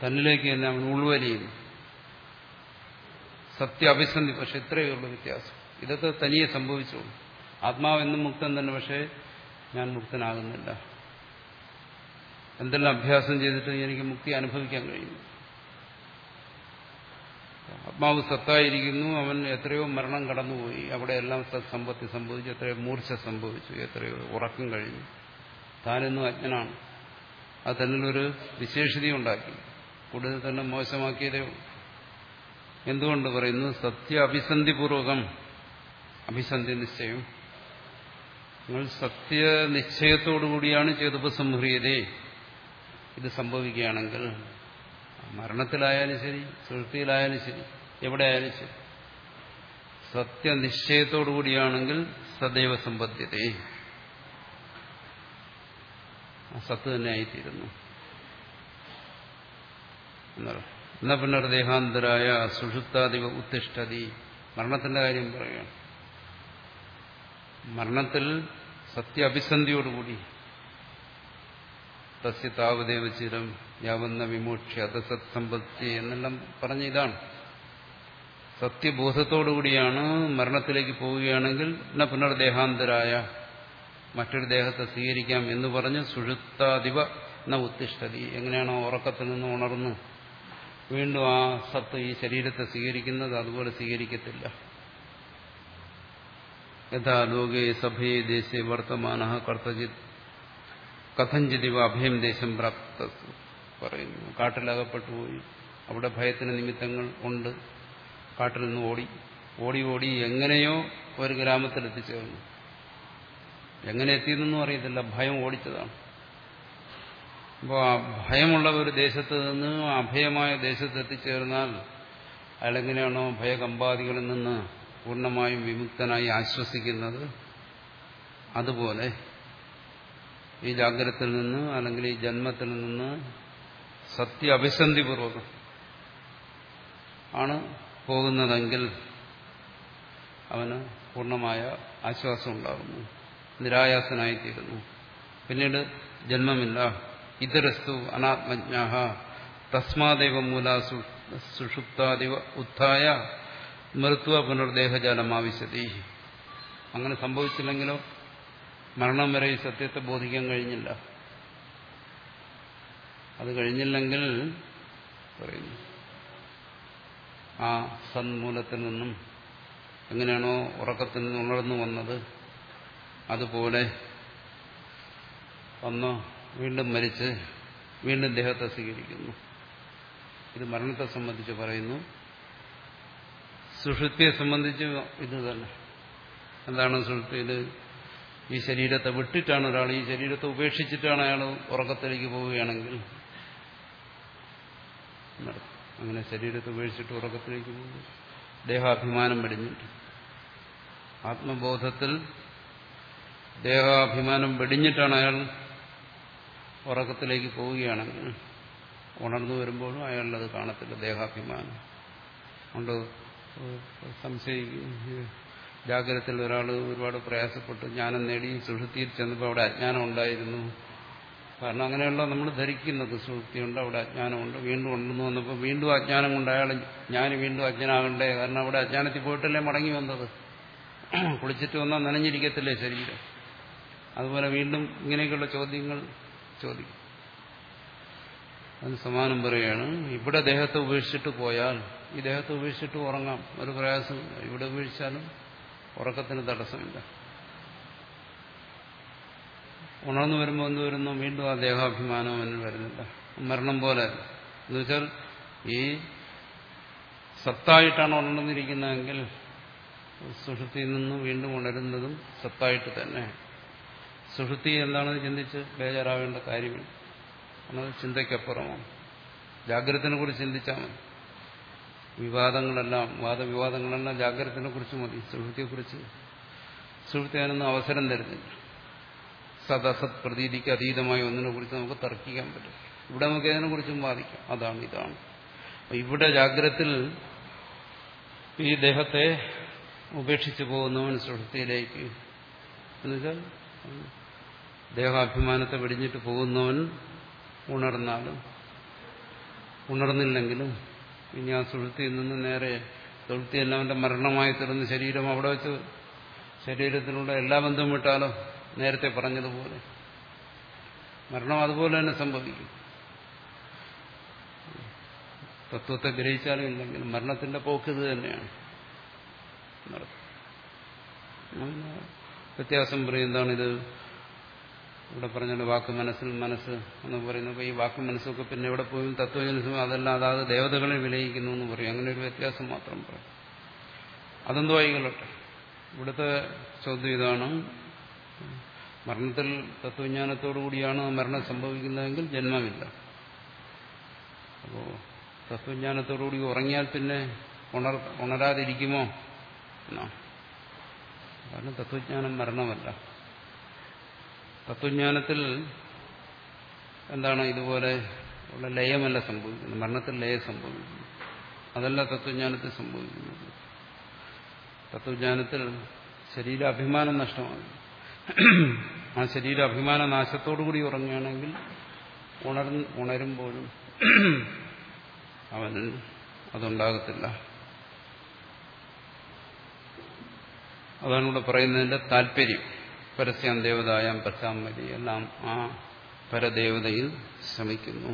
തന്നിലേക്ക് തന്നെ അവൻ ഉൾവലിയുന്നു. സത്യ അഭിസന്ധി പക്ഷെ ഇത്രയേ ഉള്ളൂ വ്യത്യാസം. ഇതൊക്കെ തനിയെ സംഭവിച്ചോളൂ. ആത്മാവെന്നും മുക്തൻ തന്നെ പക്ഷേ ഞാൻ മുക്തനാകുന്നില്ല. എന്തെല്ലാം അഭ്യാസം ചെയ്തിട്ട് എനിക്ക് മുക്തി അനുഭവിക്കാൻ കഴിയുന്നു ആത്മാവ് സത്തായിരിക്കുന്നു അവൻ എത്രയോ മരണം കടന്നുപോയി. അവിടെയെല്ലാം സത്സമ്പത്തി സംഭവിച്ചു എത്രയോ മൂർച്ച സംഭവിച്ചു എത്രയോ ഉറക്കം കഴിഞ്ഞു. താനെന്നും അജ്ഞനാണ്. അത് തന്നിലൊരു വിശേഷതയുണ്ടാക്കി. കൂടുതൽ തന്നെ മോശമാക്കിയതേ എന്തുകൊണ്ട് പറയുന്നു? സത്യ അഭിസന്ധിപൂർവകം. അഭിസന്ധി നിശ്ചയം. നിങ്ങൾ സത്യനിശ്ചയത്തോടുകൂടിയാണ് സംഹ്രിയതേ ഇത് സംഭവിക്കുകയാണെങ്കിൽ മരണത്തിലായാലും ശരി സൃഷ്ടിയിലായാലും ശരി എവിടെ ആയാലും ശരി. സത്യനിശ്ചയത്തോടുകൂടിയാണെങ്കിൽ സദൈവ സമ്പദ്ധ്യത. സത്ത് തന്നെ ആയിത്തീരുന്നു. എന്ന പുനർദേഹാന്തരായ സുഷുപ്താദിവ ഉത്തിഷ്ഠതി. മരണത്തിന്റെ കാര്യം പറയുകയാണ് മരണത്തിൽ സത്യ അഭിസന്ധിയോടുകൂടി തസ്യ താവദേവ ചിരം യാവന്ന വിമോക്ഷ അത് സത്സമ്പത്തി എന്നെല്ലാം പറഞ്ഞ ഇതാണ്. സത്യബോധത്തോടുകൂടിയാണ് മരണത്തിലേക്ക് പോവുകയാണെങ്കിൽ എന്നാ പുനർദേഹാന്തരായ മറ്റൊരു ദേഹത്തെ സ്വീകരിക്കാം എന്ന് പറഞ്ഞ് സുഷുപ്താദിവ എന്ന ഉത്തിഷ്ഠതി. എങ്ങനെയാണോ ഉറക്കത്തിൽ നിന്ന് ഉണർന്നു. വീണ്ടും ആ സത്ത് ഈ ശരീരത്തെ സ്വീകരിക്കുന്നത് അതുപോലെ സ്വീകരിക്കത്തില്ല. യഥാ ലോകേ സഭയെ ദേശേ വർത്തമാന കർത്തജിത് കഥഞ്ചിതിവ അഭയം ദേശം പ്രാപ്ത പറയുന്നു. കാട്ടിലകപ്പെട്ടു പോയി. അവിടെ ഭയത്തിന് നിമിത്തങ്ങൾ ഉണ്ട്. കാട്ടിൽ നിന്ന് ഓടി. ഓടി ഓടി എങ്ങനെയോ ഒരു ഗ്രാമത്തിൽ എത്തിച്ചേർന്നു എങ്ങനെ എത്തിയെന്നൊന്നും അറിയത്തില്ല. ഭയം ഓടിച്ചതാണ്. അപ്പോൾ ആ ഭയമുള്ള ഒരു ദേശത്ത് നിന്ന് അഭയമായ ദേശത്ത് എത്തിച്ചേർന്നാൽ അയാളെങ്ങനെയാണോ ഭയകമ്പാദികളിൽ നിന്ന് പൂർണമായും വിമുക്തനായി ആശ്വസിക്കുന്നത്? അതുപോലെ ഈ ജാഗ്രതത്തിൽ നിന്ന് അല്ലെങ്കിൽ ഈ ജന്മത്തിൽ നിന്ന് സത്യ അഭിസന്ധിപൂർവകം ആണ് പോകുന്നതെങ്കിൽ അവന് പൂർണമായ ആശ്വാസം ഉണ്ടാകുന്നു. നിരായാസനായിത്തീരുന്നു. പിന്നീട് ജന്മമില്ല. ഇതരസ്തു അനാത്മജ്ഞാഹ. തസ്മാദേവ മൂല സുഷുപ്താദിവ ഉത്ഥായ. മൃത്വ പുനർദേഹജാലം ആവശ്യതി അങ്ങനെ സംഭവിച്ചില്ലെങ്കിലോ മരണം വരെ ഈ സത്യത്തെ ബോധിക്കാൻ കഴിഞ്ഞില്ല. അത് കഴിഞ്ഞില്ലെങ്കിൽ പറയുന്നു. ആ സന്മൂലത്തിൽ നിന്നും എങ്ങനെയാണോ ഉറക്കത്തിൽ നിന്ന് ഉണർന്നു വന്നത് അതുപോലെ വന്ന് വീണ്ടും മരിച്ച് വീണ്ടും ദേഹത്തെ സ്വീകരിക്കുന്നു. ഇത് മരണത്തെ സംബന്ധിച്ച് പറയുന്നു. സുഷുപ്തിയെ സംബന്ധിച്ച് ഇത് തന്നെ. എന്താണ് സുഷുപ്തിയിൽ ഈ ശരീരത്തെ വിട്ടിട്ടാണ് ഒരാൾ ഈ ശരീരത്തെ ഉപേക്ഷിച്ചിട്ടാണ് അയാൾ ഉറക്കത്തിലേക്ക് പോവുകയാണെങ്കിൽ അങ്ങനെ ശരീരത്തെ ഉപേക്ഷിച്ചിട്ട് ഉറക്കത്തിലേക്ക് പോകുന്നു. ദേഹാഭിമാനം വെടിഞ്ഞിട്ട്. ആത്മബോധത്തിൽ ദേഹാഭിമാനം വെടിഞ്ഞിട്ടാണ് അയാൾ ഉറക്കത്തിലേക്ക് പോവുകയാണെങ്കിൽ ഉണർന്നു വരുമ്പോഴും അയാളത് കാണത്തില്ല ദേഹാഭിമാനം. കൊണ്ട് സംശയിക്കും. ജാഗ്രതത്തിൽ ഒരാൾ ഒരുപാട് പ്രയാസപ്പെട്ട് ജ്ഞാനം നേടി സുഹൃത്തിയിൽ ചെന്നപ്പോൾ അവിടെ അജ്ഞാനം ഉണ്ടായിരുന്നു. കാരണം അങ്ങനെയുള്ള നമ്മൾ ധരിക്കുന്നത് സുഹൃത്തിയുണ്ട് അവിടെ അജ്ഞാനമുണ്ട് വീണ്ടും ഉണ്ടെന്ന് വന്നപ്പോൾ വീണ്ടും അജ്ഞാനം കൊണ്ട് അയാൾ ഞാൻ വീണ്ടും അജ്ഞനാകണ്ടേ? കാരണം അവിടെ അജ്ഞാനത്തിൽ പോയിട്ടല്ലേ മടങ്ങി വന്നത്? കുളിച്ചിട്ട് വന്നാൽ നനഞ്ഞിരിക്കത്തില്ലേ ശരീരം? അതുപോലെ വീണ്ടും ഇങ്ങനെയൊക്കെയുള്ള ചോദ്യങ്ങൾ ചോദിക്കും. അതിന് സമാനം പറയുകയാണ് ഇവിടെ ദേഹത്തെ ഉപേക്ഷിച്ചിട്ട് പോയാൽ ഈ ദേഹത്തെ ഉപേക്ഷിച്ചിട്ട് ഉറങ്ങാം. ഒരു പ്രയാസം ഇവിടെ ഉപേക്ഷിച്ചാലും ഉറക്കത്തിന് തടസ്സമില്ല. ഉണർന്നു വരുമ്പോൾ എന്ത് വരുന്നു? വീണ്ടും ആ ദേഹാഭിമാനം അവന് വരുന്നില്ല മരണം പോലെ. എന്നുവെച്ചാൽ ഈ സത്തായിട്ടാണ് ഉണർന്നിരിക്കുന്നതെങ്കിൽ സുഷുതിയിൽ നിന്ന് വീണ്ടും ഉണരുന്നതും സത്തായിട്ട് തന്നെ. സുഷുതി എന്താണെന്ന് ചിന്തിച്ച് ബേജാറാവേണ്ട കാര്യമില്ല. അത് ചിന്തയ്ക്കപ്പുറമാണ്. ജാഗ്രതനെ കുറിച്ച് ചിന്തിച്ചാൽ മതി. വിവാദങ്ങളെല്ലാം വാദവിവാദങ്ങളെല്ലാം ജാഗ്രതനെ കുറിച്ച് മതി സുഹൃത്തിയെക്കുറിച്ച് സുഹൃത്തി അതിനൊന്നും അവസരം തരുന്നില്ല. സദസത് പ്രതീതിക്ക് അതീതമായ ഒന്നിനെ കുറിച്ച് നമുക്ക് തർക്കിക്കാൻ പറ്റും. ഇവിടെ നമുക്ക് ഇതിനെക്കുറിച്ചും ബാധിക്കാം അതാണ് ഇതാണ്. ഇവിടെ ജാഗ്രത്തിൽ ഈ ദേഹത്തെ ഉപേക്ഷിച്ചു പോകുന്നവൻ സൃഷ്ടിയിലേക്ക് എന്നുവെച്ചാൽ ദേഹാഭിമാനത്തെ വെടിഞ്ഞിട്ട് പോകുന്നവൻ ഉണർന്നാലും ഉണർന്നില്ലെങ്കിലും ഇനി ആ സുഹൃത്തിയിൽ നിന്ന് നേരെ തൊഴുത്തി എല്ലാവന്റെ മരണമായി തീർന്ന ശരീരം അവിടെ വെച്ച് ശരീരത്തിലുള്ള എല്ലാ ബന്ധവും വിട്ടാലോ? നേരത്തെ പറഞ്ഞതുപോലെ. മരണം അതുപോലെ തന്നെ സംഭവിക്കും. തത്വത്തെ ഗ്രഹിച്ചാലും ഇല്ലെങ്കിൽ മരണത്തിന്റെ പോക്ക് ഇത് തന്നെയാണ്. വ്യത്യാസം പറയും ഇത്? ഇവിടെ പറഞ്ഞ വാക്ക് മനസ്സിൽ മനസ്സ് എന്ന് പറയുന്നത് ഈ വാക്ക് മനസ്സൊക്കെ പിന്നെ എവിടെ പോയും? തത്വജനസും അതെല്ലാം അതാത് ദേവതകളെ വിലയിക്കുന്നു എന്ന് പറയും. അങ്ങനെ ഒരു വ്യത്യാസം മാത്രം പറയും. അതെന്തോ ആയിക്കൊള്ളട്ടെ. ഇവിടുത്തെ ചോദ്യം ഇതാണ്. മരണത്തിൽ തത്വജ്ഞാനത്തോടുകൂടിയാണ് മരണം സംഭവിക്കുന്നതെങ്കിൽ ജന്മമില്ല. അപ്പോ തത്വജ്ഞാനത്തോടുകൂടി ഉറങ്ങിയാൽ പിന്നെ ഉണർ ഉണരാതിരിക്കുമോ? എന്നാ. കാരണം തത്വജ്ഞാനം മരണമല്ല. തത്വജ്ഞാനത്തിൽ എന്താണ് ഇതുപോലെ ഉള്ള ലയമല്ല സംഭവിക്കുന്നത്. മരണത്തിൽ ലയം സംഭവിക്കുന്നു. അതല്ല തത്വജ്ഞാനത്തിൽ സംഭവിക്കുന്നത്. തത്വജ്ഞാനത്തിൽ ശരീരാഭിമാനം നഷ്ടമാണ് ആ ശരീര അഭിമാന നാശത്തോടുകൂടി ഉറങ്ങുകയാണെങ്കിൽ ഉണർ ഉണരുമ്പോഴും അവന് അതുണ്ടാകത്തില്ല. അതാണ് ഇവിടെ പറയുന്നതിന്റെ താല്പര്യം. പരസ്യാം ദേവതായാം പച്ചാമതി എല്ലാം ആ പരദേവതയിൽ ശ്രമിക്കുന്നു